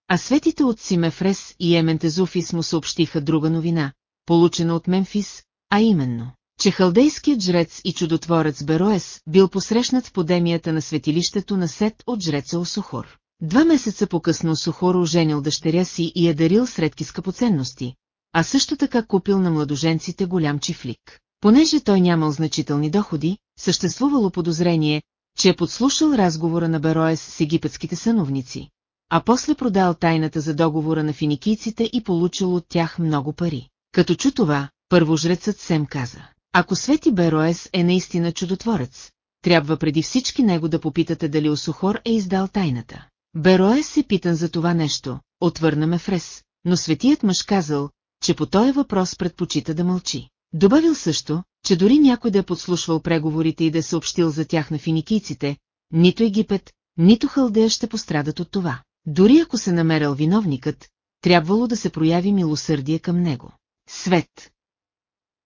А светите от Симефрес и Ементезуфис му съобщиха друга новина, получена от Мемфис, а именно, че халдейският жрец и чудотворец Бероес бил посрещнат в подемията на светилището на Сет от жреца Осухор. Два месеца по-късно Осухор оженил дъщеря си и я дарил средки скъпоценности, а също така купил на младоженците голям чифлик. Понеже той нямал значителни доходи, съществувало подозрение, че е подслушал разговора на Бероес с египетските съновници, а после продал тайната за договора на финикийците и получил от тях много пари. Като чу това, първожрецът Сем каза, ако Свети Бероес е наистина чудотворец, трябва преди всички него да попитате дали Осухор е издал тайната. Бероес е питан за това нещо, отвърна Мефрес, но светият мъж казал, че по този въпрос предпочита да мълчи. Добавил също, че дори някой да е подслушвал преговорите и да е съобщил за тях на финикийците, нито Египет, нито Халдея ще пострадат от това. Дори ако се намерил виновникът, трябвало да се прояви милосърдие към него. Свет.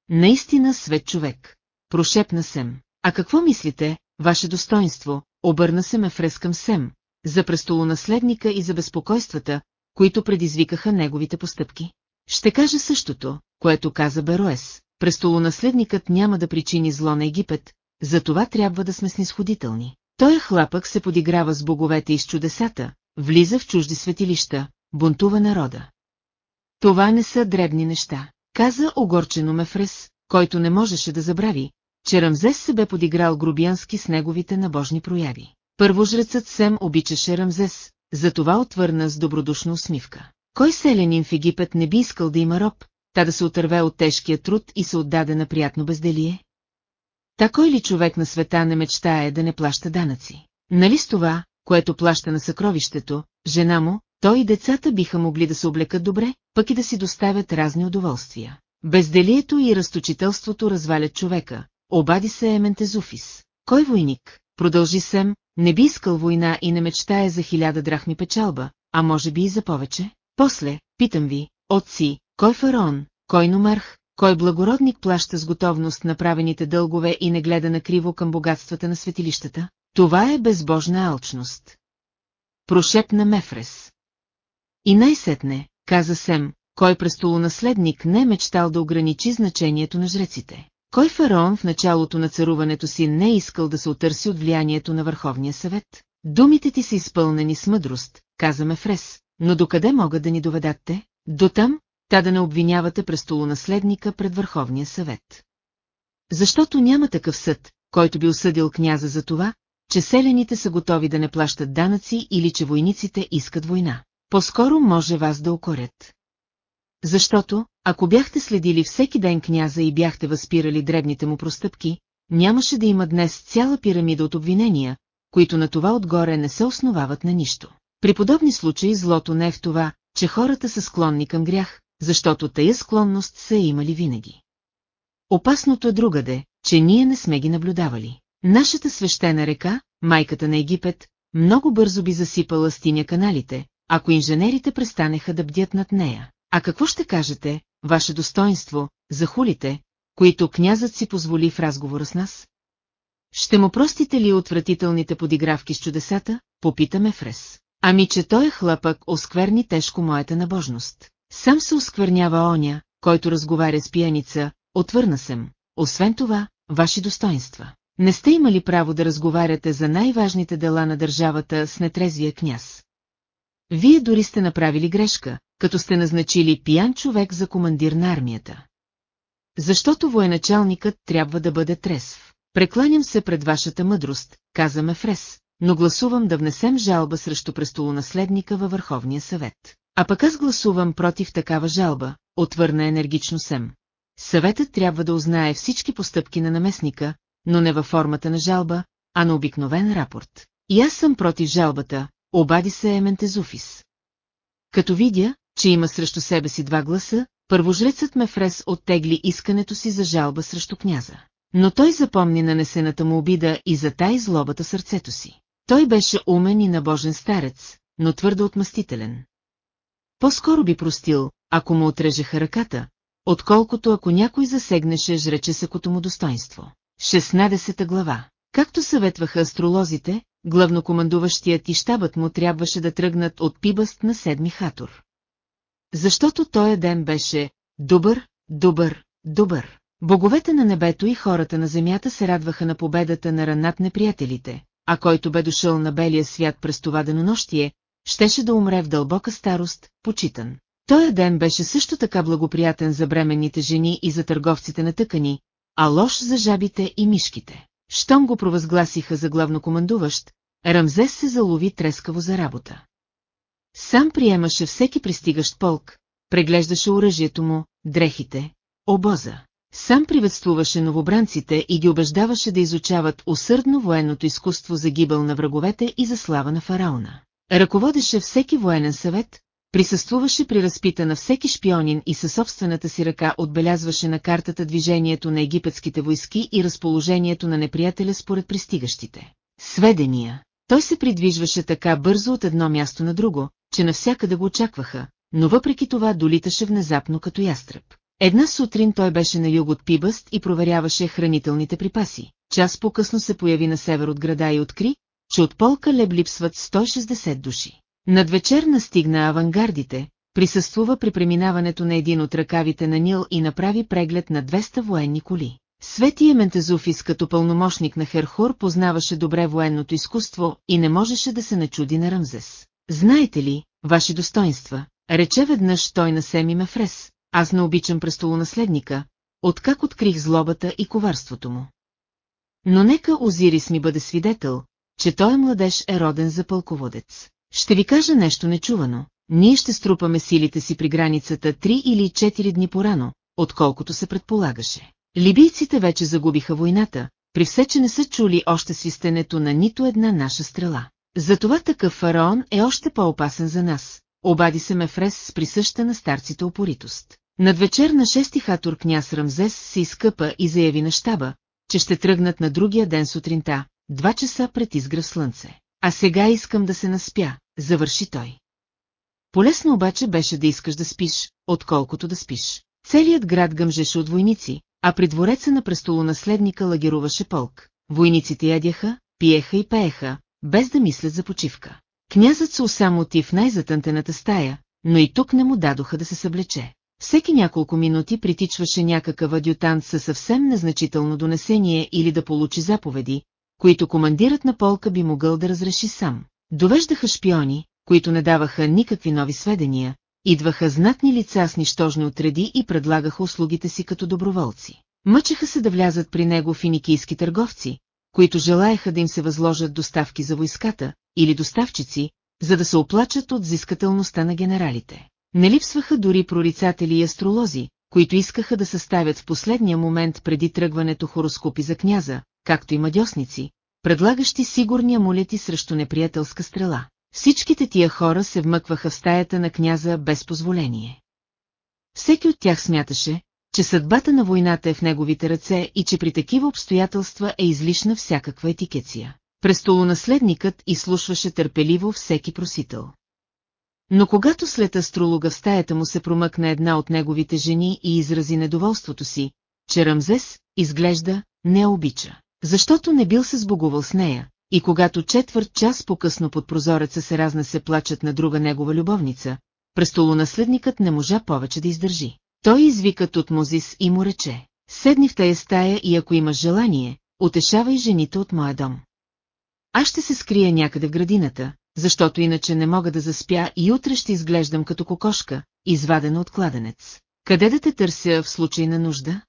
Наистина свет човек. Прошепна Сем. А какво мислите, ваше достоинство, обърна се ме фрескам Сем, за престолонаследника и за безпокойствата, които предизвикаха неговите постъпки? Ще кажа същото, което каза Бероес. Престолонаследникът няма да причини зло на Египет, затова трябва да сме снисходителни. Той хлапък се подиграва с боговете и с чудесата, влиза в чужди светилища, бунтува народа. Това не са дребни неща, каза огорчено Мефрес, който не можеше да забрави, че Рамзес се бе подиграл грубянски с неговите набожни прояви. Първожрецът Сем обичаше Рамзес, затова отвърна с добродушна усмивка. Кой селянин в Египет не би искал да има роб, та да се отърве от тежкия труд и се отдаде на приятно безделие? Та кой ли човек на света не мечтае да не плаща данъци? Нали с това, което плаща на съкровището, жена му, той и децата биха могли да се облекат добре, пък и да си доставят разни удоволствия. Безделието и разточителството развалят човека, обади се Ементезуфис. Кой войник, продължи Сем, не би искал война и не мечтае за хиляда драхми печалба, а може би и за повече? После, питам ви, отци, кой фараон, кой номарх, кой благородник плаща с готовност направените дългове и не гледа на криво към богатствата на светилищата? Това е безбожна алчност. Прошепна Мефрес. И най-сетне, каза Сем, кой престолонаследник не е мечтал да ограничи значението на жреците. Кой фараон в началото на царуването си не е искал да се отърси от влиянието на Върховния съвет? Думите ти са изпълнени с мъдрост, каза Мефрес, но докъде могат да ни доведат До там, та да не обвинявате престолонаследника пред Върховния съвет. Защото няма такъв съд, който би осъдил княза за това, че селените са готови да не плащат данъци или че войниците искат война. По-скоро може вас да окорят. Защото, ако бяхте следили всеки ден княза и бяхте възпирали дребните му простъпки, нямаше да има днес цяла пирамида от обвинения, които на това отгоре не се основават на нищо. При подобни случаи злото не е в това, че хората са склонни към грях, защото тая склонност са имали винаги. Опасното е другаде, че ние не сме ги наблюдавали. Нашата свещена река, майката на Египет, много бързо би засипала стиня каналите, ако инженерите престанеха да бдят над нея. А какво ще кажете, ваше достоинство, за хулите, които князът си позволи в разговора с нас? Ще му простите ли отвратителните подигравки с чудесата? Попита Фрес. Ами че той е хлапък оскверни тежко моята набожност. Сам се осквернява оня, който разговаря с пияница, отвърна съм. Освен това, ваши достоинства. Не сте имали право да разговаряте за най-важните дела на държавата с нетрезвия княз. Вие дори сте направили грешка, като сте назначили пиян човек за командир на армията. Защото военачалникът трябва да бъде трезв. Прекланям се пред вашата мъдрост, каза Мефрес, но гласувам да внесем жалба срещу престолонаследника във Върховния съвет. А пък аз гласувам против такава жалба, отвърна енергично Сем. Съветът трябва да узнае всички постъпки на наместника, но не във формата на жалба, а на обикновен рапорт. И аз съм против жалбата, обади се Ементезуфис. Като видя, че има срещу себе си два гласа, първожрецът Мефрес оттегли искането си за жалба срещу княза. Но той запомни нанесената му обида и затай злобата сърцето си. Той беше умен и набожен старец, но твърдо отмъстителен. По-скоро би простил, ако му отрежеха ръката, отколкото ако някой засегнеше жречесъкото му достоинство. 16 глава. Както съветваха астролозите, главнокомандуващият и щабът му трябваше да тръгнат от Пибъст на седми хатор. Защото този ден беше добър, добър, добър. Боговете на небето и хората на земята се радваха на победата на над неприятелите, а който бе дошъл на белия свят през това денонощие, щеше да умре в дълбока старост, почитан. Той ден беше също така благоприятен за бременните жени и за търговците на тъкани, а лош за жабите и мишките. Щом го провъзгласиха за главнокомандуващ, Рамзес се залови трескаво за работа. Сам приемаше всеки пристигащ полк, преглеждаше оръжието му, дрехите, обоза. Сам приветствуваше новобранците и ги убеждаваше да изучават усърдно военното изкуство за гибел на враговете и за слава на фараона. Ръководеше всеки военен съвет, присъствуваше при разпита на всеки шпионин и със собствената си ръка отбелязваше на картата движението на египетските войски и разположението на неприятеля според пристигащите. Сведения. Той се придвижваше така бързо от едно място на друго, че навсякъде го очакваха, но въпреки това долиташе внезапно като ястреб. Една сутрин той беше на юг от Пибъст и проверяваше хранителните припаси. Час по-късно се появи на север от града и откри, че от полка леб липсват 160 души. Над вечер настигна авангардите, присъствува при преминаването на един от ръкавите на Нил и направи преглед на 200 военни коли. Свети Ементезуфис като пълномощник на Херхур познаваше добре военното изкуство и не можеше да се начуди на Рамзес. Знаете ли, ваши достоинства, рече веднъж той на Семи Мефрес, аз не обичам престолонаследника, откак открих злобата и коварството му. Но нека Озирис ми бъде свидетел, че той младеж е роден за пълководец. Ще ви кажа нещо нечувано. Ние ще струпаме силите си при границата три или четири дни порано, отколкото се предполагаше. Либийците вече загубиха войната, при все, че не са чули още свистенето на нито една наша стрела. Затова такъв фараон е още по-опасен за нас, обади се Мефрес с присъща на старците опоритост. Над вечер на шести хатор княз Рамзес се изкъпа и заяви на щаба, че ще тръгнат на другия ден сутринта, два часа пред изгръв слънце. А сега искам да се наспя, завърши той. Полесно обаче беше да искаш да спиш, отколкото да спиш. Целият град гъмжеше от войници, а при двореца на престолонаследника лагеруваше полк. Войниците ядяха, пиеха и пееха, без да мислят за почивка. Князът се усамоти в най-затънтената стая, но и тук не му дадоха да се съблече. Всеки няколко минути притичваше някакъв адютант със съвсем незначително донесение или да получи заповеди, които командирът на полка би могъл да разреши сам. Довеждаха шпиони, които не даваха никакви нови сведения, идваха знатни лица с нищожни отреди и предлагаха услугите си като доброволци. Мъчеха се да влязат при него финикийски търговци, които желаяха да им се възложат доставки за войската, или доставчици, за да се оплачат от зискателността на генералите. Не липсваха дори прорицатели и астролози, които искаха да съставят в последния момент преди тръгването хороскопи за княза, както и мадьосници, предлагащи сигурни амулети срещу неприятелска стрела. Всичките тия хора се вмъкваха в стаята на княза без позволение. Всеки от тях смяташе, че съдбата на войната е в неговите ръце и че при такива обстоятелства е излишна всякаква етикеция. Престолонаследникът изслушваше търпеливо всеки просител. Но когато след астролога в стаята му се промъкна една от неговите жени и изрази недоволството си, че Рамзес, изглежда, не обича, защото не бил се сбогувал с нея, и когато четвърт час по-късно под прозореца се разнесе плачат на друга негова любовница, престолонаследникът не можа повече да издържи. Той извика Тутмозис и му рече, седни в тая стая и ако имаш желание, утешавай жените от моя дом. Аз ще се скрия някъде в градината, защото иначе не мога да заспя и утре ще изглеждам като кокошка, извадена от кладенец. Къде да те търся в случай на нужда?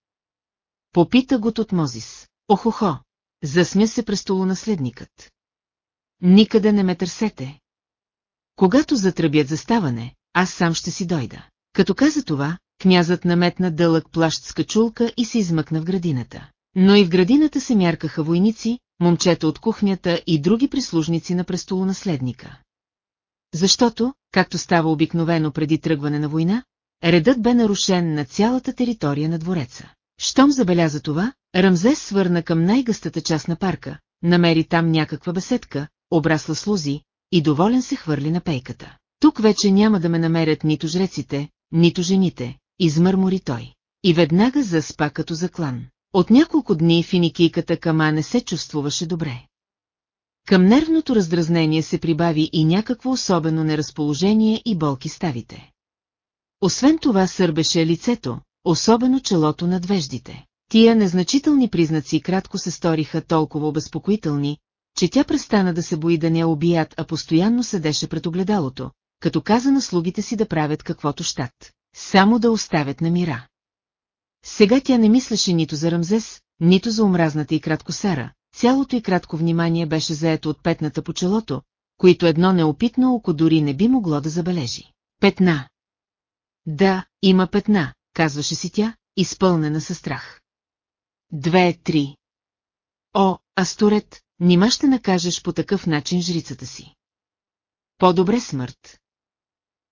Попита го Тотмозис. Охохо! Засмя се престолонаследникът. Никъде не ме търсете. Когато затръбят заставане, аз сам ще си дойда. Като каза това, князът наметна дълъг плащ с качулка и се измъкна в градината. Но и в градината се мяркаха войници, момчета от кухнята и други прислужници на престолонаследника. Защото, както става обикновено преди тръгване на война, редът бе нарушен на цялата територия на двореца. Щом забеляза това, Рамзес свърна към най-гъстата част на парка, намери там някаква беседка, обрасла с лузи, и доволен се хвърли на пейката. Тук вече няма да ме намерят нито жреците, нито жените, измърмори той. И веднага заспа като заклан. От няколко дни финикийката Кама не се чувствуваше добре. Към нервното раздразнение се прибави и някакво особено неразположение и болки ставите. Освен това сърбеше лицето, особено челото над веждите. Тия незначителни признаци кратко се сториха толкова обезпокоителни, че тя престана да се бои да не я убият, а постоянно седеше пред огледалото, като каза на слугите си да правят каквото щат, само да оставят на мира. Сега тя не мислеше нито за Рамзес, нито за омразната и кратко Сара, цялото и кратко внимание беше заето от петната по челото, които едно неопитно око дори не би могло да забележи. Петна. Да, има петна, казваше си тя, изпълнена със страх. Две, три. О, Асторет, нима ще накажеш по такъв начин жрицата си. По-добре смърт.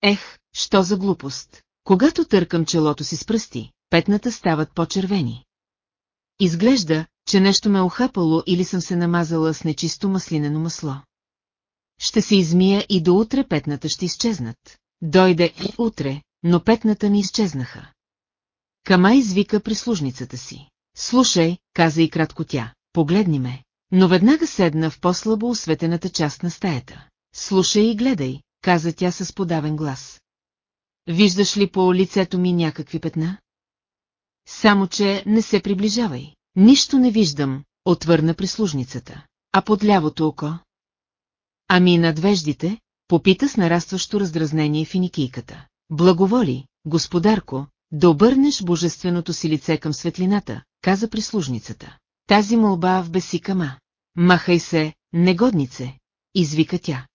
Ех, що за глупост. Когато търкам челото си с пръсти, петната стават по-червени. Изглежда, че нещо ме охапало или съм се намазала с нечисто маслинено масло. Ще се измия и до утре петната ще изчезнат. Дойде и утре, но петната не изчезнаха. Кама извика прислужницата си. Слушай, каза и кратко тя, погледни ме. Но веднага седна в по-слабо осветената част на стаята. Слушай и гледай, каза тя с подавен глас. Виждаш ли по лицето ми някакви петна? Само, че не се приближавай. Нищо не виждам, отвърна прислужницата. А под лявото око? Ами над веждите, попита с нарастващо раздразнение финикийката. Благоволи, господарко, да обърнеш божественото си лице към светлината, каза прислужницата. Тази молба в беси кама. Махай се, негоднице, извика тя.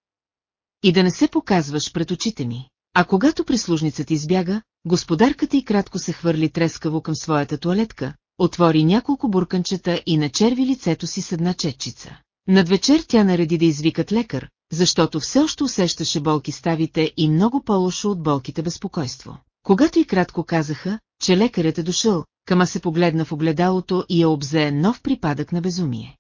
И да не се показваш пред очите ми. А когато прислужницата избяга, господарката и кратко се хвърли трескаво към своята туалетка, отвори няколко бурканчета и начерви лицето си с една четчица. Над вечер тя нареди да извикат лекар, защото все още усещаше болки ставите и много по-лошо от болките безпокойство. Когато и кратко казаха, че лекарят е дошъл, Кама се погледна в огледалото и я обзе нов припадък на безумие.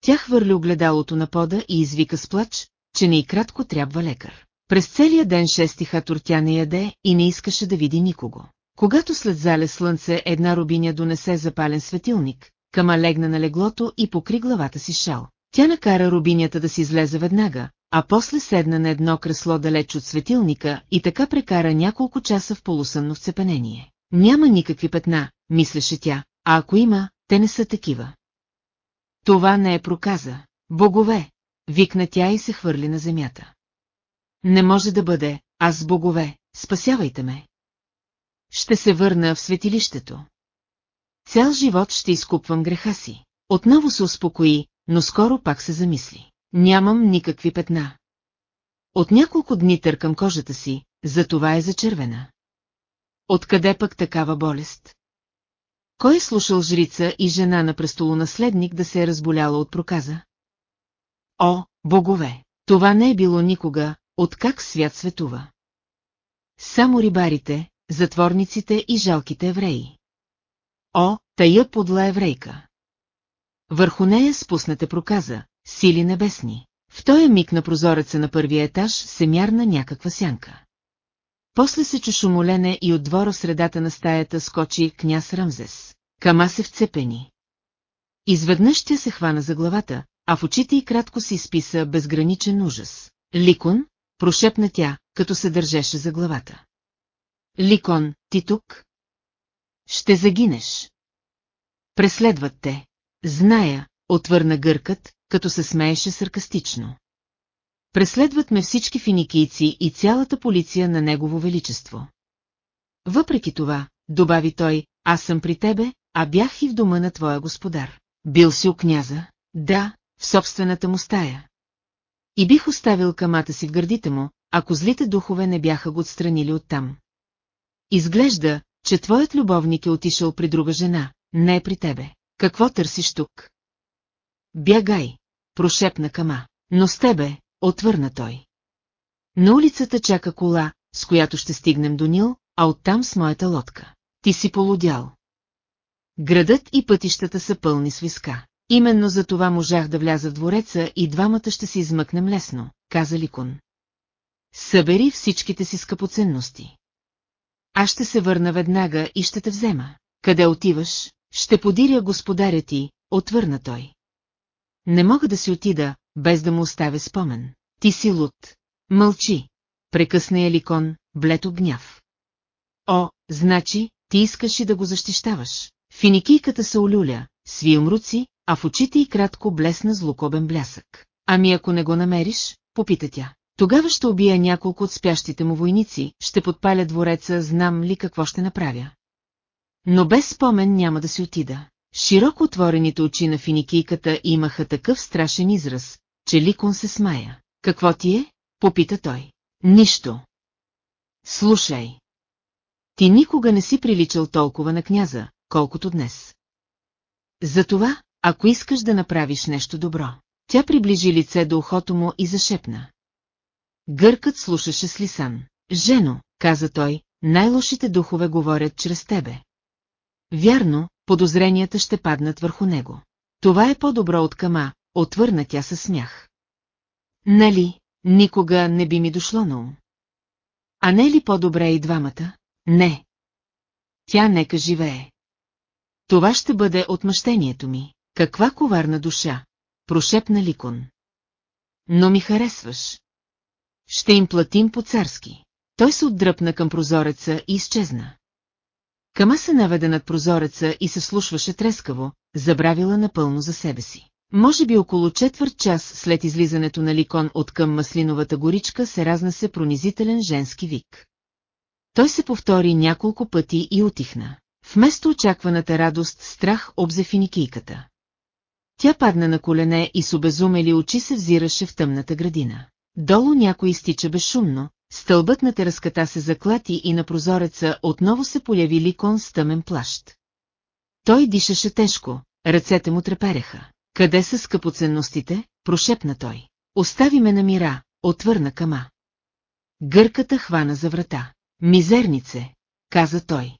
Тя хвърли огледалото на пода и извика с плач, че не и кратко трябва лекар. През целия ден шести хатур тя не яде и не искаше да види никого. Когато след зале слънце една рубиня донесе запален светилник, Кама легна на леглото и покри главата си шал. Тя накара рубинята да си излезе веднага, а после седна на едно кресло далеч от светилника и така прекара няколко часа в полусънно вцепенение. Няма никакви петна, мислеше тя, а ако има, те не са такива. Това не е проказа. Богове! Викна тя и се хвърли на земята. Не може да бъде, аз богове, спасявайте ме. Ще се върна в светилището. Цял живот ще изкупвам греха си. Отново се успокои, но скоро пак се замисли. Нямам никакви петна. От няколко дни търкам кожата си, затова е зачервена. Откъде пък такава болест? Кой е слушал жрица и жена на престолонаследник да се е разболяла от проказа? О, богове! Това не е било никога, откак свят светува. Само рибарите, затворниците и жалките евреи. О, тая подла еврейка! Върху нея спуснете проказа, сили небесни. В този миг на прозореца на първия етаж се мярна някаква сянка. После се чу шумолене и от двора средата на стаята скочи княз Рамзес. Кама се вцепени. Изведнъж тя се хвана за главата, а в очите й кратко се изписа безграничен ужас. Ликон, прошепна тя, като се държеше за главата. Ликон, ти тук? Ще загинеш. Преследват те. Зная, отвърна гъркът, като се смееше саркастично. Преследват ме всички финикийци и цялата полиция на Негово Величество. Въпреки това, добави той, аз съм при тебе, а бях и в дома на твоя господар. Бил си у княза? Да, в собствената му стая. И бих оставил камата си в гърдите му, ако злите духове не бяха го отстранили оттам. Изглежда, че твоят любовник е отишъл при друга жена, не е при тебе. Какво търсиш тук? Бягай, прошепна Кама. Но с тебе, отвърна той. На улицата чака кола, с която ще стигнем до Нил, а оттам с моята лодка. Ти си полудял. Градът и пътищата са пълни с виска. Именно за това можах да вляза в двореца и двамата ще се измъкнем лесно, каза Ликун. Събери всичките си скъпоценности. Аз ще се върна веднага и ще те взема. Къде отиваш? Ще подиря господаря ти, отвърна той. Не мога да си отида, без да му оставя спомен. Ти си луд. Мълчи. Прекъсна Еликон, блед от гняв. О, значи, ти искаш и да го защищаваш. Финикийката се олюля, сви умруци, а в очите й кратко блесна злокобен блясък. Ами ако не го намериш, попита тя. Тогава ще убия няколко от спящите му войници, ще подпаля двореца, знам ли какво ще направя. Но без спомен няма да си отида. Широко отворените очи на финикийката имаха такъв страшен израз, че Ликон се смая. Какво ти е? Попита той. Нищо. Слушай. Ти никога не си приличал толкова на княза, колкото днес. Затова, ако искаш да направиш нещо добро, тя приближи лице до ухото му и зашепна. Гъркът слушаше с лисан. Жено, каза той, най-лошите духове говорят чрез тебе. Вярно, подозренията ще паднат върху него. Това е по-добро от кама, отвърна тя със смях. Нали, никога не би ми дошло на ум. А не е ли по-добре и двамата? Не. Тя нека живее. Това ще бъде отмъщението ми. Каква коварна душа, прошепна Ликон. Но ми харесваш. Ще им платим по-царски. Той се отдръпна към прозореца и изчезна. Кама се наведе над прозореца и се слушваше трескаво, забравила напълно за себе си. Може би около четвърт час след излизането на Ликон от към маслиновата горичка се разнесе пронизителен женски вик. Той се повтори няколко пъти и отихна. Вместо очакваната радост, страх обзе финикийката. Тя падна на колене и с обезумели очи се взираше в тъмната градина. Долу някой изтича безшумно, стълбът на тераската се заклати и на прозореца отново се появи ликон с тъмен плащ. Той дишаше тежко, ръцете му трепереха. Къде са скъпоценностите? Прошепна той. Остави ме на мира, отвърна кама. Гърката хвана за врата. Мизернице, каза той.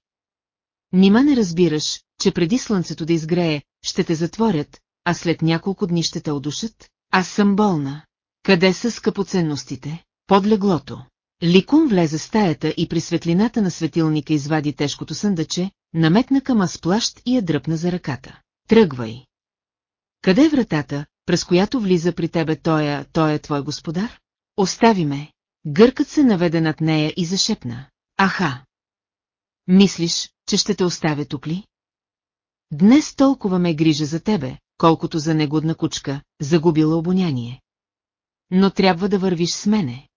Нима не разбираш, че преди слънцето да изгрее, ще те затворят, а след няколко дни ще те одушат? Аз съм болна. Къде са скъпоценностите? Под леглото. Ликун влезе в стаята и при светлината на светилника извади тежкото съндъче, наметна към с плащ и я дръпна за ръката. Тръгвай. Къде е вратата, през която влиза при тебе тоя, той е твой господар? Остави ме. Гъркът се наведе над нея и зашепна. Аха. Мислиш, че ще те оставя тук ли? Днес толкова ме грижа за тебе, колкото за негодна кучка, загубила обоняние. Но трябва да вървиш с мене.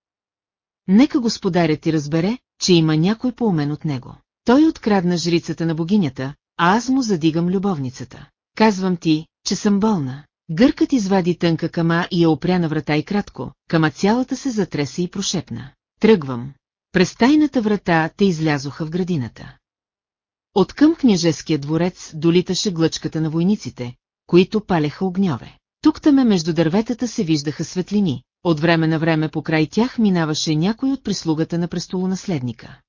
Нека господарят ти разбере, че има някой по-умен от него. Той открадна жрицата на богинята, а аз му задигам любовницата. Казвам ти, че съм болна. Гъркът извади тънка кама и я опря на врата и кратко, кама цялата се затреса и прошепна. Тръгвам. През тайната врата те излязоха в градината. От към княжеския дворец долиташе глъчката на войниците, които палеха огньове. Тук-таме между дърветата се виждаха светлини, от време на време покрай тях минаваше някой от прислугата на престолонаследника.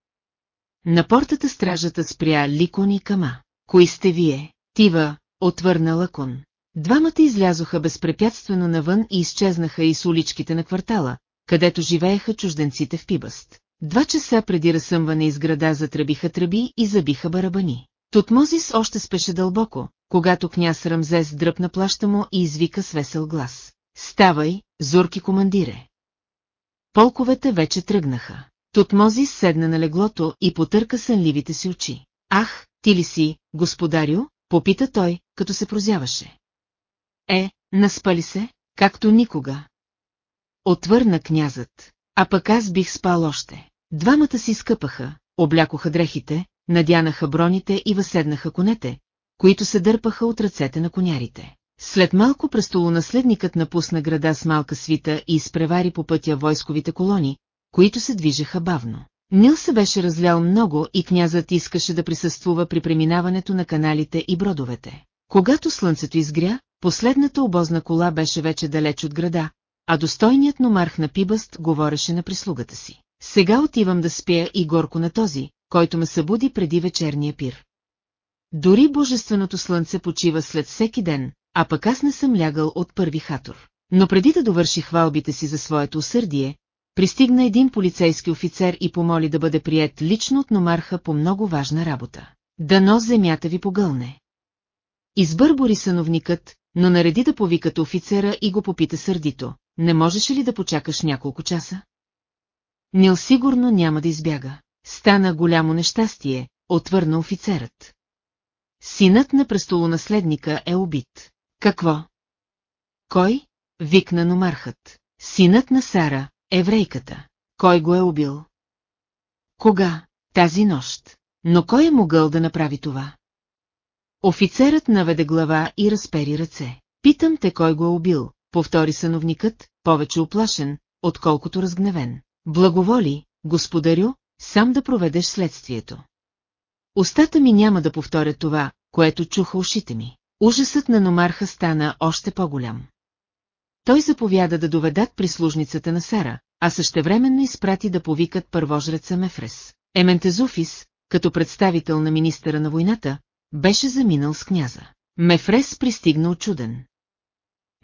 На портата стражата спря Ликон и Кама. Кои сте вие? Тива, отвърна Лакон. Двамата излязоха безпрепятствено навън и изчезнаха и с уличките на квартала, където живееха чужденците в Пибъст. Два часа преди разсъмване из града затръбиха тръби и забиха барабани. Тутмозис още спеше дълбоко, когато княз Рамзес дръпна плаща му и извика с весел глас. Ставай, зорки командире! Полковете вече тръгнаха. Тутмозис седна на леглото и потърка сънливите си очи. Ах, ти ли си, господарю? Попита той, като се прозяваше. Е, наспали се, както никога. Отвърна князът, а пък аз бих спал още. Двамата си скъпаха, облякоха дрехите, надянаха броните и възседнаха конете, които се дърпаха от ръцете на конярите. След малко престолонаследникът напусна града с малка свита и изпревари по пътя войсковите колони, които се движеха бавно. Нил се беше разлял много и князът искаше да присъствува при преминаването на каналите и бродовете. Когато слънцето изгря, последната обозна кола беше вече далеч от града, а достойният номарх на Пибъст говореше на прислугата си. Сега отивам да спя и горко на този, който ме събуди преди вечерния пир. Дори божественото слънце почива след всеки ден, а пък аз не съм лягал от първи хатор. Но преди да довърши хвалбите си за своето усърдие, пристигна един полицейски офицер и помоли да бъде прият лично от номарха по много важна работа. Дано земята ви погълне. Избърбори съновникът, но нареди да повикат офицера и го попита сърдито. Не можеш ли да почакаш няколко часа? Нил сигурно няма да избяга. Стана голямо нещастие, отвърна офицерът. Синът на престолонаследника е убит. Какво? Кой? Викна номархът. Синът на Сара, еврейката. Кой го е убил? Кога? Тази нощ. Но кой е могъл да направи това? Офицерът наведе глава и разпери ръце. Питам те кой го е убил, повтори съновникът, повече оплашен, отколкото разгневен. Благоволи, господарю, сам да проведеш следствието. Остата ми няма да повторя това, което чуха ушите ми. Ужасът на номарха стана още по-голям. Той заповяда да доведат прислужницата на Сара, а същевременно изпрати да повикат първожреца Мефрес. Ементезуфис, като представител на министъра на войната, беше заминал с княза. Мефрес пристигна очуден.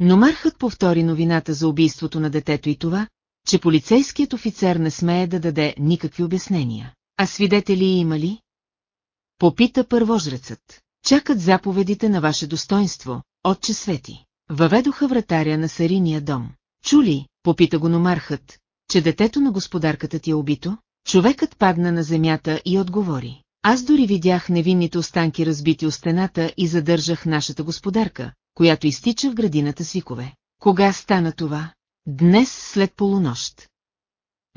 Но Мархът повтори новината за убийството на детето и това, че полицейският офицер не смее да даде никакви обяснения. А свидетели има ли? Попита първожрецът. Чакат заповедите на ваше достоинство, отче Свети. Въведоха вратаря на Сариния дом. Чули, попита го номархът, че детето на господарката ти е убито? Човекът падна на земята и отговори. Аз дори видях невинните останки разбити от стената и задържах нашата господарка, която изтича в градината с викове. Кога стана това? Днес след полунощ.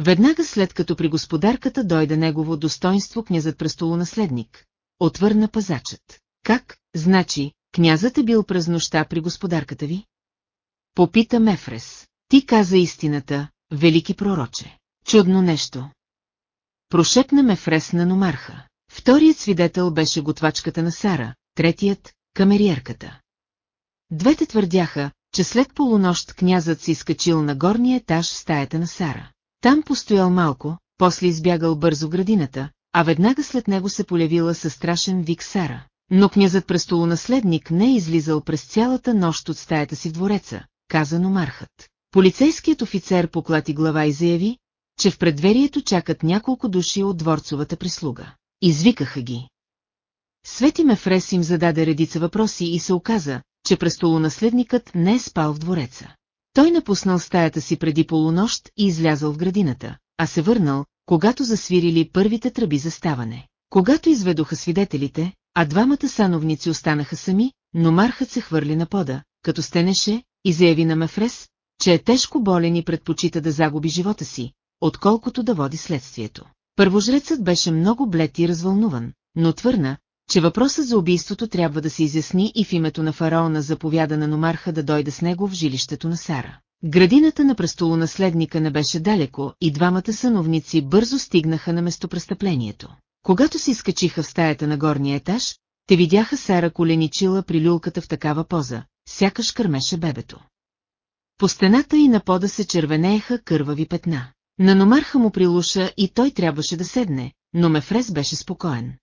Веднага след като при господарката дойде негово достоинство князът престолонаследник. Отвърна пазачът. Как, значи, князът е бил през нощта при господарката ви? Попита Мефрес. Ти каза истината, велики пророче. Чудно нещо. Прошепна Мефрес на номарха. Вторият свидетел беше готвачката на Сара, третият – камериерката. Двете твърдяха, че след полунощ князът си скачил на горния етаж в стаята на Сара. Там постоял малко, после избягал бързо градината, а веднага след него се полявила със страшен вик Сара. Но князът престолонаследник не е излизал през цялата нощ от стаята си в двореца, каза номархът. Полицейският офицер поклати глава и заяви, че в предверието чакат няколко души от дворцовата прислуга. Извикаха ги. Свети Мефрес им зададе редица въпроси и се оказа, че престолонаследникът не е спал в двореца. Той напуснал стаята си преди полунощ и излязъл в градината, а се върнал, когато засвирили първите тръби за ставане. Когато изведоха свидетелите, а двамата сановници останаха сами, но Мархът се хвърли на пода, като стенеше, и заяви на Мефрес, че е тежко болен и предпочита да загуби живота си, отколкото да води следствието. Първожрецът беше много блед и развълнуван, но твърна, че въпросът за убийството трябва да се изясни и в името на фараона заповяда на Номарха да дойде с него в жилището на Сара. Градината на престолонаследника не беше далеко и двамата съновници бързо стигнаха на местопрестъплението. Когато се изкачиха в стаята на горния етаж, те видяха Сара коленичила при люлката в такава поза, сякаш кърмеше бебето. По стената и на пода се червенееха кървави петна. На номарха му прилуша и той трябваше да седне, но Мефрес беше спокоен.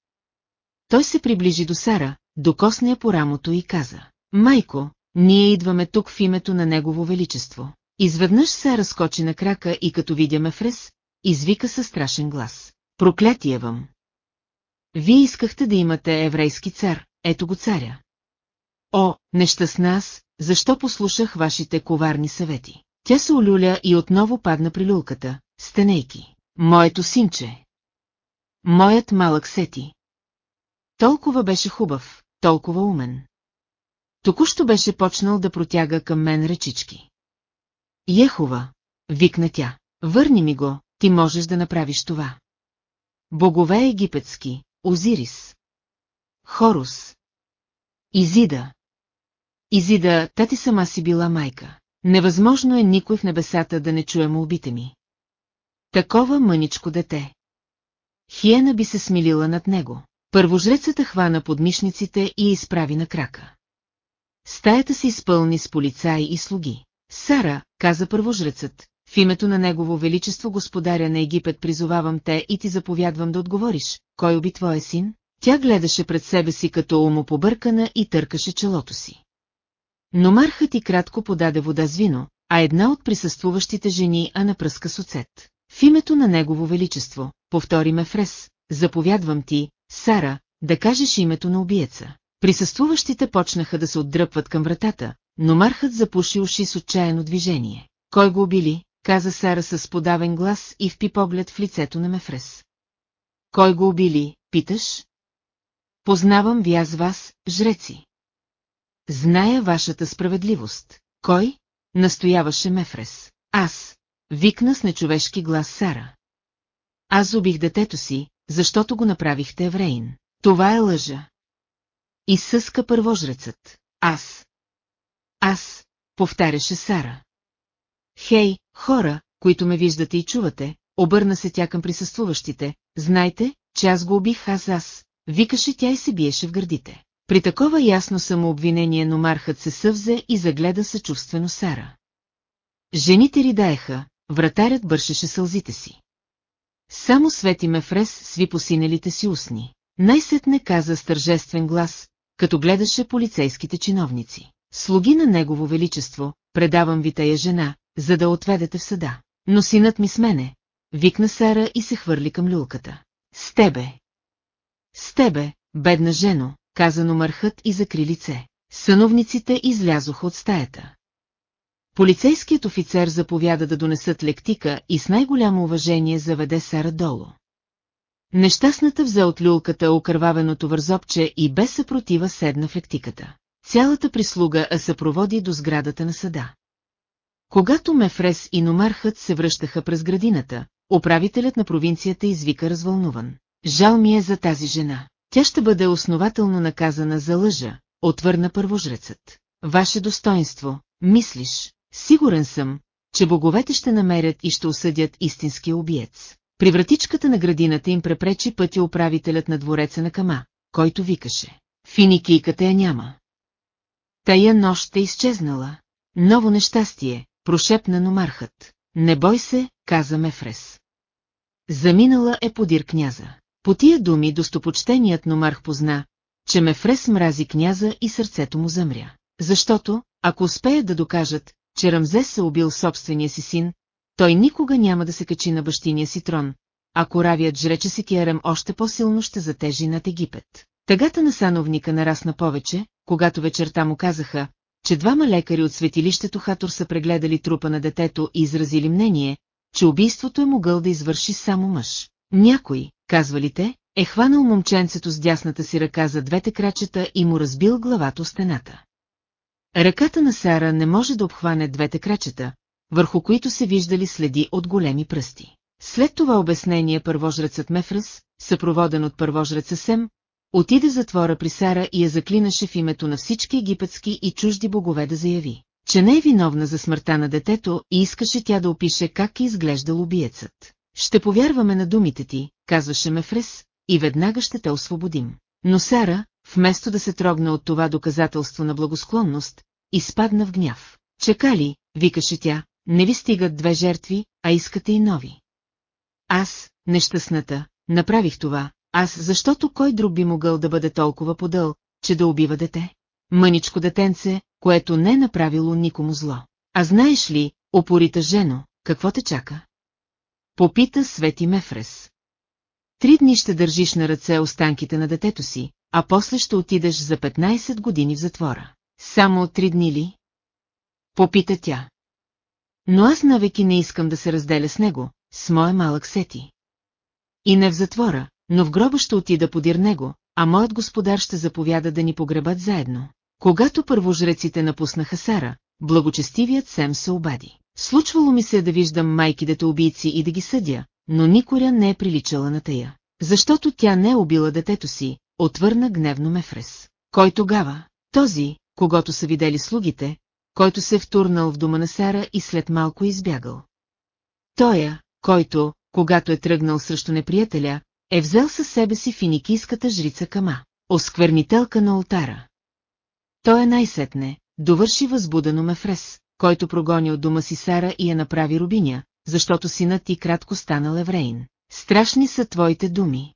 Той се приближи до Сара, докосна я по рамото и каза. Майко, ние идваме тук в името на Негово Величество. Изведнъж Сара скочи на крака и като видя Мефрес, извика със страшен глас. Проклятие вам! Вие искахте да имате еврейски цар, ето го царя. О, нещастна аз, защо послушах вашите коварни съвети? Тя се олюля и отново падна при люлката, стенейки. Моето синче. Моят малък сети. Толкова беше хубав, толкова умен. Току-що беше почнал да протяга към мен речички. Ехова, викна тя, върни ми го, ти можеш да направиш това. Богове египетски, Озирис. Хорус. Изида. Изида, та ти сама си била майка. Невъзможно е никой в небесата да не чуе молбите ми. Такова мъничко дете. Хиена би се смилила над него. Първожрецата хвана подмишниците и изправи на крака. Стаята се изпълни с полицаи и слуги. Сара, каза първожрецът, в името на Негово Величество Господаря на Египет призовавам те и ти заповядвам да отговориш, кой уби твоя син? Тя гледаше пред себе си като умопобъркана и търкаше челото си. Но Мархът и кратко подаде вода с вино, а една от присъствуващите жени а напръска с оцет. В името на Негово Величество, повтори Мефрес, заповядвам ти, Сара, да кажеш името на убиеца. Присъствуващите почнаха да се отдръпват към вратата, но Мархът запуши уши с отчаяно движение. Кой го убили? каза Сара с подавен глас и впи поглед в лицето на Мефрес. Кой го убили, питаш? Познавам ви аз вас, жреци. Зная вашата справедливост. Кой? Настояваше Мефрес. Аз. Викна с нечовешки глас Сара. Аз убих детето си, защото го направихте евреин. Това е лъжа. И съска първожрецът. Аз. Аз, повтаряше Сара. Хей, хора, които ме виждате и чувате, обърна се тя към присъствуващите, знайте, че аз го убих аз аз, викаше тя и се биеше в гърдите. При такова ясно самообвинение номархът се съвзе и загледа съчувствено Сара. Жените ридаеха, вратарят бършеше сълзите си. Само Свети Мефрес сви посинелите си устни. Най-сетне каза с тържествен глас, като гледаше полицейските чиновници. Слуги на Негово Величество, предавам ви тая жена, за да отведете в съда. Но синът ми с мене, викна Сара и се хвърли към люлката. С тебе! С тебе, бедна жено, каза номърхът и закри лице. Съновниците излязоха от стаята. Полицейският офицер заповяда да донесат лектика и с най-голямо уважение заведе Сара долу. Нещастната взе от люлката окървавеното вързопче и без съпротива седна в лектиката. Цялата прислуга а съпроводи до сградата на съда. Когато Мефрес и Номархът се връщаха през градината, управителят на провинцията извика развълнуван. Жал ми е за тази жена. Тя ще бъде основателно наказана за лъжа, отвърна първожрецът. Ваше достоинство, мислиш, сигурен съм, че боговете ще намерят и ще осъдят истинския убиец. При вратичката на градината им препречи пътя управителят на двореца на Кама, който викаше. Финикийката я няма. Тая нощ е изчезнала. Ново нещастие, прошепна номархът. Не бой се, каза Мефрес. Заминала е подир княза. По тия думи достопочтеният номарх позна, че Мефрес мрази княза и сърцето му замря. Защото, ако успеят да докажат, че Рамзес се убил собствения си син, той никога няма да се качи на бащиния си трон, ако равият жрече си Керем още по-силно ще затежи над Египет. Тъгата на сановника нарасна повече, когато вечерта му казаха, че двама лекари от светилището Хатор са прегледали трупа на детето и изразили мнение, че убийството е могъл да извърши само мъж. Някой, казвали те, е хванал момченцето с дясната си ръка за двете крачета и му разбил главата стената. Ръката на Сара не може да обхване двете крачета, върху които се виждали следи от големи пръсти. След това обяснение първожрецът Мефрес, съпроводен от първожреца Сем, отиде затвора при Сара и я заклинаше в името на всички египетски и чужди богове да заяви, че не е виновна за смъртта на детето и искаше тя да опише как е изглеждал убиецът. Ще повярваме на думите ти, казваше Мефрес, и веднага ще те освободим. Но Сара, вместо да се трогна от това доказателство на благосклонност, изпадна в гняв. Чекали, викаше тя, не ви стигат две жертви, а искате и нови. Аз, нещастната, направих това, аз защото кой друг би могъл да бъде толкова подъл, че да убива дете? Мъничко детенце, което не е направило никому зло. А знаеш ли, опорита жено, какво те чака? Попита Свети Мефрес. Три дни ще държиш на ръце останките на детето си, а после ще отидеш за 15 години в затвора. Само три дни ли? Попита тя. Но аз навеки не искам да се разделя с него, с моя малък Сети. И не в затвора, но в гроба ще отида подир него, а моят господар ще заповяда да ни погребат заедно. Когато първожреците напуснаха Сара, благочестивият Сем се обади. Случвало ми се да виждам майките убийци и да ги съдя, но никоря не е приличала на тая. Защото тя не е убила детето си, отвърна гневно Мефрес. Кой тогава? Този, когато са видели слугите, който се е втурнал в дома на Сара и след малко избягал. Тоя, който, когато е тръгнал срещу неприятеля, е взел със себе си финикийската жрица Кама, осквернителка на алтара. Той е най-сетне, довърши възбудено Мефрес, който прогони от дома си Сара и я направи рубиня, защото синът ти кратко станал евреин. Страшни са твоите думи.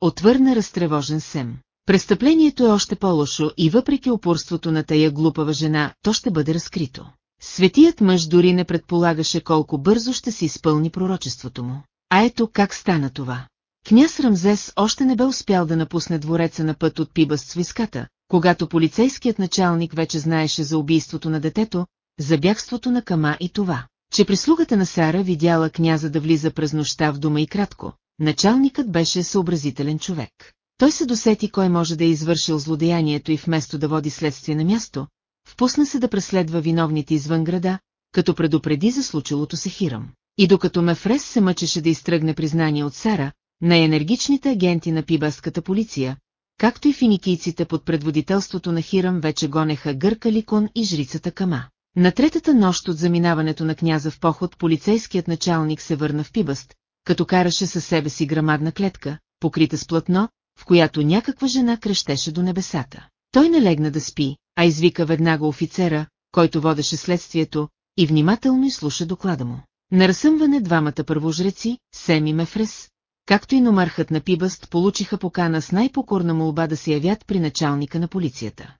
Отвърна разтревожен Сем. Престъплението е още по-лошо и въпреки упорството на тая глупава жена, то ще бъде разкрито. Светият мъж дори не предполагаше колко бързо ще се изпълни пророчеството му. А ето как стана това. Княз Рамзес още не бе успял да напусне двореца на път от Пибъс с виската, когато полицейският началник вече знаеше за убийството на детето, за бягството на Кама и това, че прислугата на Сара видяла княза да влиза през нощта в дома и кратко. Началникът беше съобразителен човек. Той се досети кой може да е извършил злодеянието и вместо да води следствие на място, впусна се да преследва виновните извън града, като предупреди за случилото се Хирам. И докато Мефрес се мъчеше да изтръгне признание от Сара, на енергичните агенти на пибаската полиция, както и финикийците под предводителството на Хирам вече гонеха Гърка Ликон и жрицата Кама. На третата нощ от заминаването на княза в поход полицейският началник се върна в Пибъст, като караше със себе си грамадна клетка, покрита с платно, в която някаква жена крещеше до небесата. Той не легна да спи, а извика веднага офицера, който водеше следствието, и внимателно изслуша доклада му. На разсъмване двамата първожреци, Сем и Мефрес, както и номархът на Пибъст получиха покана с най-покорна молба да се явят при началника на полицията.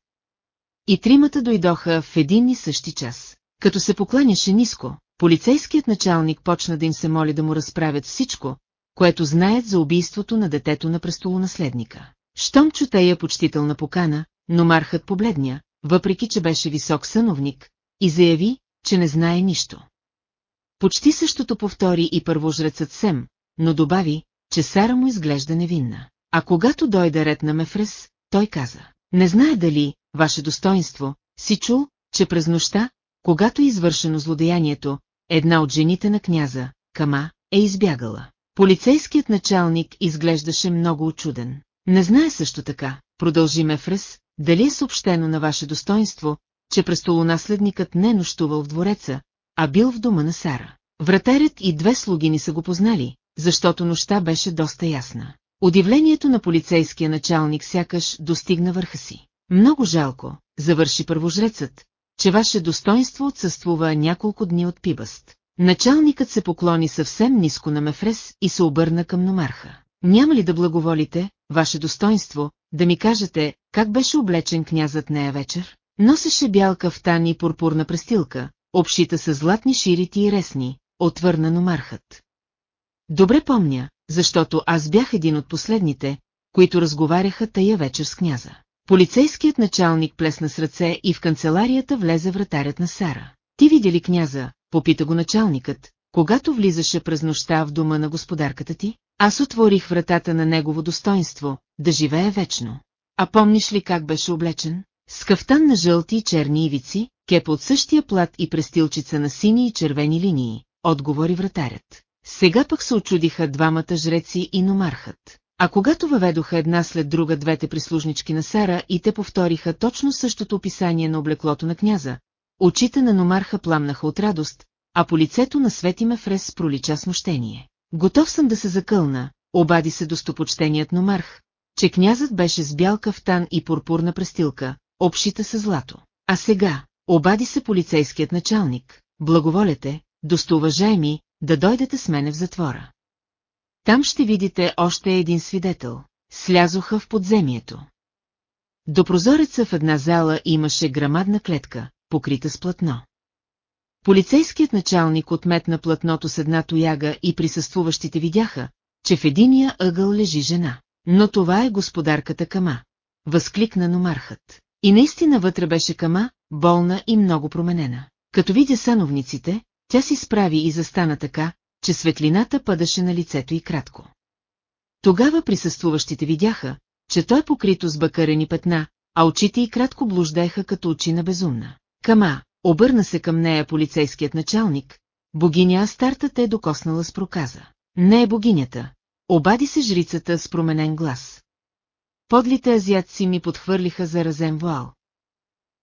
И тримата дойдоха в един и същи час. Като се покланяше ниско, полицейският началник почна да им се моли да му разправят всичко, което знаят за убийството на детето на престолонаследника. Щом чу тея почтителна покана, но мархът побледня, въпреки че беше висок съновник, и заяви, че не знае нищо. Почти същото повтори и първожрецът Сем, но добави, че Сара му изглежда невинна. А когато дойде ред на Мефрес, той каза, не знае дали, ваше достоинство, си чул, че през нощта, когато е извършено злодеянието, една от жените на княза, Кама, е избягала. Полицейският началник изглеждаше много очуден. Не знае също така, продължи Мефрес, дали е съобщено на ваше достоинство, че престолонаследникът не е нощувал в двореца, а бил в дома на Сара. Вратарят и две слуги ни са го познали, защото нощта беше доста ясна. Удивлението на полицейския началник сякаш достигна върха си. Много жалко, завърши първожрецът, че ваше достоинство отсъствува няколко дни от Пибъст. Началникът се поклони съвсем ниско на Мефрес и се обърна към номарха. Няма ли да благоволите, ваше достоинство, да ми кажете, как беше облечен князът нея вечер? Носеше бял кафтан и пурпурна престилка, обшита с златни ширити и ресни, отвърна номархът. Добре помня, защото аз бях един от последните, които разговаряха тая вечер с княза. Полицейският началник плесна с ръце и в канцеларията влезе вратарят на Сара. Ти видя ли княза, попита го началникът, когато влизаше през нощта в дома на господарката ти? Аз отворих вратата на негово достоинство, да живее вечно. А помниш ли как беше облечен? С кафтан на жълти и черни ивици, кеп от същия плат и престилчица на сини и червени линии, отговори вратарят. Сега пък се очудиха двамата жреци и номархът. А когато въведоха една след друга двете прислужнички на Сара и те повториха точно същото описание на облеклото на княза, очите на номарха пламнаха от радост, а по лицето на Свети Мефрес пролича смущение. Готов съм да се закълна, обади се достопочтеният номарх, че князът беше с бял кафтан и пурпурна престилка, обшита се злато. А сега, обади се полицейският началник, благоволете, достоуважаеми, да дойдете с мене в затвора. Там ще видите още един свидетел. Слязоха в подземието. До прозореца в една зала имаше грамадна клетка, покрита с платно. Полицейският началник отметна платното с една тояга и присъствуващите видяха, че в единия ъгъл лежи жена. Но това е господарката Кама. Възкликна номархът. И наистина вътре беше Кама, болна и много променена. Като видя сановниците, тя си справи и застана така, че светлината падаше на лицето и кратко. Тогава присъствуващите видяха, че той е покрито с бакарени петна, а очите й кратко блуждаеха като очи на безумна. Кама, обърна се към нея полицейският началник, богиня Астарта е докоснала с проказа. Не е богинята. Обади се жрицата с променен глас. Подлите азиатци ми подхвърлиха заразен вуал.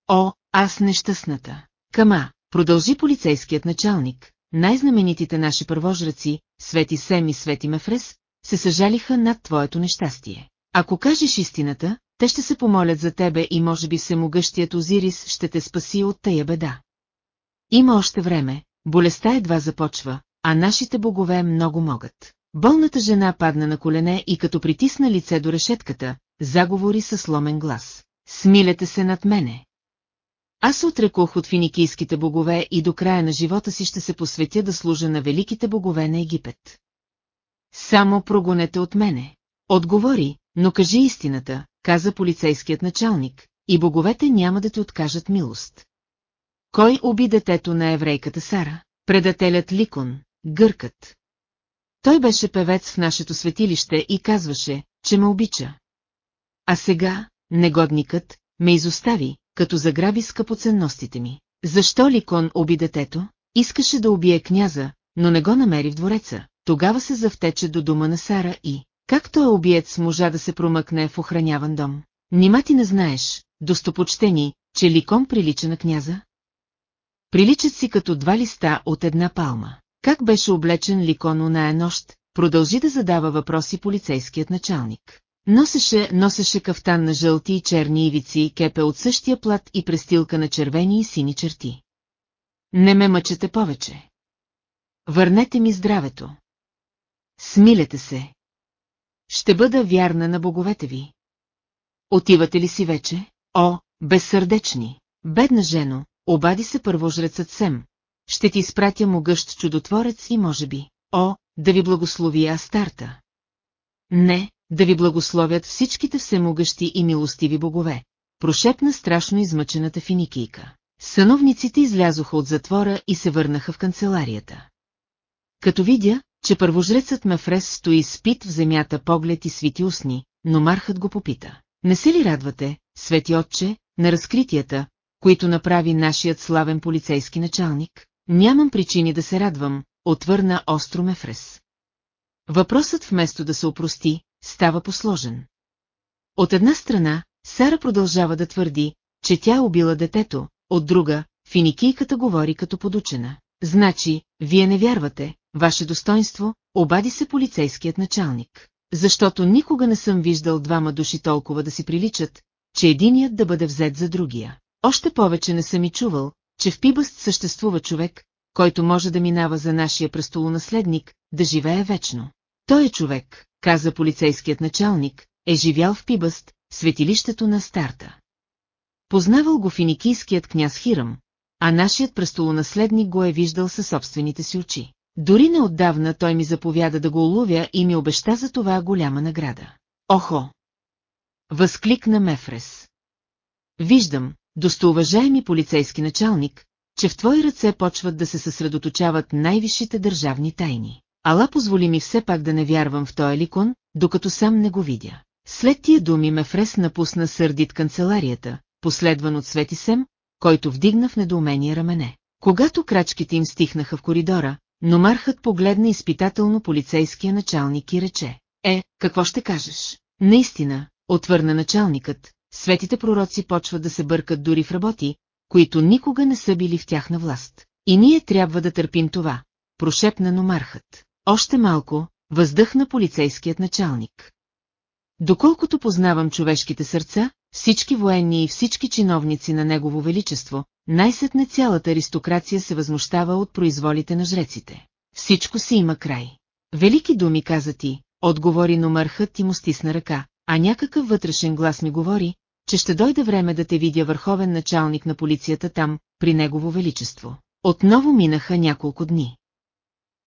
О, аз нещастната. Кама, продължи полицейският началник, най-знаменитите наши първожраци, Свети Сем и Свети Мефрес, се съжалиха над твоето нещастие. Ако кажеш истината, те ще се помолят за тебе и може би всемогъщият Озирис ще те спаси от тая беда. Има още време, болестта едва започва, а нашите богове много могат. Болната жена падна на колене и като притисна лице до решетката, заговори със сломен глас. Смилете се над мене. Аз отрекох от финикийските богове и до края на живота си ще се посветя да служа на великите богове на Египет. Само прогонете от мене. Отговори, но кажи истината, каза полицейският началник, и боговете няма да ти откажат милост. Кой уби детето на еврейката Сара? Предателят Ликон, гъркът. Той беше певец в нашето светилище и казваше, че ме обича. А сега, негодникът, ме изостави, като заграби скъпоценностите ми. Защо Ликон уби детето? Искаше да убие княза, но не го намери в двореца. Тогава се завтече до дома на Сара и, както е обиец можа да се промъкне в охраняван дом. Нима ти не знаеш, достопочтени, че Ликон прилича на княза? Приличат си като два листа от една палма. Как беше облечен Ликон оная нощ, продължи да задава въпроси полицейският началник. Носеше, носеше кафтан на жълти и черни ивици, кепе от същия плат и престилка на червени и сини черти. Не ме мъчете повече. Върнете ми здравето. Смилете се. Ще бъда вярна на боговете ви. Отивате ли си вече? О, безсърдечни, бедна жено, обади се първожрецът Сем. Ще ти изпратя могъщ чудотворец и може би, о, да ви благослови Астарта. Не, да ви благословят всичките всемогъщи и милостиви богове, прошепна страшно измъчената финикийка. Съновниците излязоха от затвора и се върнаха в канцеларията. Като видя, че първожрецът Мефрес стои спит в земята поглед и свити устни, но Мархът го попита. Не се ли радвате, свети отче, на разкритията, които направи нашият славен полицейски началник? Нямам причини да се радвам, отвърна остро Мефрес. Въпросът вместо да се опрости, става посложен. От една страна, Сара продължава да твърди, че тя убила детето, от друга, финикийката говори като подучена. Значи, вие не вярвате, ваше достоинство, обади се полицейският началник. Защото никога не съм виждал двама души толкова да си приличат, че единият да бъде взет за другия. Още повече не съм и чувал, че в Пибъст съществува човек, който може да минава за нашия престолонаследник, да живее вечно. Той е човек, каза полицейският началник, е живял в Пибъст, светилището на старта. Познавал го финикийският княз Хирам, а нашият престолонаследник го е виждал със собствените си очи. Дори неотдавна той ми заповяда да го уловя и ми обеща за това голяма награда. Охо! Възкликна Мефрес. Виждам, достоуважаеми полицейски началник, че в твои ръце почват да се съсредоточават най-висшите държавни тайни. Ала позволи ми все пак да не вярвам в този ликон, докато сам не го видя. След тия думи Мефрес напусна сърдит канцеларията, последван от Свети Сем, който вдигна в недоумение рамене. Когато крачките им стихнаха в коридора, но Мархът погледна изпитателно полицейския началник и рече. Е, какво ще кажеш? Наистина, отвърна началникът, светите пророци почват да се бъркат дори в работи, които никога не са били в тяхна власт. И ние трябва да търпим това, прошепна Номархът. Още малко, въздъхна полицейският началник. Доколкото познавам човешките сърца, всички военни и всички чиновници на Негово Величество, най-сетне цялата аристокрация се възмущава от произволите на жреците. Всичко си има край. Велики думи каза ти, отговори номърхът и му стисна ръка, а някакъв вътрешен глас ми говори, че ще дойде време да те видя върховен началник на полицията там, при Негово Величество. Отново минаха няколко дни.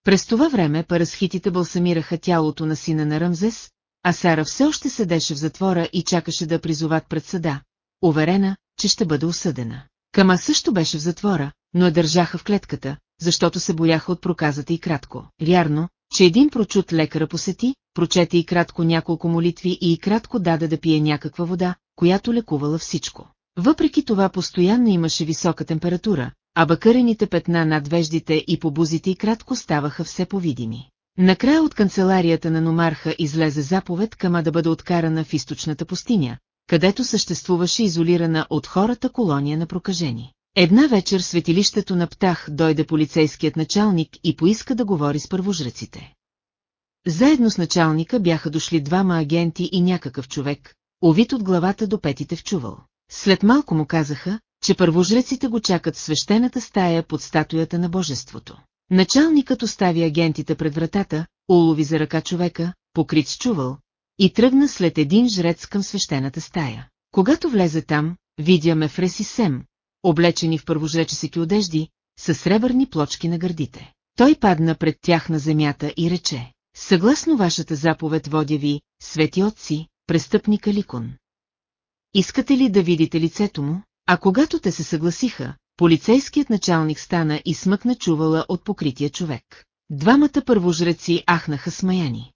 През това време парасхитите балсамираха тялото на сина на Рамзес, а Сара все още седеше в затвора и чакаше да призоват пред съда, уверена, че ще бъде осъдена. Кама също беше в затвора, но я държаха в клетката, защото се бояха от проказата и кратко. Вярно, че един прочут лекара посети, прочете и кратко няколко молитви и кратко даде да пие някаква вода, която лекувала всичко. Въпреки това постоянно имаше висока температура, а бакърените петна над веждите и по бузите и кратко ставаха все повидими. Накрая от канцеларията на Номарха излезе заповед кама да бъде откарана в източната пустиня, където съществуваше изолирана от хората колония на прокажени. Една вечер светилището на Птах дойде полицейският началник и поиска да говори с първожреците. Заедно с началника бяха дошли двама агенти и някакъв човек, овит от главата до петите в чувал. След малко му казаха, че първожреците го чакат в свещената стая под статуята на божеството. Началникът остави агентите пред вратата, улови за ръка човека, покрит с чувал, и тръгна след един жрец към свещената стая. Когато влезе там, видя ме Фреси Сем, облечени в първожречески одежди, с сребърни плочки на гърдите. Той падна пред тях на земята и рече, Съгласно вашата заповед водя ви, свети отци, престъпника Ликон. Искате ли да видите лицето му? А когато те се съгласиха, полицейският началник стана и смъкна чувала от покрития човек. Двамата първожреци ахнаха смаяни.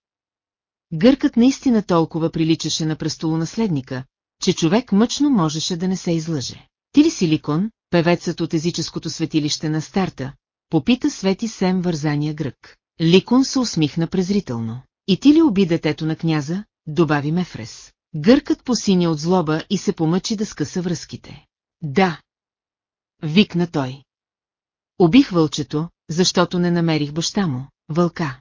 Гъркът наистина толкова приличаше на престолонаследника, че човек мъчно можеше да не се излъже. Ти ли си Ликон, певецът от езическото светилище на старта, попита Свети Сем вързания грък. Ликон се усмихна презрително. И ти ли уби детето на княза, добави Мефрес. Гъркът посиня от злоба и се помъчи да скъса връзките. Да. Викна той. Убих вълчето, защото не намерих баща му, вълка.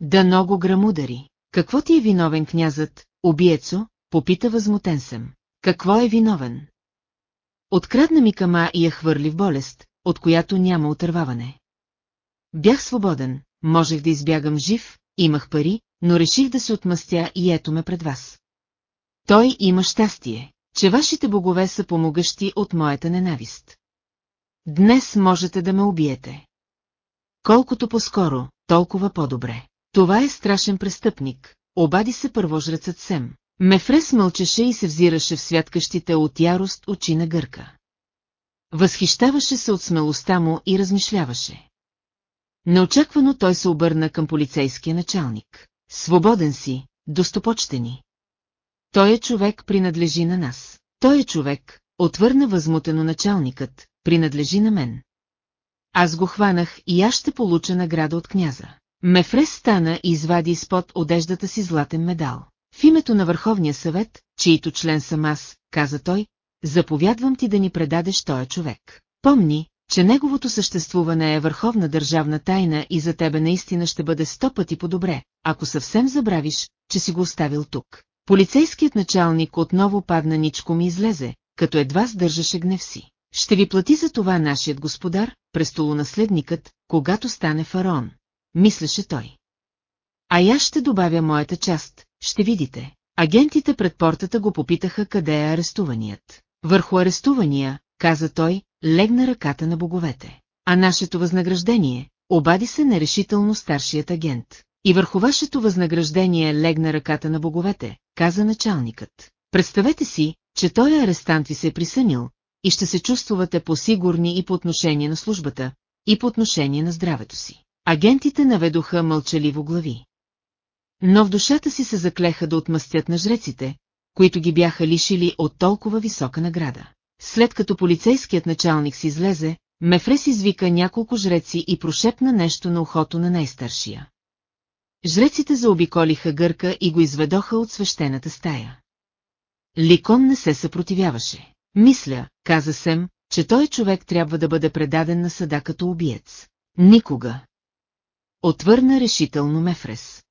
Да много грамудари. Какво ти е виновен князът, убиецо, попита възмутен съм. Какво е виновен? Открадна ми кама и я хвърли в болест, от която няма отърваване. Бях свободен, можех да избягам жив, имах пари, но реших да се отмъстя и ето ме пред вас. Той има щастие, че вашите богове са помогъщи от моята ненавист. Днес можете да ме убиете. Колкото по-скоро, толкова по-добре. Това е страшен престъпник, обади се първожрецът Сем. Мефрес мълчеше и се взираше в святкащите от ярост очи на гърка. Възхищаваше се от смелостта му и размишляваше. Неочаквано той се обърна към полицейския началник. Свободен си, достопочтени. Той е човек принадлежи на нас. Той е човек, отвърна възмутено началникът, принадлежи на мен. Аз го хванах и аз ще получа награда от княза. Мефрес стана и извади изпод одеждата си златен медал. В името на Върховния съвет, чието член съм аз, каза той, заповядвам ти да ни предадеш този човек. Помни, че неговото съществуване е върховна държавна тайна и за тебе наистина ще бъде сто пъти по-добре, ако съвсем забравиш, че си го оставил тук. Полицейският началник отново падна ничко ми излезе, като едва сдържаше гнев си. Ще ви плати за това нашият господар, престолонаследникът, когато стане фараон. Мислеше той. А я ще добавя моята част, ще видите. Агентите пред портата го попитаха къде е арестуваният. Върху арестувания, каза той, легна ръката на боговете. А нашето възнаграждение, обади се нерешително старшият агент. И върху вашето възнаграждение легна ръката на боговете, каза началникът. Представете си, че той арестант ви се е присънил, и ще се чувствате по-сигурни и по отношение на службата, и по отношение на здравето си. Агентите наведоха мълчаливо глави. Но в душата си се заклеха да отмъстят на жреците, които ги бяха лишили от толкова висока награда. След като полицейският началник си излезе, Мефрес извика няколко жреци и прошепна нещо на ухото на най-старшия. Жреците заобиколиха гърка и го изведоха от свещената стая. Ликон не се съпротивяваше. Мисля, каза Сем, че той човек трябва да бъде предаден на съда като убиец. Никога. Отвърна решително Мефрес.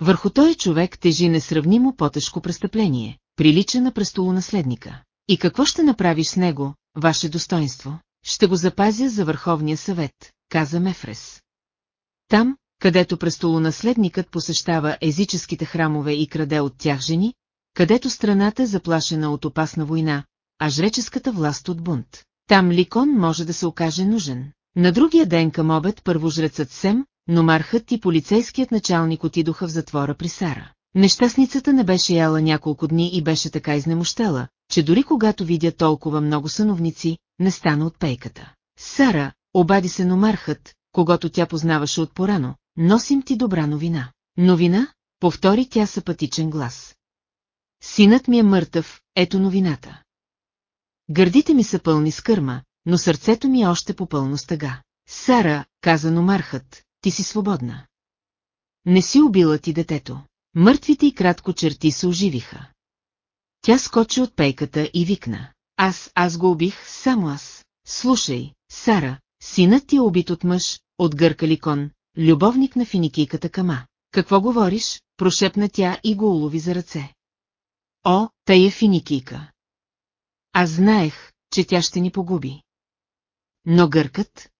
Върху той човек тежи несравнимо по-тежко престъпление, прилича на престолонаследника. И какво ще направиш с него, ваше достоинство? Ще го запазя за Върховния съвет, каза Мефрес. Там, където престолонаследникът посещава езическите храмове и краде от тях жени, където страната е заплашена от опасна война, а жреческата власт от бунт. Там Ликон може да се окаже нужен. На другия ден към обед първожрецът Сем, но Мархът и полицейският началник отидоха в затвора при Сара. Нещастницата не беше яла няколко дни и беше така изнемощела, че дори когато видя толкова много съновници, не стана от пейката. Сара, обади се номархът, когато тя познаваше от порано, носим ти добра новина. Новина? Повтори тя съпатичен глас. Синът ми е мъртъв, ето новината. Гърдите ми са пълни с кърма, но сърцето ми е още попълно стъга. Сара, каза номархът, ти си свободна. Не си убила ти детето. Мъртвите и кратко черти се оживиха. Тя скочи от пейката и викна. Аз, аз го убих, само аз. Слушай, Сара, синът ти е убит от мъж, от гъркали кон, любовник на финикийката Кама. Какво говориш? Прошепна тя и го улови за ръце. О, тая финикийка. Аз знаех, че тя ще ни погуби. Но гъркът?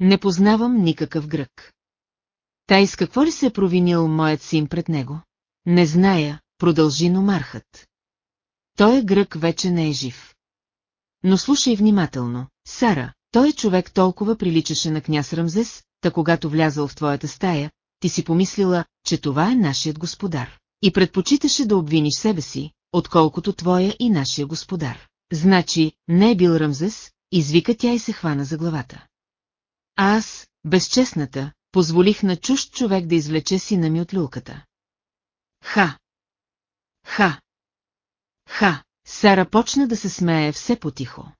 Не познавам никакъв грък. Тай с какво ли се е провинил моят син пред него? Не зная, продължи номархът. Той е грък вече не е жив. Но слушай внимателно, Сара, той е човек толкова приличаше на княз Рамзес, та когато влязъл в твоята стая, ти си помислила, че това е нашият господар. И предпочиташе да обвиниш себе си, отколкото твоя и нашия господар. Значи, не е бил Ръмзес, извика тя и се хвана за главата. Аз, безчестната, позволих на чужд човек да извлече сина ми от люлката. Ха! Ха! Ха! Сара почна да се смее все потихо.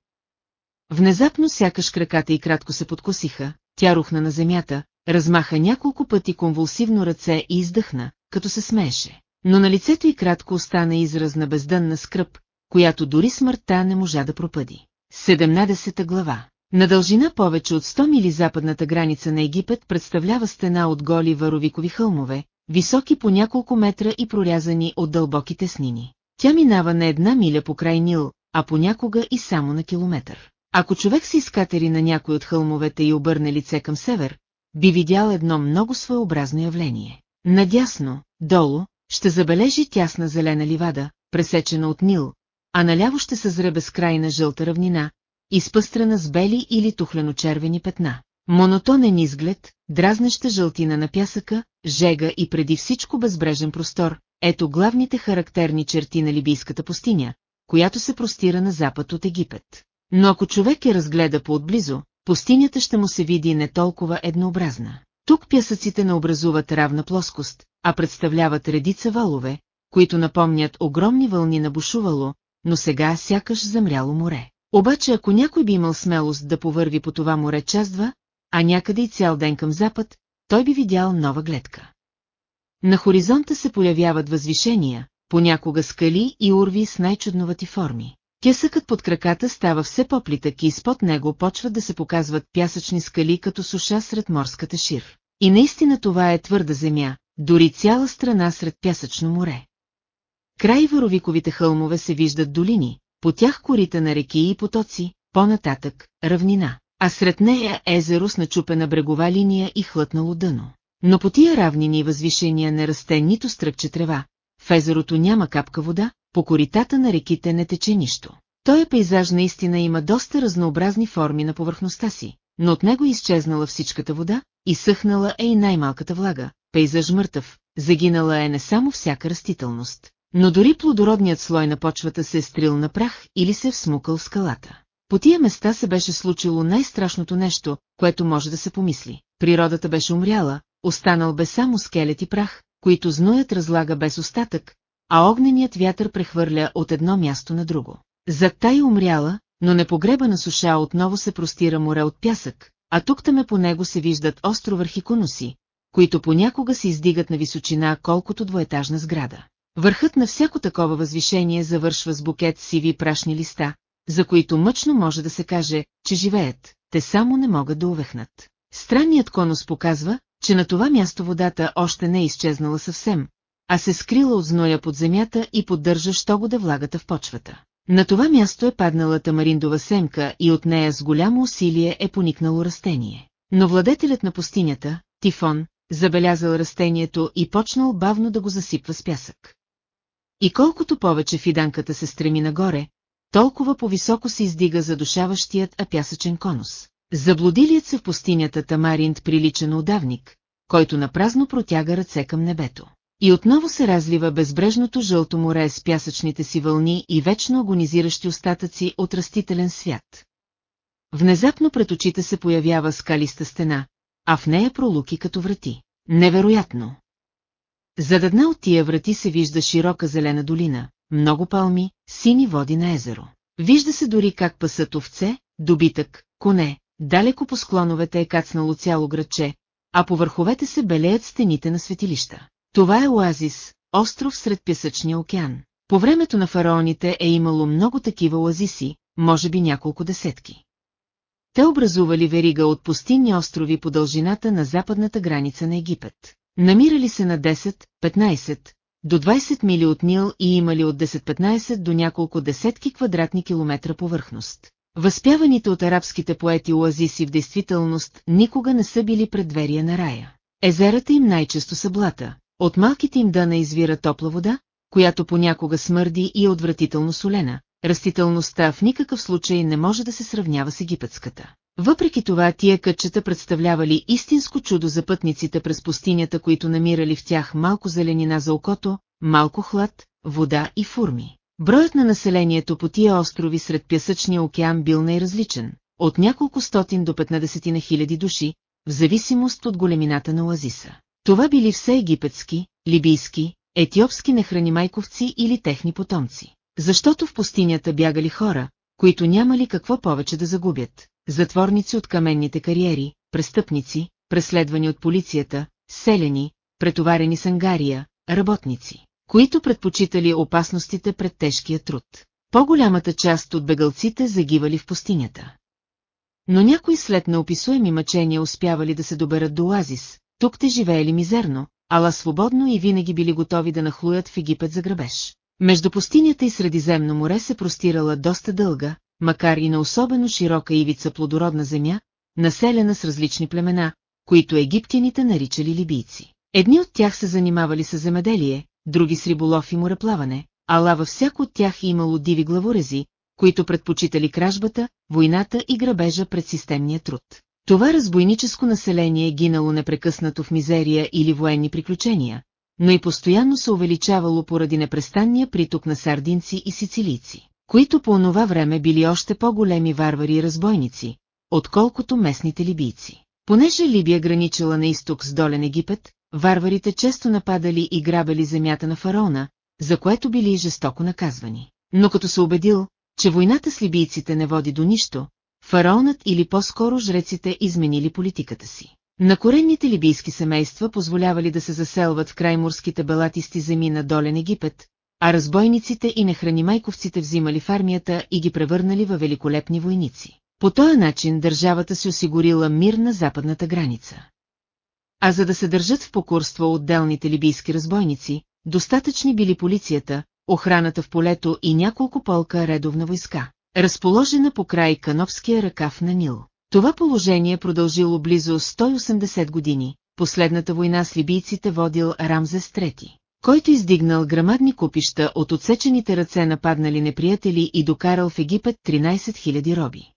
Внезапно сякаш краката и кратко се подкосиха, тя рухна на земята, размаха няколко пъти конвулсивно ръце и издъхна, като се смееше. Но на лицето й кратко остана израз на бездънна скръп, която дори смъртта не можа да пропъди. 17 глава На дължина повече от 100 мили западната граница на Египет представлява стена от голи варовикови хълмове, високи по няколко метра и прорязани от дълбоки теснини. Тя минава на една миля по край Нил, а понякога и само на километър. Ако човек се изкатери на някой от хълмовете и обърне лице към север, би видял едно много своеобразно явление. Надясно, долу, ще забележи тясна зелена ливада, пресечена от Нил, а наляво ще съзре безкрайна жълта равнина, изпъстрена с бели или тухлено-червени петна. Монотонен изглед, дразнеща жълтина на пясъка, жега и преди всичко безбрежен простор, ето главните характерни черти на Либийската пустиня, която се простира на запад от Египет. Но ако човек я разгледа по-отблизо, пустинята ще му се види не толкова еднообразна. Тук пясъците не образуват равна плоскост, а представляват редица валове, които напомнят огромни вълни на бушувало, но сега сякаш замряло море. Обаче ако някой би имал смелост да повърви по това море час-два, а някъде и цял ден към запад, той би видял нова гледка. На хоризонта се появяват възвишения, понякога скали и урви с най-чудновати форми. Кесъкът под краката става все по-плитък и изпод него почват да се показват пясъчни скали като суша сред морската шир. И наистина това е твърда земя, дори цяла страна сред пясъчно море. Край варовиковите хълмове се виждат долини, по тях корита на реки и потоци, по-нататък – равнина, а сред нея езеро с начупена брегова линия и хлътнало дъно. Но по тия равнини и възвишения не расте нито стръкче трева, в езерото няма капка вода, по коритата на реките не тече нищо. Той пейзаж наистина има доста разнообразни форми на повърхността си, но от него е изчезнала всичката вода, и съхнала е и най-малката влага, пейзаж мъртъв, загинала е не само всяка растителност, но дори плодородният слой на почвата се е стрил на прах или се е всмукал в скалата. По тия места се беше случило най-страшното нещо, което може да се помисли. Природата беше умряла, останал бе само скелет и прах, които зноят разлага без остатък, а огненият вятър прехвърля от едно място на друго. Зад тая умряла, но непогребана суша отново се простира море от пясък, а тук-таме по него се виждат островърхи конуси, които понякога се издигат на височина колкото двоетажна сграда. Върхът на всяко такова възвишение завършва с букет сиви прашни листа, за които мъчно може да се каже, че живеят, те само не могат да увехнат. Странният конус показва, че на това място водата още не е изчезнала съвсем, а се скрила от зноя под земята и поддържа що го влагата в почвата. На това място е паднала тамариндова семка и от нея с голямо усилие е поникнало растение. Но владетелят на пустинята, Тифон, забелязал растението и почнал бавно да го засипва с пясък. И колкото повече фиданката се стреми нагоре, толкова по-високо се издига задушаващият апясъчен конус. Заблудилият се в пустинята Тамаринт прилича на удавник, който напразно протяга ръце към небето. И отново се разлива безбрежното жълто море с пясъчните си вълни и вечно агонизиращи остатъци от растителен свят. Внезапно пред очите се появява скалиста стена, а в нея пролуки като врати. Невероятно! Зад една от тия врати се вижда широка зелена долина, много палми, сини води на езеро. Вижда се дори как пасат овце, добитък, коне, далеко по склоновете е кацнало цяло градче, а по върховете се белеят стените на светилища. Това е оазис, остров сред пясъчния океан. По времето на фараоните е имало много такива оазиси, може би няколко десетки. Те образували верига от пустинни острови по дължината на западната граница на Египет. Намирали се на 10, 15, до 20 мили от Нил и имали от 10-15 до няколко десетки квадратни километра повърхност. Възпяваните от арабските поети оазиси в действителност никога не са били предверия на рая. Езерата им най-често са блата, от малките им дъна извира топла вода, която понякога смърди и е отвратително солена. Растителността в никакъв случай не може да се сравнява с египетската. Въпреки това тия кътчета представлявали истинско чудо за пътниците през пустинята, които намирали в тях малко зеленина за окото, малко хлад, вода и фурми. Броят на населението по тия острови сред пясъчния океан бил най-различен, от няколко стотин до 15 на хиляди души, в зависимост от големината на оазиса. Това били все египетски, либийски, етиопски нехранимайковци или техни потомци. Защото в пустинята бягали хора, които нямали какво повече да загубят. Затворници от каменните кариери, престъпници, преследвани от полицията, селени, претоварени с ангария, работници, които предпочитали опасностите пред тежкия труд. По-голямата част от бегалците загивали в пустинята. Но някои след неописуеми мъчения успявали да се доберат до Оазис, тук те живеели мизерно, ала свободно и винаги били готови да нахлуят в Египет за грабеж. Между пустинята и Средиземно море се простирала доста дълга, макар и на особено широка ивица плодородна земя, населена с различни племена, които египтяните наричали либийци. Едни от тях се занимавали с земеделие, други с риболов и мореплаване, ала във всяко от тях имало диви главорези, които предпочитали кражбата, войната и грабежа пред системния труд. Това разбойническо население е гинало непрекъснато в мизерия или военни приключения, но и постоянно се увеличавало поради непрестанния приток на сардинци и сицилийци, които по онова време били още по-големи варвари и разбойници, отколкото местните либийци. Понеже Либия граничила на изток с долен Египет, варварите често нападали и грабели земята на фараона, за което били жестоко наказвани. Но като се убедил, че войната с либийците не води до нищо, фараонът или по-скоро жреците изменили политиката си. На коренните либийски семейства позволявали да се заселват в крайморските балатисти земи на долен Египет, а разбойниците и нехранимайковците взимали в армията и ги превърнали във великолепни войници. По този начин държавата си осигурила мир на западната граница. А за да се държат в покорство отделните либийски разбойници, достатъчни били полицията, охраната в полето и няколко полка редовна войска, разположена по край Кановския ръкав на Нил. Това положение продължило близо 180 години, последната война с либийците водил Рамзес III, който издигнал грамадни купища от отсечените ръце нападнали неприятели и докарал в Египет 13 000 роби.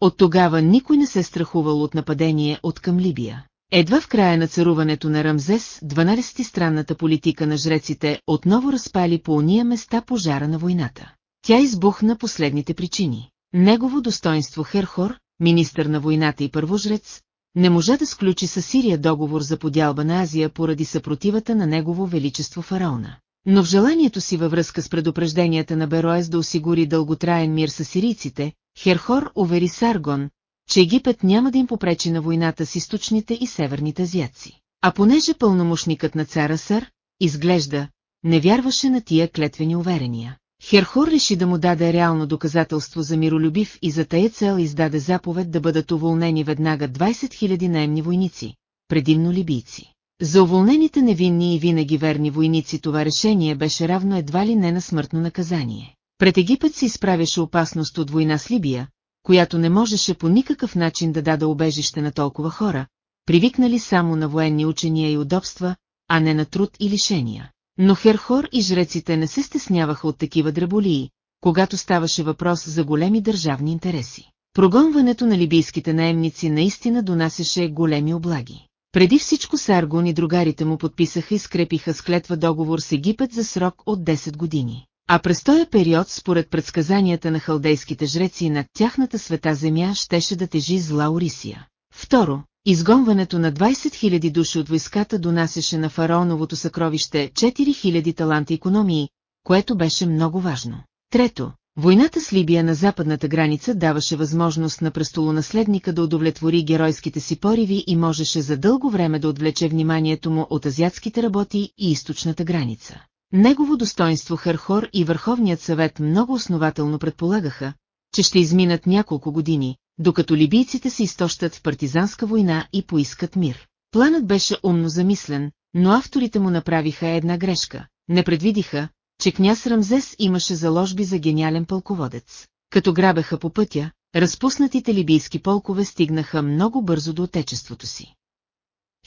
От тогава никой не се страхувал от нападение от към Либия. Едва в края на царуването на Рамзес, 12-ти политика на жреците отново разпали по уния места пожара на войната. Тя избухна последните причини. Негово достоинство Херхор, министър на войната и първожрец, не можа да сключи с Сирия договор за подялба на Азия поради съпротивата на негово величество фараона. Но в желанието си във връзка с предупрежденията на Бероез да осигури дълготраен мир с сирийците, Херхор увери Саргон, че Египет няма да им попречи на войната с източните и северните азиаци. А понеже пълномощникът на цара Сър, изглежда, не вярваше на тия клетвени уверения. Херхор реши да му даде реално доказателство за миролюбив и за тая цел издаде заповед да бъдат уволнени веднага 20 000 наемни войници, предимно либийци. За уволнените невинни и винаги верни войници това решение беше равно едва ли не на смъртно наказание. Пред Египет се изправяше опасност от война с Либия, която не можеше по никакъв начин да даде убежище на толкова хора, привикнали само на военни учения и удобства, а не на труд и лишения. Но Херхор и жреците не се стесняваха от такива дреболии, когато ставаше въпрос за големи държавни интереси. Прогонването на либийските наемници наистина донасеше големи облаги. Преди всичко Саргон и другарите му подписаха и скрепиха с клетва договор с Египет за срок от 10 години. А през този период, според предсказанията на халдейските жреци над тяхната света земя, щеше да тежи зла Орисия. Второ, изгонването на 20 000 души от войската донасеше на фараоновото съкровище 4 000 таланта економии, което беше много важно. Трето, войната с Либия на западната граница даваше възможност на престолонаследника да удовлетвори геройските си пориви и можеше за дълго време да отвлече вниманието му от азиатските работи и източната граница. Негово достоинство Хархор и Върховният съвет много основателно предполагаха, че ще изминат няколко години, докато либийците се изтощат в партизанска война и поискат мир. Планът беше умно замислен, но авторите му направиха една грешка. Не предвидиха, че княз Рамзес имаше заложби за гениален пълководец. Като грабеха по пътя, разпуснатите либийски полкове стигнаха много бързо до отечеството си.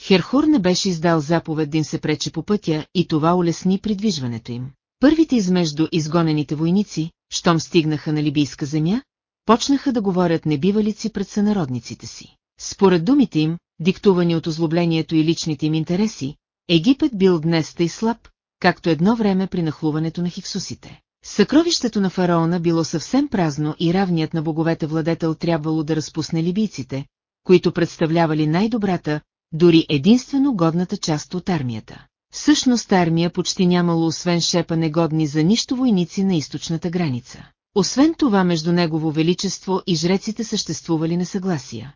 Херхур не беше издал заповед да им се пречи по пътя и това улесни придвижването им. Първите измежду изгонените войници, щом стигнаха на либийска земя, почнаха да говорят небивалици пред сънародниците си. Според думите им, диктувани от озлоблението и личните им интереси, Египет бил днес тъй слаб, както едно време при нахлуването на хиксусите. Съкровището на фараона било съвсем празно и равният на боговете владетел трябвало да разпусне либийците, които представлявали най-добрата, дори единствено годната част от армията. Всъщност армия почти нямало освен шепа негодни за нищо войници на източната граница. Освен това между негово величество и жреците съществували несъгласия.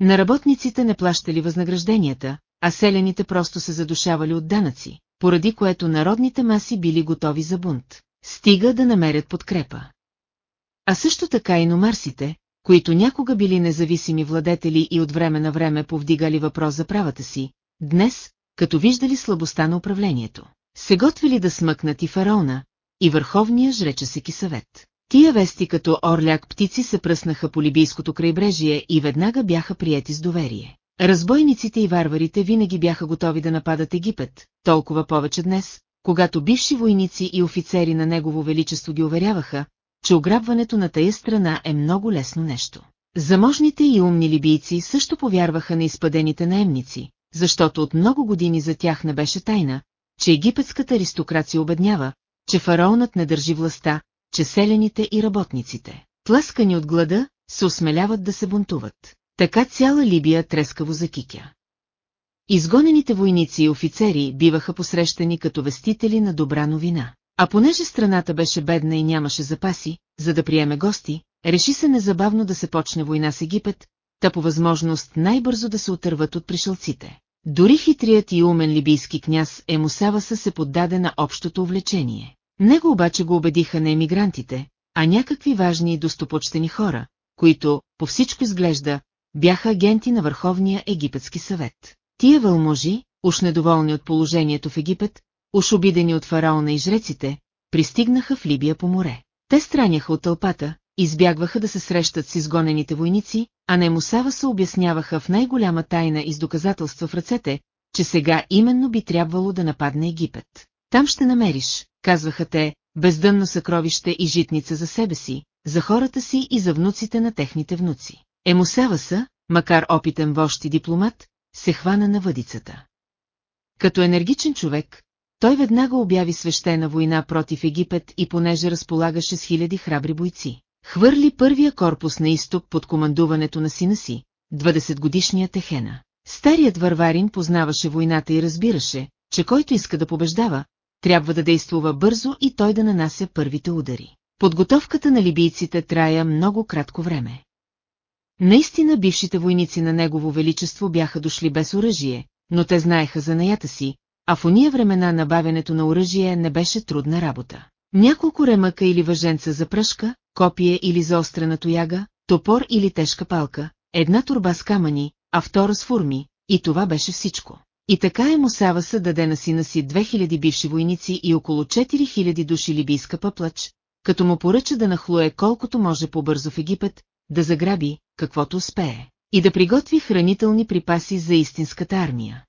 На работниците не плащали възнагражденията, а селените просто се задушавали от данъци, поради което народните маси били готови за бунт. Стига да намерят подкрепа. А също така и номарсите, които някога били независими владетели и от време на време повдигали въпрос за правата си, днес, като виждали слабостта на управлението, се готвили да смъкнат и фараона, и върховния жречесеки съвет. Тия вести като орляк птици се пръснаха по либийското крайбрежие и веднага бяха приети с доверие. Разбойниците и варварите винаги бяха готови да нападат Египет, толкова повече днес, когато бивши войници и офицери на Негово Величество ги уверяваха, че ограбването на тая страна е много лесно нещо. Заможните и умни либийци също повярваха на изпадените наемници, защото от много години за тях не беше тайна, че египетската аристокрация обеднява, че фараонът не държи властта, че селените и работниците, тласкани от глада, се осмеляват да се бунтуват. Така цяла Либия трескаво закикя. Изгонените войници и офицери биваха посрещани като вестители на добра новина. А понеже страната беше бедна и нямаше запаси, за да приеме гости, реши се незабавно да се почне война с Египет, та по възможност най-бързо да се отърват от пришелците. Дори хитрият и умен либийски княз Емусаваса се поддаде на общото увлечение. Него обаче го убедиха не емигрантите, а някакви важни и достопочтени хора, които, по всичко изглежда, бяха агенти на Върховния египетски съвет. Тия вълможи, уж недоволни от положението в Египет, уж обидени от фараона и жреците, пристигнаха в Либия по море. Те страняха от тълпата, избягваха да се срещат с изгонените войници, а на Емусава се обясняваха в най-голяма тайна и с доказателства в ръцете, че сега именно би трябвало да нападне Египет. Там ще намериш, казваха те, бездънно съкровище и житница за себе си, за хората си и за внуците на техните внуци. Емусава са, макар опитен вожд и дипломат, се хвана на въдицата. Като енергичен човек, той веднага обяви свещена война против Египет и понеже разполагаше с хиляди храбри бойци. Хвърли първия корпус на изток под командуването на сина си, 20-годишния Техена. Старият варварин познаваше войната и разбираше, че който иска да побеждава, трябва да действува бързо и той да нанася първите удари. Подготовката на либийците трая много кратко време. Наистина бившите войници на Негово Величество бяха дошли без оръжие, но те знаеха за наята си, а в уния времена набавянето на оръжие не беше трудна работа. Няколко ремъка или въженца за пръшка, копие или заострена тояга, топор или тежка палка, една турба с камъни, а втора с фурми, и това беше всичко. И така е Мусава са даде на сина си 2000 бивши войници и около 4000 души либийска пъплач, като му поръча да нахлуе колкото може по-бързо в Египет, да заграби, каквото успее, и да приготви хранителни припаси за истинската армия.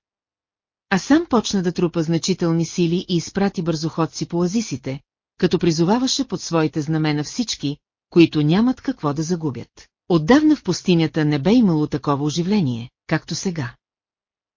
А сам почна да трупа значителни сили и изпрати бързоходци по азисите, като призоваваше под своите знамена всички, които нямат какво да загубят. Отдавна в пустинята не бе имало такова оживление, както сега.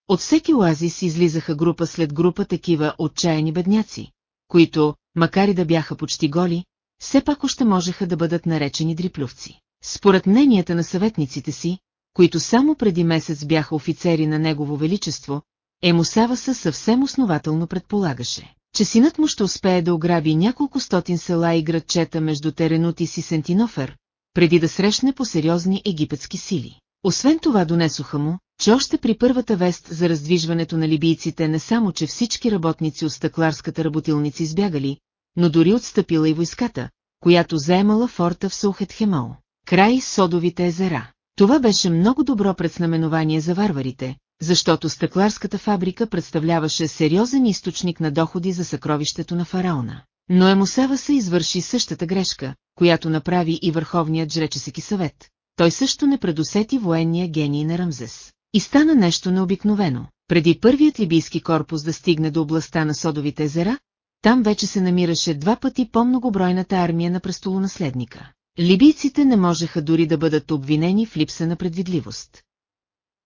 От всеки оазис излизаха група след група такива отчаяни бедняци, които, макар и да бяха почти голи, все пак още можеха да бъдат наречени дриплювци. Според мненията на съветниците си, които само преди месец бяха офицери на Негово Величество, Емусаваса съвсем основателно предполагаше, че синът му ще успее да ограби няколко стотин села и градчета между Теренутис и Сентинофер, преди да срещне по сериозни египетски сили. Освен това донесоха му, че още при първата вест за раздвижването на либийците не само, че всички работници от стъкларската работилница избягали, но дори отстъпила и войската, която заемала форта в Сухетхемал, край Содовите езера. Това беше много добро предзнаменование за варварите, защото стъкларската фабрика представляваше сериозен източник на доходи за съкровището на фараона. Но Емусава се извърши същата грешка, която направи и върховният жречесеки съвет. Той също не предусети военния гений на Рамзес. И стана нещо необикновено. Преди първият либийски корпус да стигне до областта на Содовите езера, там вече се намираше два пъти по-многобройната армия на престолонаследника. Либийците не можеха дори да бъдат обвинени в липса на предвидливост.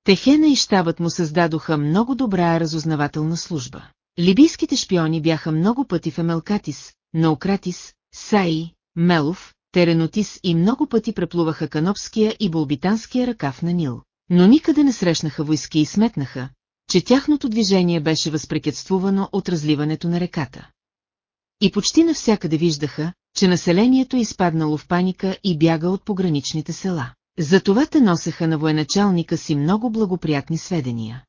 Техена и щабът му създадоха много добра разузнавателна служба. Либийските шпиони бяха много пъти в Емелкатис, Наукратис, Саи, Мелов, Теренотис и много пъти преплуваха Канопския и Болбитанския ръкав на Нил. Но никъде не срещнаха войски и сметнаха, че тяхното движение беше възпрекетствувано от разливането на реката. И почти навсякъде виждаха, че населението е изпаднало в паника и бяга от пограничните села. Затова те носеха на военачалника си много благоприятни сведения.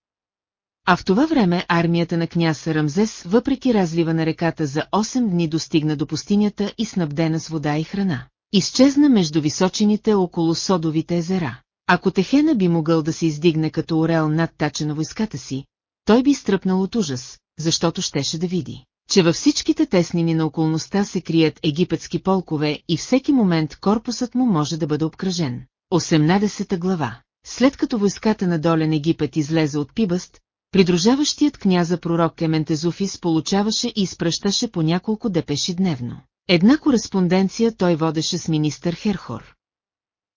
А в това време армията на княз Рамзес, въпреки разлива на реката за 8 дни достигна до пустинята и снабдена с вода и храна. Изчезна между височините около Содовите езера. Ако Техена би могъл да се издигне като орел над тача на войската си, той би стръпнал от ужас, защото щеше да види, че във всичките теснини на околността се крият египетски полкове и всеки момент корпусът му може да бъде обкръжен. 18 глава След като войската на долен Египет излезе от Пибъст, придружаващият княза пророк Ементезуфис получаваше и изпращаше по няколко депеши дневно. Една кореспонденция той водеше с министър Херхор.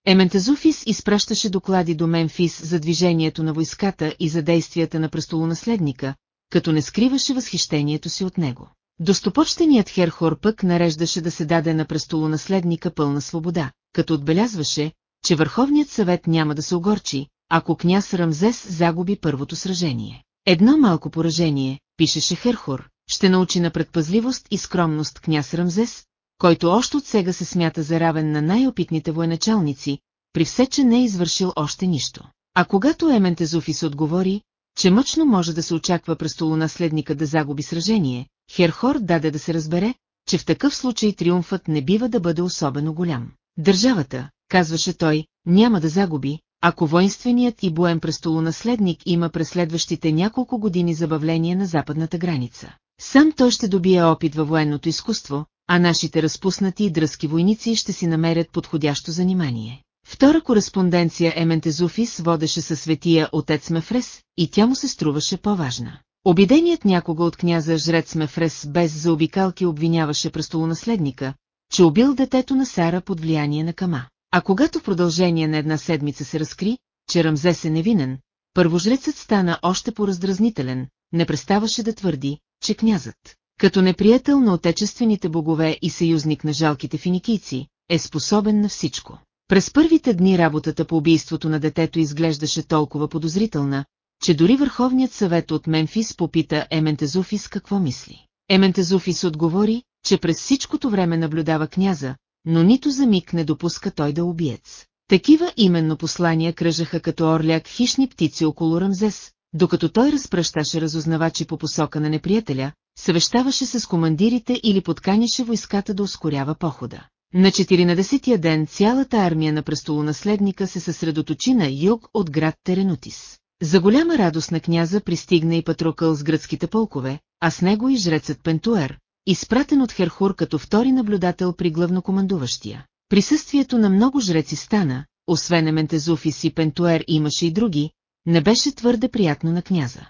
Ементезуфис изпращаше доклади до Мемфис за движението на войската и за действията на престолонаследника, като не скриваше възхищението си от него. Достопочтеният Херхор пък нареждаше да се даде на престолонаследника пълна свобода, като отбелязваше, че Върховният съвет няма да се огорчи, ако княз Рамзес загуби първото сражение. Едно малко поражение, пишеше Херхор, ще научи на предпазливост и скромност княз Рамзес, който още от сега се смята за равен на най-опитните военачалници, при все, че не е извършил още нищо. А когато Ементезуфис отговори, че мъчно може да се очаква престолонаследника да загуби сражение, Херхор даде да се разбере, че в такъв случай триумфът не бива да бъде особено голям. Държавата, казваше той, няма да загуби, ако воинственият и боен престолонаследник има през следващите няколко години забавление на западната граница. Сам той ще добие опит във военното изкуство, а нашите разпуснати и дръзки войници ще си намерят подходящо занимание. Втора кореспонденция Ементезуфис водеше със светия отец Мефрес и тя му се струваше по-важна. Обиденият някога от княза жрец Мефрес без заобикалки обвиняваше престолонаследника, че убил детето на Сара под влияние на Кама. А когато в продължение на една седмица се разкри, че Рамзес е невинен, първожрецът стана още по-раздразнителен, не преставаше да твърди, че князът, като неприятел на отечествените богове и съюзник на жалките финикийци, е способен на всичко. През първите дни работата по убийството на детето изглеждаше толкова подозрителна, че дори Върховният съвет от Мемфис попита Ементезуфис какво мисли. Ементезуфис отговори, че през всичкото време наблюдава княза, но нито за миг не допуска той да убиец. Такива именно послания кръжаха като орляк хищни птици около Рамзес, докато той разпръщаше разузнавачи по посока на неприятеля, съвещаваше се с командирите или подканяше войската да ускорява похода. На 14-тия ден цялата армия на престолонаследника се съсредоточи на юг от град Теренутис. За голяма радост на княза пристигна и патрокъл с гръцките полкове, а с него и жрецът Пентуер, изпратен от Херхур като втори наблюдател при главнокомандуващия. Присъствието на много жреци стана, освен Ементезуфис и Пентуер имаше и други, не беше твърде приятно на княза.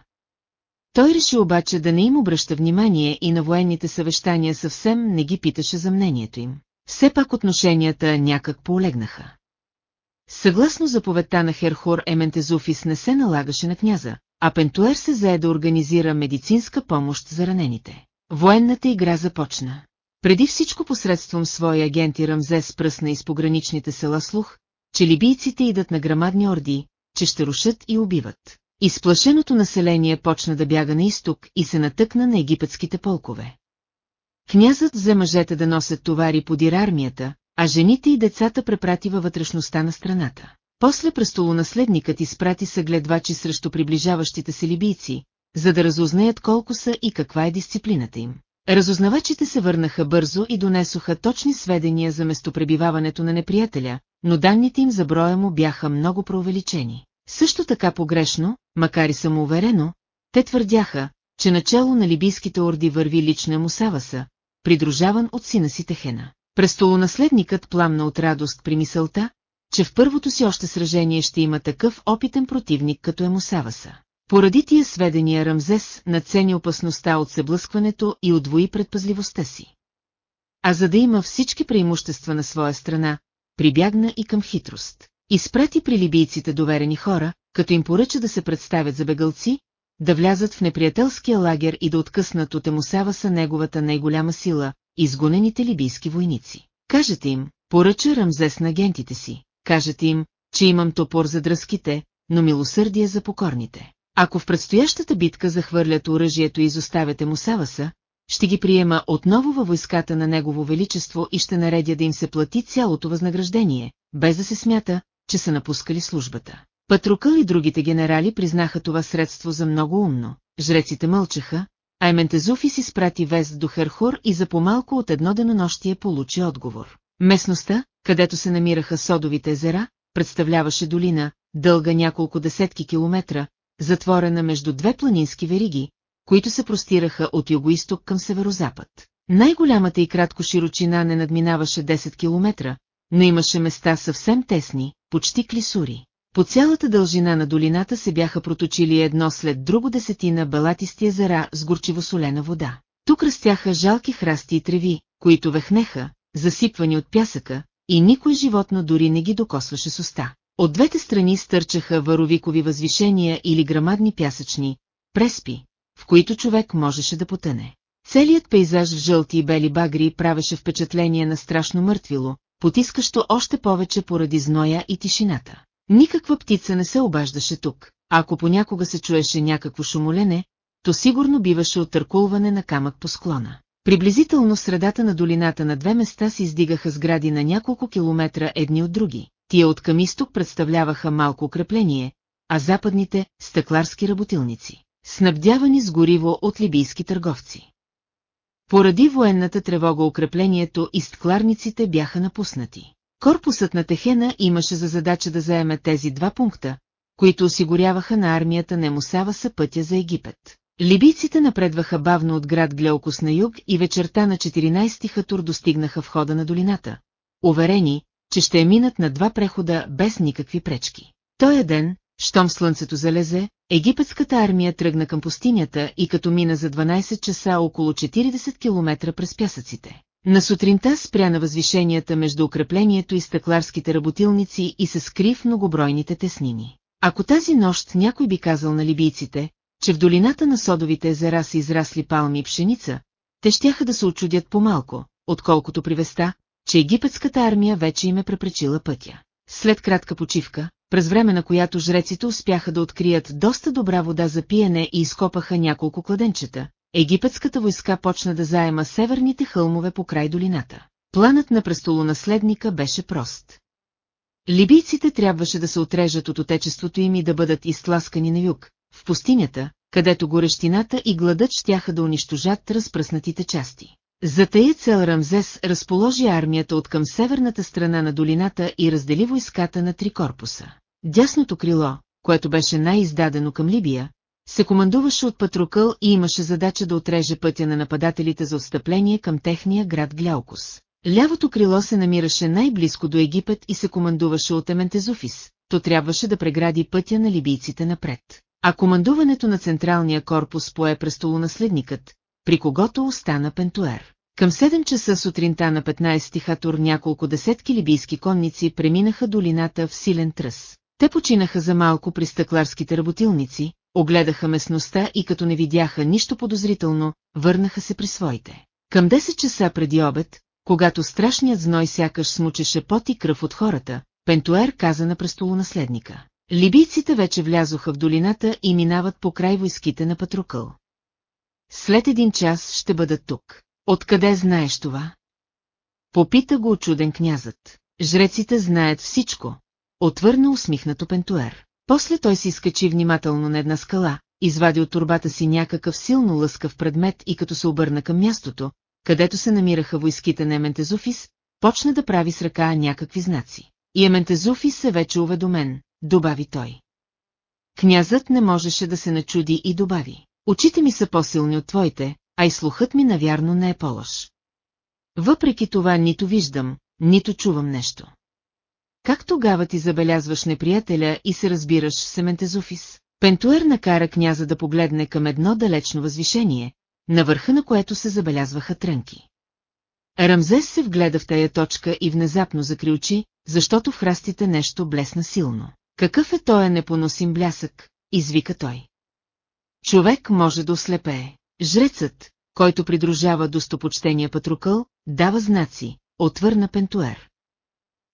Той реши обаче да не им обръща внимание и на военните съвещания съвсем не ги питаше за мнението им. Все пак отношенията някак поолегнаха. Съгласно заповедта на Херхор Ементезуфис не се налагаше на княза, а Пентуер се зае да организира медицинска помощ за ранените. Военната игра започна. Преди всичко посредством свои агенти Рамзес пръсна из пограничните села слух, че либийците идат на грамадни орди, че ще рушат и убиват. Изплашеното население почна да бяга на изток и се натъкна на египетските полкове. Князът взе мъжете да носят товари подир армията, а жените и децата препрати във вътрешността на страната. После престолонаследникът изпрати съгледвачи срещу приближаващите се либийци, за да разузнаят колко са и каква е дисциплината им. Разузнавачите се върнаха бързо и донесоха точни сведения за местопребиваването на неприятеля, но данните им за броя му бяха много преувеличени. Също така погрешно, макар и самоуверено, те твърдяха, че начало на либийските орди върви лично Мусаваса, придружаван от сина си Техена. Престолонаследникът пламна от радост при мисълта, че в първото си още сражение ще има такъв опитен противник като Емусаваса. Поради тия сведения Рамзес нацени опасността от съблъскването и удвои предпазливостта си. А за да има всички преимущества на своя страна, прибягна и към хитрост. Изпрати при либийците доверени хора, като им поръча да се представят за бегалци, да влязат в неприятелския лагер и да откъснат от Емусаваса неговата най-голяма сила, изгонените либийски войници. Кажете им, поръча Рамзес на агентите си, кажете им, че имам топор за дръзките, но милосърдие за покорните. Ако в предстоящата битка захвърлят оръжието и изоставяте Мусаваса, ще ги приема отново във войската на Негово Величество и ще наредя да им се плати цялото възнаграждение, без да се смята, че са напускали службата. Патрукъл и другите генерали признаха това средство за много умно. Жреците мълчаха, а Ементезуфи си спрати вест до Херхур и за помалко от едно денонощие получи отговор. Местността, където се намираха Содовите езера, представляваше долина, дълга няколко десетки километра, затворена между две планински вериги, които се простираха от югоисток към северозапад. Най-голямата и кратко широчина не надминаваше 10 километра, но имаше места съвсем тесни, почти клисури. По цялата дължина на долината се бяха проточили едно след друго десетина балатисти езера с горчивосолена вода. Тук растяха жалки храсти и треви, които вехнеха, засипвани от пясъка, и никой животно дори не ги докосваше с уста. От двете страни стърчаха варовикови възвишения или грамадни пясъчни, преспи, в които човек можеше да потъне. Целият пейзаж в жълти и бели багри правеше впечатление на страшно мъртвило, потискащо още повече поради зноя и тишината. Никаква птица не се обаждаше тук, ако понякога се чуеше някакво шумолене, то сигурно биваше от търкулване на камък по склона. Приблизително средата на долината на две места се издигаха сгради на няколко километра едни от други. Тия от към изток представляваха малко укрепление, а западните – стъкларски работилници, снабдявани с гориво от либийски търговци. Поради военната тревога укреплението и стъкларниците бяха напуснати. Корпусът на Техена имаше за задача да заеме тези два пункта, които осигуряваха на армията Немусава са пътя за Египет. Либийците напредваха бавно от град Глеокус на юг и вечерта на 14-ти хатур достигнаха входа на долината, уверени, че ще е минат на два прехода без никакви пречки. Той е ден, щом слънцето залезе, египетската армия тръгна към пустинята и като мина за 12 часа около 40 км през пясъците. На сутринта спря на възвишенията между укреплението и стъкларските работилници и се скри в многобройните теснини. Ако тази нощ някой би казал на либийците, че в долината на Содовите езера са израсли палми и пшеница, те щяха да се очудят по-малко, отколкото при веста, че египетската армия вече им е препречила пътя. След кратка почивка, през време на която жреците успяха да открият доста добра вода за пиене и изкопаха няколко кладенчета, египетската войска почна да заема северните хълмове по край долината. Планът на престолонаследника беше прост. Либийците трябваше да се отрежат от отечеството им и да бъдат изтласкани на юг, в пустинята, където горещината и гладът щяха да унищожат разпръснатите части. За тая цел Рамзес разположи армията от към северната страна на долината и раздели войската на три корпуса. Дясното крило, което беше най-издадено към Либия, се командуваше от Патрукъл и имаше задача да отреже пътя на нападателите за отстъпление към техния град Гляукус. Лявото крило се намираше най-близко до Египет и се командуваше от Ементезуфис, то трябваше да прегради пътя на либийците напред. А командуването на централния корпус пое престолонаследникът, при когото остана Пентуер. Към 7 часа сутринта на 15 хатур няколко десетки либийски конници преминаха долината в силен тръс. Те починаха за малко при стъкларските работилници, огледаха местността и като не видяха нищо подозрително, върнаха се при своите. Към 10 часа преди обед, когато страшният зной сякаш смучеше пот и кръв от хората, Пентуер каза на престолонаследника. Либийците вече влязоха в долината и минават по край войските на Патрукъл. След един час ще бъдат тук. Откъде знаеш това? Попита го очуден князът. Жреците знаят всичко. Отвърна усмихнато Пентуер. После той си изкачи внимателно на една скала, извади от турбата си някакъв силно лъскав предмет и като се обърна към мястото, където се намираха войските на Ементезуфис, почна да прави с ръка някакви знаци. И Ементезуфис е вече уведомен, добави той. Князът не можеше да се начуди и добави. Очите ми са по-силни от твоите, а и слухът ми навярно не е по-лош. Въпреки това нито виждам, нито чувам нещо. Как тогава ти забелязваш неприятеля и се разбираш с Сементезуфис? Пентуер накара княза да погледне към едно далечно възвишение, на върха на което се забелязваха трънки. Рамзес се вгледа в тая точка и внезапно закри защото в храстите нещо блесна силно. Какъв е тоя непоносим блясък, извика той. Човек може да ослепее. Жрецът, който придружава достопочтения патрукъл, дава знаци, отвърна Пентуер.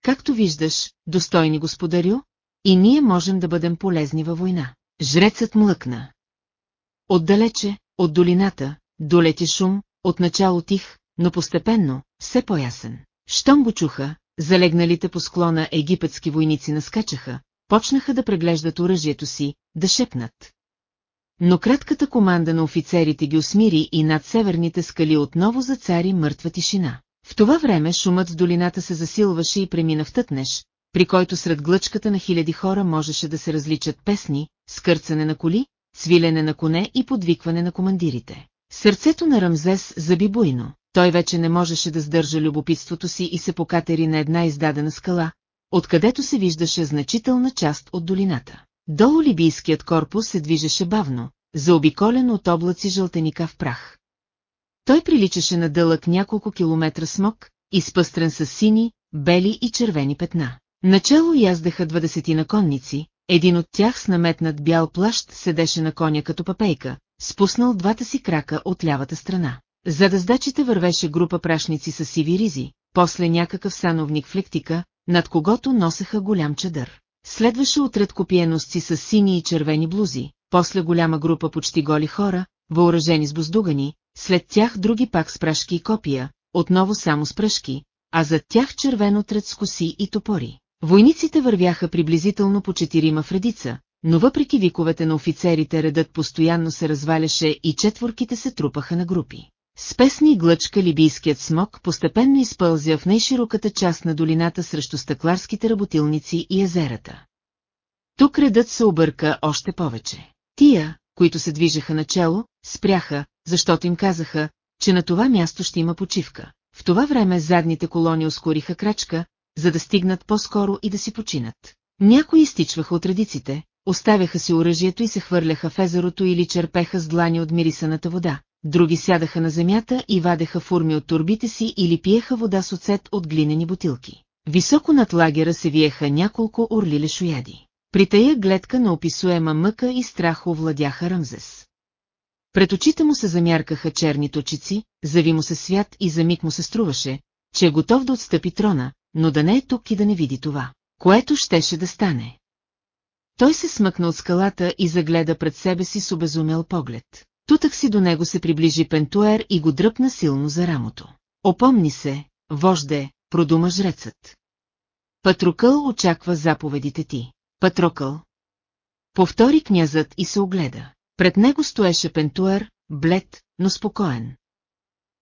Както виждаш, достойни господарю, и ние можем да бъдем полезни във война. Жрецът млъкна. Отдалече, от долината, долети шум, отначало тих, но постепенно, все по-ясен. Щом го чуха, залегналите по склона египетски войници наскачаха, почнаха да преглеждат оръжието си, да шепнат. Но кратката команда на офицерите ги усмири и над северните скали отново зацари мъртва тишина. В това време шумът в долината се засилваше и премина в тътнеш, при който сред глъчката на хиляди хора можеше да се различат песни, скърцане на коли, свилене на коне и подвикване на командирите. Сърцето на Рамзес заби буйно, той вече не можеше да сдържа любопитството си и се покатери на една издадена скала, откъдето се виждаше значителна част от долината. Долу либийският корпус се движеше бавно, заобиколен от облаци жълтеника в прах. Той приличаше на дълъг няколко километра смок, изпъстрен с сини, бели и червени петна. Начало яздеха двадесетина конници, един от тях с наметнат бял плащ седеше на коня като папейка, спуснал двата си крака от лявата страна. За дъздачите вървеше група прашници с сиви ризи, после някакъв сановник в лектика, над когото носеха голям чадър. Следваше отред копиеностци с сини и червени блузи, после голяма група почти голи хора, въоръжени с буздугани, след тях други пак с прашки и копия, отново само с пръшки, а зад тях червено отред с коси и топори. Войниците вървяха приблизително по четирима в редица, но въпреки виковете на офицерите редът постоянно се разваляше и четворките се трупаха на групи. С песни глъчка либийският смок постепенно изпълзя в най-широката част на долината срещу стъкларските работилници и езерата. Тук редът се обърка още повече. Тия, които се движеха начало, спряха, защото им казаха, че на това място ще има почивка. В това време задните колони ускориха крачка, за да стигнат по-скоро и да си починат. Някои изтичваха от редиците, оставяха си оръжието и се хвърляха в езерото или черпеха с длани от мирисаната вода, други сядаха на земята и вадеха фурми от турбите си или пиеха вода с оцет от глинени бутилки. Високо над лагера се виеха няколко орли лешояди. При тая гледка на описуема мъка и страх овладяха Рамзес. Пред очите му се замяркаха черни точици, зави му се свят и за миг му се струваше, че е готов да отстъпи трона, но да не е тук и да не види това, което щеше да стане. Той се смъкна от скалата и загледа пред себе си с обезумел поглед. Тутък си до него се приближи Пентуер и го дръпна силно за рамото. Опомни се, вожде, продума жрецът. Патрукъл очаква заповедите ти. Патрокъл. Повтори князът и се огледа. Пред него стоеше Пентуер, блед, но спокоен.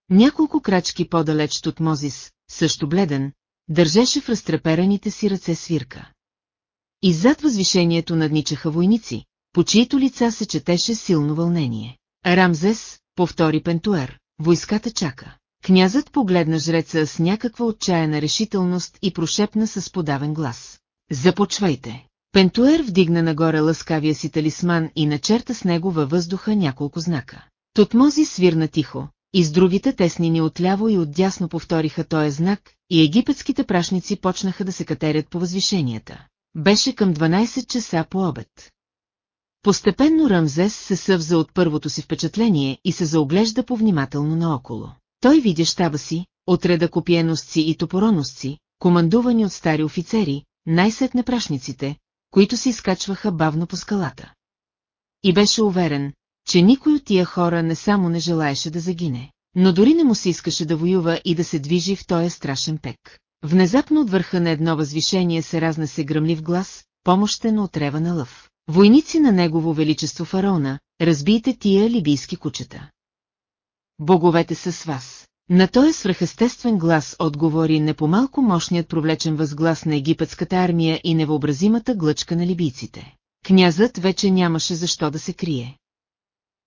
Няколко крачки по-далеч от Мозис, също бледен, държеше в разтрепераните си ръце свирка. И зад възвишението надничаха войници, по чието лица се четеше силно вълнение. Рамзес, повтори Пентуер, войската чака. Князът погледна жреца с някаква отчаяна решителност и прошепна с подавен глас. Започвайте. Пентуер вдигна нагоре лъскавия си талисман и начерта с него във въздуха няколко знака. Тотмози свирна тихо, и с другите теснини отляво и отдясно повториха този знак, и египетските прашници почнаха да се катерят по възвишенията. Беше към 12 часа по обед. Постепенно Рамзес се съвза от първото си впечатление и се заоглежда повнимателно наоколо. Той видя щаба си, отреда копиеностци и топороносци, командувани от стари офицери, най-сетне прашниците, които се изкачваха бавно по скалата. И беше уверен, че никой от тия хора не само не желаеше да загине, но дори не му се искаше да воюва и да се движи в този страшен пек. Внезапно от върха на едно възвишение се разнесе гръмлив глас, помощен от рева на лъв. Войници на негово величество фараона, разбийте тия либийски кучета. Боговете са с вас. На този свръхестествен глас отговори не по-малко мощният провлечен възглас на египетската армия и невъобразимата глъчка на либийците. Князът вече нямаше защо да се крие.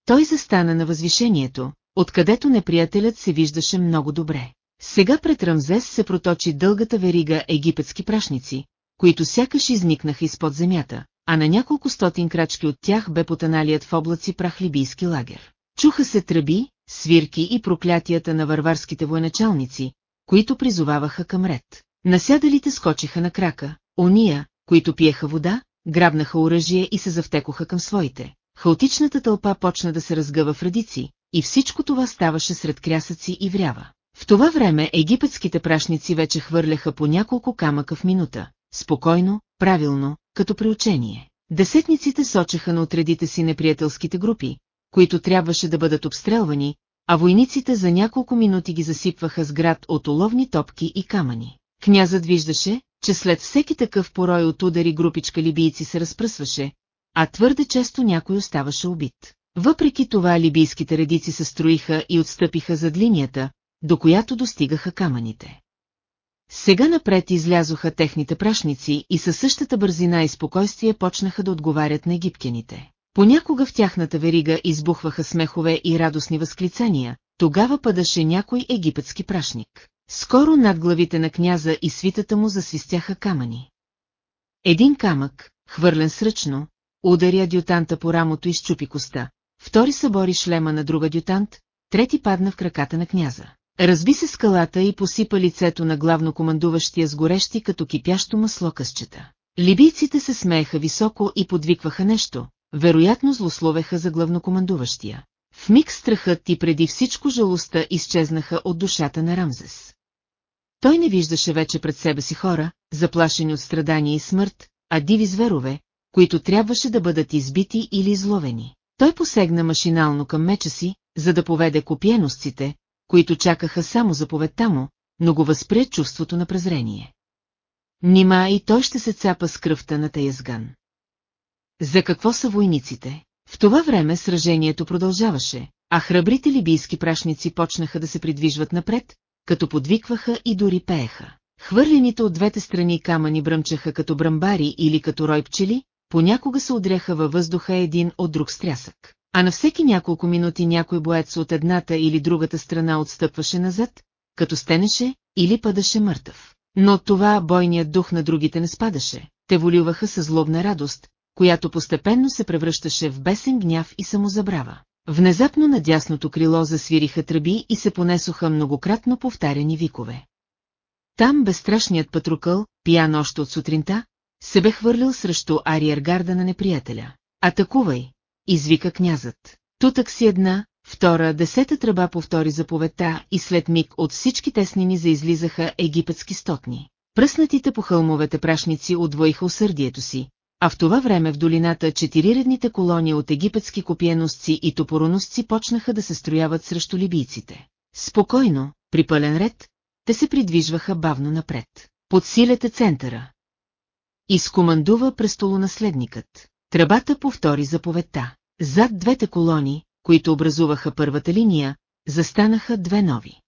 Той застана на възвишението, откъдето неприятелят се виждаше много добре. Сега пред Рамзес се проточи дългата верига египетски прашници, които сякаш изникнаха изпод земята, а на няколко стотин крачки от тях бе потаналият в облаци прах либийски лагер. Чуха се тръби, свирки и проклятията на варварските военачалници, които призоваваха към ред. Насядалите скочиха на крака, ония, които пиеха вода, грабнаха оръжие и се завтекоха към своите. Хаотичната тълпа почна да се разгъва в редици, и всичко това ставаше сред крясъци и врява. В това време египетските прашници вече хвърляха по няколко камъка в минута, спокойно, правилно, като при учение. Десетниците сочеха на отредите си неприятелските групи, които трябваше да бъдат обстрелвани, а войниците за няколко минути ги засипваха с град от оловни топки и камъни. Князът виждаше, че след всеки такъв порой от удари групичка либийци се разпръсваше, а твърде често някой оставаше убит. Въпреки това либийските редици се строиха и отстъпиха зад линията, до която достигаха камъните. Сега напред излязоха техните прашници и със същата бързина и спокойствие почнаха да отговарят на египтяните. Понякога в тяхната верига избухваха смехове и радостни възклицания, тогава падаше някой египетски прашник. Скоро над главите на княза и свитата му засвистяха камъни. Един камък, хвърлен сръчно, удари адютанта по рамото и щупи коста, втори събори шлема на друг адютант, трети падна в краката на княза. Разби се скалата и посипа лицето на главнокомандуващия с горещи като кипящо масло късчета. Либийците се смееха високо и подвикваха нещо, вероятно злословеха за главнокомандуващия. В миг страхът и преди всичко жалостта изчезнаха от душата на Рамзес. Той не виждаше вече пред себе си хора, заплашени от страдания и смърт, а диви зверове, които трябваше да бъдат избити или изловени. Той посегна машинално към меча си, за да поведе копиеностците, които чакаха само заповедта му, но го възпре чувството на презрение. Нима и той ще се цапа с кръвта на Таязган. За какво са войниците? В това време сражението продължаваше, а храбрите либийски прашници почнаха да се придвижват напред, като подвикваха и дори пееха. Хвърлените от двете страни камъни бръмчаха като брамбари или като рой пчели, понякога се удряха във въздуха един от друг стрясък. А на всеки няколко минути някой боец от едната или другата страна отстъпваше назад, като стенеше или падаше мъртъв. Но това бойният дух на другите не спадаше, те волюваха със злобна радост, която постепенно се превръщаше в бесен гняв и самозабрава. Внезапно на дясното крило засвириха тръби и се понесоха многократно повтаряни викове. Там безстрашният патрукъл, пиян още от сутринта, се бе хвърлил срещу ариергарда на неприятеля. Атакувай! Извика князът. Тутък си една, втора, десета тръба повтори заповедта и след миг от всички теснини заизлизаха египетски стотни. Пръснатите по хълмовете прашници отвоиха усърдието си, а в това време в долината четириредните колони от египетски копиеносци и топороносци почнаха да се строяват срещу либийците. Спокойно, при пълен ред, те се придвижваха бавно напред. Подсилете центъра. Изкомандува престолонаследникът. Тръбата повтори заповедта. Зад двете колони, които образуваха първата линия, застанаха две нови.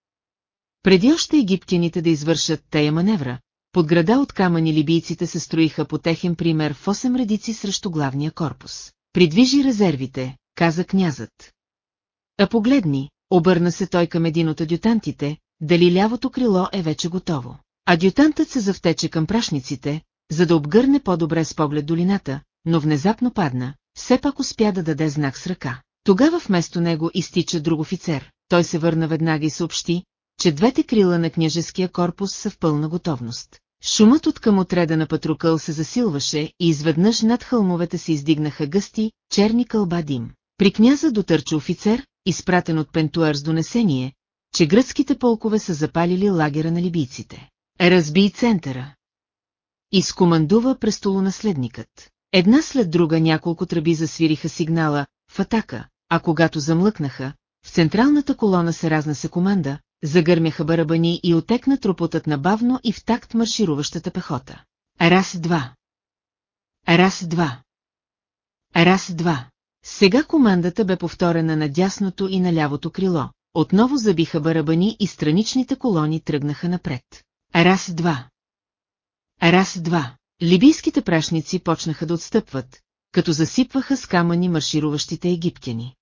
Преди още египтяните да извършат тая маневра, под града от камъни либийците се строиха по техен пример в 8 редици срещу главния корпус. Придвижи резервите, каза князът. А погледни, обърна се той към един от адютантите, дали лявото крило е вече готово. Адютантът се завтече към прашниците, за да обгърне по-добре с поглед долината, но внезапно падна, все пак успя да даде знак с ръка. Тогава вместо него изтича друг офицер, той се върна веднага и съобщи, че двете крила на княжеския корпус са в пълна готовност. Шумът от към отреда на патрукъл се засилваше и изведнъж над хълмовете се издигнаха гъсти, черни кълба дим. При княза дотърча офицер, изпратен от Пентуар с донесение, че гръцките полкове са запалили лагера на либийците. Разби центъра. Изкомандува престолонаследникът. Една след друга няколко тръби засвириха сигнала в атака, а когато замлъкнаха, в централната колона се разнесе команда, загърмяха барабани и отекна тропотът набавно и в такт маршируващата пехота. Раз-два. Раз-два. Раз-два. Сега командата бе повторена на дясното и на лявото крило. Отново забиха барабани и страничните колони тръгнаха напред. Раз-два. Раз-два. Либийските прашници почнаха да отстъпват, като засипваха с камъни маршируващите египтяни.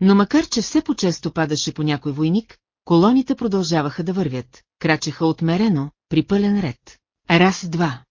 Но макар, че все по-често падаше по някой войник, колоните продължаваха да вървят, крачеха отмерено, при пълен ред. Раз-два.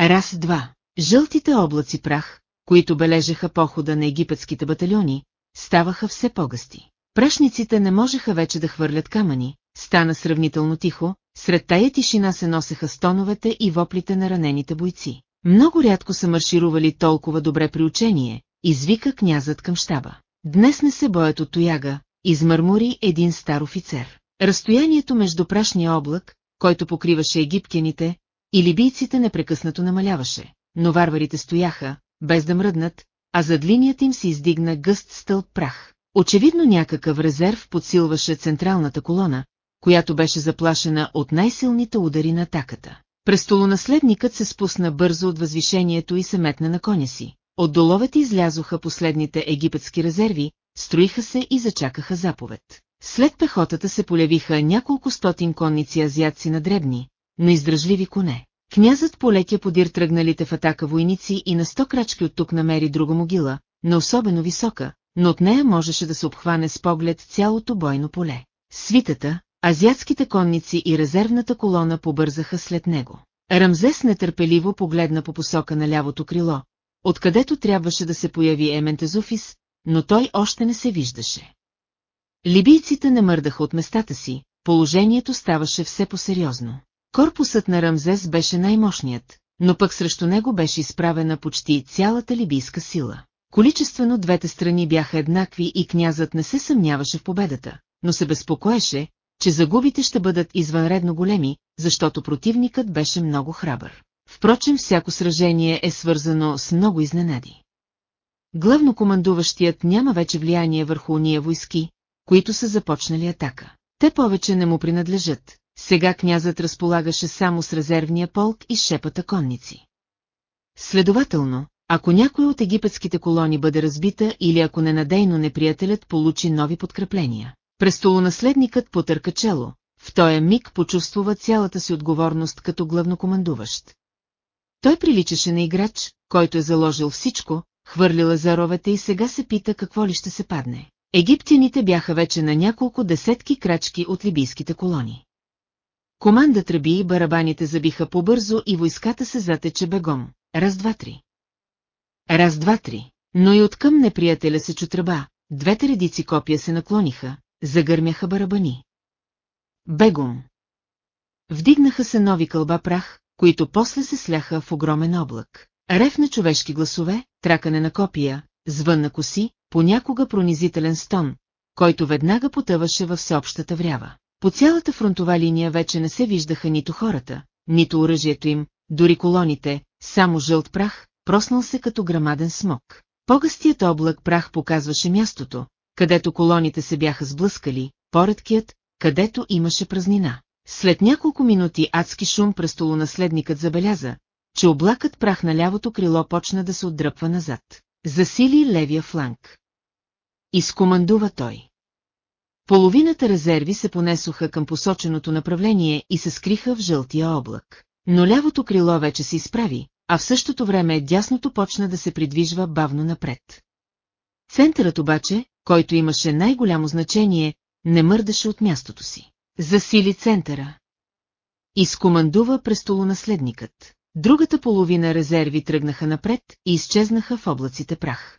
Раз-два. Жълтите облаци прах, които бележеха похода на египетските батальони, ставаха все по-гъсти. Прашниците не можеха вече да хвърлят камъни, стана сравнително тихо, сред тая тишина се носеха стоновете и воплите на ранените бойци. Много рядко са марширували толкова добре при учение, извика князът към щаба. Днес не се боят от тояга, измърмури един стар офицер. Разстоянието между прашния облак, който покриваше египтяните, и либийците непрекъснато намаляваше, но варварите стояха, без да мръднат, а зад линията им се издигна гъст стълб прах. Очевидно някакъв резерв подсилваше централната колона, която беше заплашена от най-силните удари на атаката. Престолонаследникът се спусна бързо от възвишението и се метна на коня си. От доловете излязоха последните египетски резерви, строиха се и зачакаха заповед. След пехотата се полявиха няколко стотин конници азиатци на дребни, но издръжливи коне. Князът полетя подир тръгналите в атака войници и на сто крачки от тук намери друга могила, не особено висока, но от нея можеше да се обхване с поглед цялото бойно поле. Свитата, азиатските конници и резервната колона побързаха след него. Рамзес нетърпеливо погледна по посока на лявото крило, откъдето трябваше да се появи Ементезуфис, но той още не се виждаше. Либийците не мърдаха от местата си, положението ставаше все по-сериозно. Корпусът на Рамзес беше най-мощният, но пък срещу него беше изправена почти цялата либийска сила. Количествено двете страни бяха еднакви и князът не се съмняваше в победата, но се безпокоеше, че загубите ще бъдат извънредно големи, защото противникът беше много храбър. Впрочем, всяко сражение е свързано с много изненади. Главнокомандуващият няма вече влияние върху уния войски, които са започнали атака. Те повече не му принадлежат. Сега князът разполагаше само с резервния полк и шепата конници. Следователно, ако някой от египетските колони бъде разбита или ако ненадейно неприятелят получи нови подкрепления, престолонаследникът потърка чело, в този миг почувствува цялата си отговорност като главнокомандуващ. Той приличаше на играч, който е заложил всичко, хвърлила заровете и сега се пита какво ли ще се падне. Египтяните бяха вече на няколко десетки крачки от либийските колони. Команда тръби и барабаните забиха побързо и войската се затече бегом. Раз, два, три. Раз, два, три. Но и откъм неприятеля се чу тръба, двете редици копия се наклониха, загърмяха барабани. Бегом. Вдигнаха се нови кълба прах, които после се сляха в огромен облак. Рев на човешки гласове, тракане на копия, звън на коси, понякога пронизителен стон, който веднага потъваше във всеобщата врява. По цялата фронтова линия вече не се виждаха нито хората, нито оръжието им, дори колоните, само жълт прах, проснал се като грамаден смок. По-гъстият облак прах показваше мястото, където колоните се бяха сблъскали, поредкият, където имаше празнина. След няколко минути адски шум престолонаследникът забеляза, че облакът прах на лявото крило почна да се отдръпва назад. Засили левия фланг. Изкомандува той. Половината резерви се понесоха към посоченото направление и се скриха в жълтия облак. Но лявото крило вече се изправи, а в същото време дясното почна да се придвижва бавно напред. Центърът обаче, който имаше най-голямо значение, не мърдаше от мястото си. Засили центъра. Изкомандува престолонаследникът. Другата половина резерви тръгнаха напред и изчезнаха в облаците прах.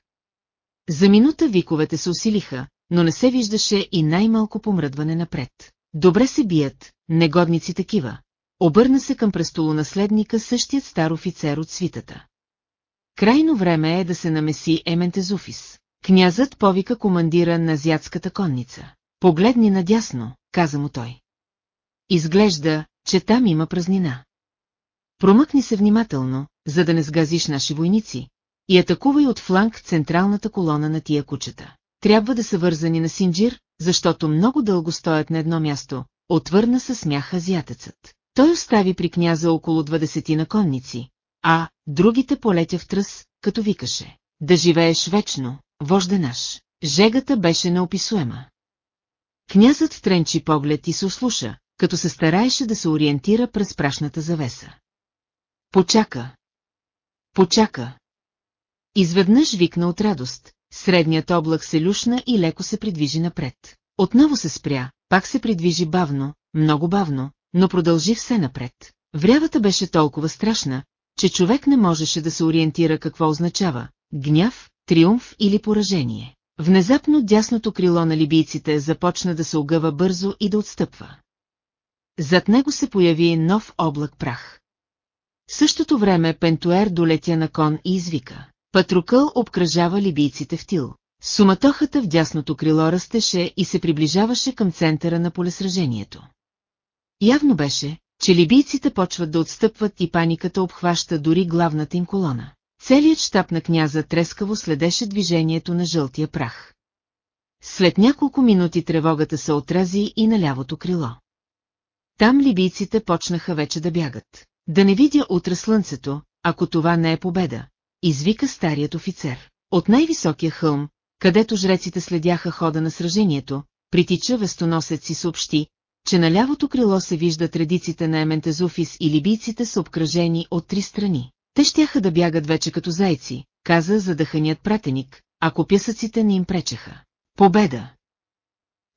За минута виковете се усилиха, но не се виждаше и най-малко помръдване напред. Добре се бият, негодници такива. Обърна се към престолонаследника същият стар офицер от свитата. Крайно време е да се намеси Ементезуфис. Князът повика командира на азиатската конница. Погледни надясно, каза му той. Изглежда, че там има празнина. Промъкни се внимателно, за да не сгазиш наши войници, и атакувай от фланг централната колона на тия кучета. Трябва да са вързани на Синджир, защото много дълго стоят на едно място, отвърна със смях азиатецът. Той остави при княза около 20 на конници, а другите полетя в тръс, като викаше. Да живееш вечно, вожде наш. Жегата беше неописуема. Князът втренчи поглед и се услуша, като се стараеше да се ориентира през прашната завеса. Почака. Почака. Изведнъж викна от радост, средният облак се люшна и леко се придвижи напред. Отново се спря, пак се придвижи бавно, много бавно, но продължи все напред. Врявата беше толкова страшна, че човек не можеше да се ориентира какво означава – гняв, триумф или поражение. Внезапно дясното крило на либийците започна да се огъва бързо и да отстъпва. зад него се появи нов облак прах. В същото време Пентуер долетя на кон и извика. Патрукъл обкръжава либийците в тил. Суматохата в дясното крило растеше и се приближаваше към центъра на полесражението. Явно беше, че либийците почват да отстъпват и паниката обхваща дори главната им колона. Целият щаб на княза трескаво следеше движението на жълтия прах. След няколко минути тревогата се отрази и на лявото крило. Там либийците почнаха вече да бягат. Да не видя утре слънцето, ако това не е победа, извика старият офицер. От най-високия хълм, където жреците следяха хода на сражението, притича вестоносец и съобщи, че на лявото крило се виждат редиците на Ементезуфис и либийците са обкръжени от три страни. Те щяха да бягат вече като зайци, каза задъханият пратеник, ако пясъците не им пречеха. Победа!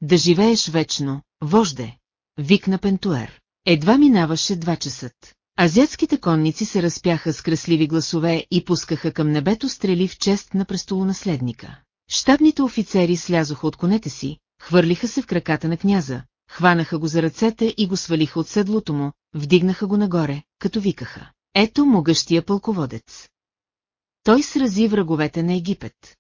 Да живееш вечно, вожде! Викна Пентуер. Едва минаваше два часът. Азиатските конници се разпяха с красливи гласове и пускаха към небето стрели в чест на престолонаследника. Штабните офицери слязоха от конете си, хвърлиха се в краката на княза, хванаха го за ръцете и го свалиха от седлото му, вдигнаха го нагоре, като викаха. Ето могъщия пълководец. Той срази враговете на Египет.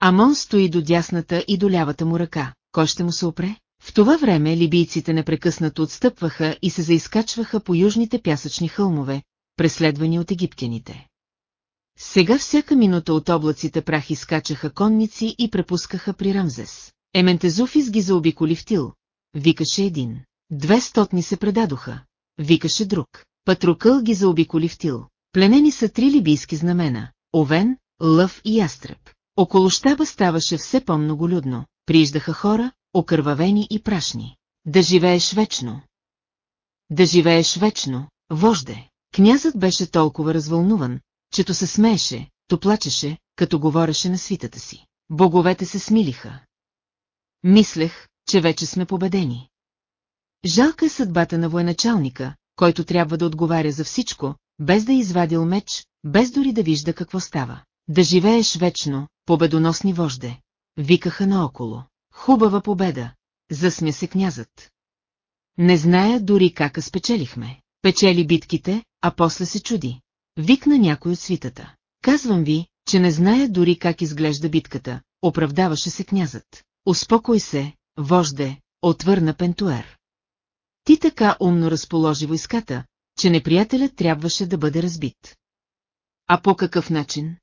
Амон стои до дясната и до лявата му ръка. Кой ще му се опре? В това време либийците непрекъснато отстъпваха и се заискачваха по южните пясъчни хълмове, преследвани от египтяните. Сега всяка минута от облаците прах изкачаха конници и препускаха при Рамзес. Ементезуфис ги заобиколи в тил. Викаше един. Две стотни се предадоха. Викаше друг. Патрукъл ги заобиколи в тил. Пленени са три либийски знамена – овен, лъв и ястреб. Около щаба ставаше все по-многолюдно. Прииждаха хора, окървавени и прашни. Да живееш вечно! Да живееш вечно, вожде! Князът беше толкова развълнуван, чето се смееше, то плачеше, като говореше на свитата си. Боговете се смилиха. Мислех, че вече сме победени. Жалка е съдбата на военачалника, който трябва да отговаря за всичко, без да извадил меч, без дори да вижда какво става. Да живееш вечно, победоносни вожде. Викаха наоколо. Хубава победа, засмя се князът. Не зная дори как спечелихме. Печели битките, а после се чуди. Викна някой от свитата. Казвам ви, че не зная дори как изглежда битката, оправдаваше се князът. Успокой се, вожде, отвърна Пентуер. Ти така умно разположи войската, че неприятелят трябваше да бъде разбит. А по какъв начин?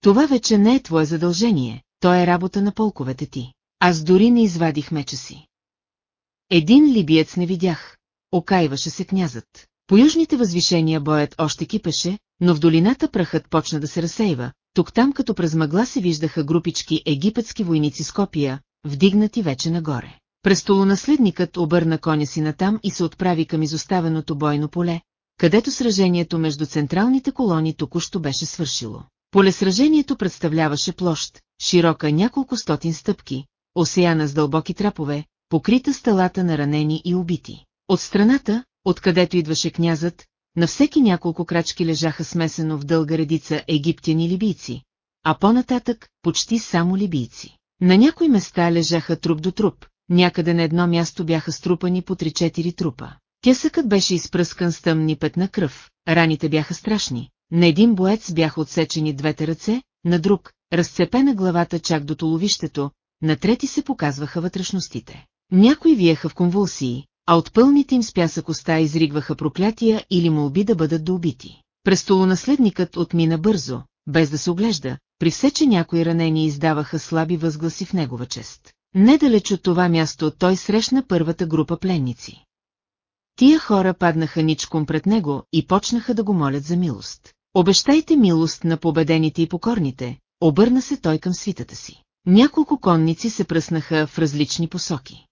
Това вече не е твое задължение, то е работа на полковете ти. Аз дори не извадих меча си. Един либиец не видях, окайваше се князът. По южните възвишения боят още кипеше, но в долината прахът почна да се разсейва, тук-там като през мъгла се виждаха групички египетски войници с копия, вдигнати вече нагоре. Престолонаследникът обърна коня си натам и се отправи към изоставеното бойно поле, където сражението между централните колони току-що беше свършило. Полесражението представляваше площ, широка няколко стотин стъпки, осеяна с дълбоки трапове, покрита стълата на ранени и убити. От страната, откъдето идваше князът, на всеки няколко крачки лежаха смесено в дълга редица египтяни либийци, а по-нататък почти само либийци. На някои места лежаха труп до труп, някъде на едно място бяха струпани по 3-4 трупа. Тясъкът беше изпръскан с тъмни петна кръв, раните бяха страшни, на един боец бяха отсечени двете ръце, на друг, разцепена главата чак до толовището, на трети се показваха вътрешностите. Някои виеха в конвулсии, а от пълните им с пясък уста изригваха проклятия или молби да бъдат доубити. Престолонаследникът отмина бързо, без да се оглежда, при все, че някои ранени издаваха слаби възгласи в негова чест. Недалеч от това място той срещна първата група пленници. Тия хора паднаха ничком пред него и почнаха да го молят за милост. Обещайте милост на победените и покорните, обърна се той към свитата си. Няколко конници се пръснаха в различни посоки.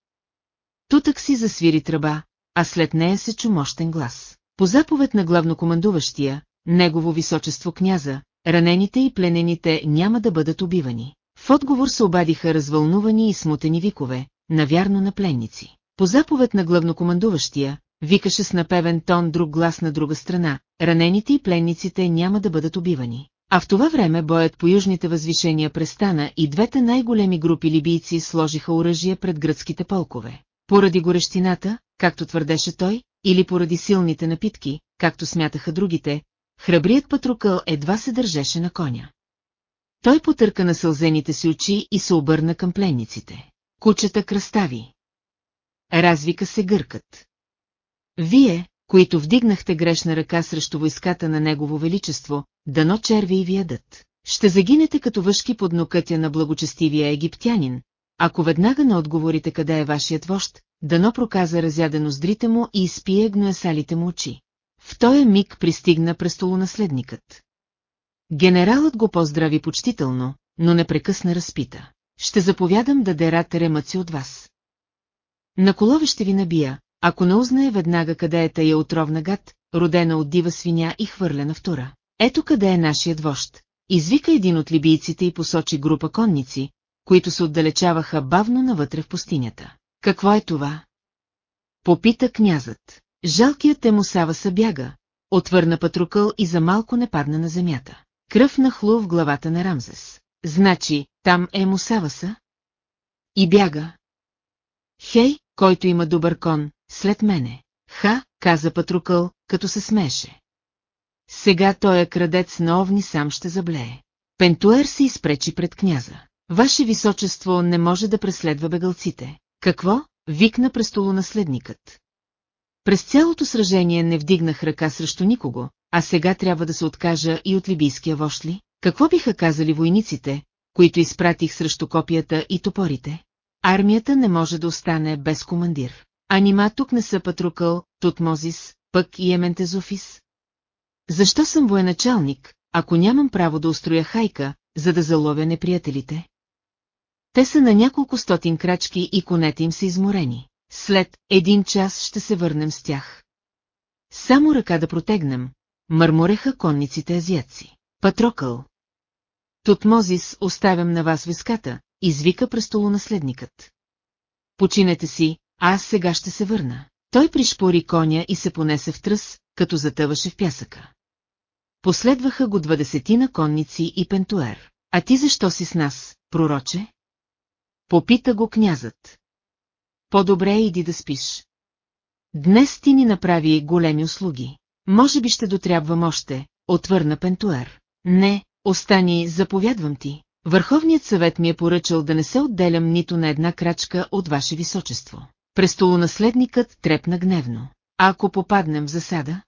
Тутък си засвири тръба, а след нея се чу мощен глас. По заповед на главнокомандуващия, негово височество княза, ранените и пленените няма да бъдат убивани. В отговор се обадиха развълнувани и смутени викове, навярно на пленници. По заповед на главнокомандуващия, викаше с напевен тон друг глас на друга страна, ранените и пленниците няма да бъдат убивани. А в това време боят по южните възвишения престана и двете най-големи групи либийци сложиха оръжие пред гръцките полкове. Поради горещината, както твърдеше той, или поради силните напитки, както смятаха другите, храбрият патрукъл едва се държеше на коня. Той потърка на сълзените си очи и се обърна към пленниците. Кучета кръстави. Развика се гъркът. Вие, които вдигнахте грешна ръка срещу войската на Негово Величество, дано черви и ви ядат. Ще загинете като въшки под нокътя на благочестивия египтянин, ако веднага не отговорите къде е вашият вожд, дано проказа разядено здрите му и изпие гноесалите му очи. В този миг пристигна престолонаследникът. Генералът го поздрави почтително, но не прекъсна разпита. Ще заповядам да дерат ремъци от вас. На колове ще ви набия, ако не узнае веднага къде е тая отровна гад, родена от дива свиня и хвърлена в тура. Ето къде е нашият вожд. Извика един от либийците и посочи група конници, които се отдалечаваха бавно навътре в пустинята. Какво е това? Попита князът. Жалкият Емусава са бяга, отвърна патрукъл и за малко не падна на земята. Кръв нахлу в главата на Рамзес. Значи, там е Мусаваса? И бяга. Хей, който има добър кон, след мене. Ха, каза Патрукъл, като се смеше. Сега той е крадец на овни сам ще заблее. Пентуер се изпречи пред княза. Ваше височество не може да преследва бегалците. Какво? Викна престолонаследникът. През цялото сражение не вдигнах ръка срещу никого, а сега трябва да се откажа и от либийския вожд ли? Какво биха казали войниците, които изпратих срещу копията и топорите? Армията не може да остане без командир. А нима тук не са Патрукъл, Тутмозис, пък и Ементезофис? Защо съм военачалник, ако нямам право да устроя хайка, за да заловя неприятелите? Те са на няколко стотин крачки и конете им са изморени. След един час ще се върнем с тях. Само ръка да протегнем, мърмореха конниците азиатци. Патрокъл. Тутмозис оставям на вас виската, извика престолонаследникът. Починете си, аз сега ще се върна. Той пришпори коня и се понесе в тръс, като затъваше в пясъка. Последваха го двадесетина конници и пентуер. А ти защо си с нас, пророче? Попита го князът. По-добре иди да спиш. Днес ти ни направи големи услуги. Може би ще дотрябвам още, отвърна Пентуер. Не, остани, заповядвам ти. Върховният съвет ми е поръчал да не се отделям нито на една крачка от ваше височество. Престолонаследникът трепна гневно. А ако попаднем в засада?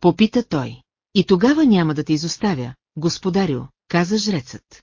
Попита той. И тогава няма да те изоставя, господарю, каза жрецът.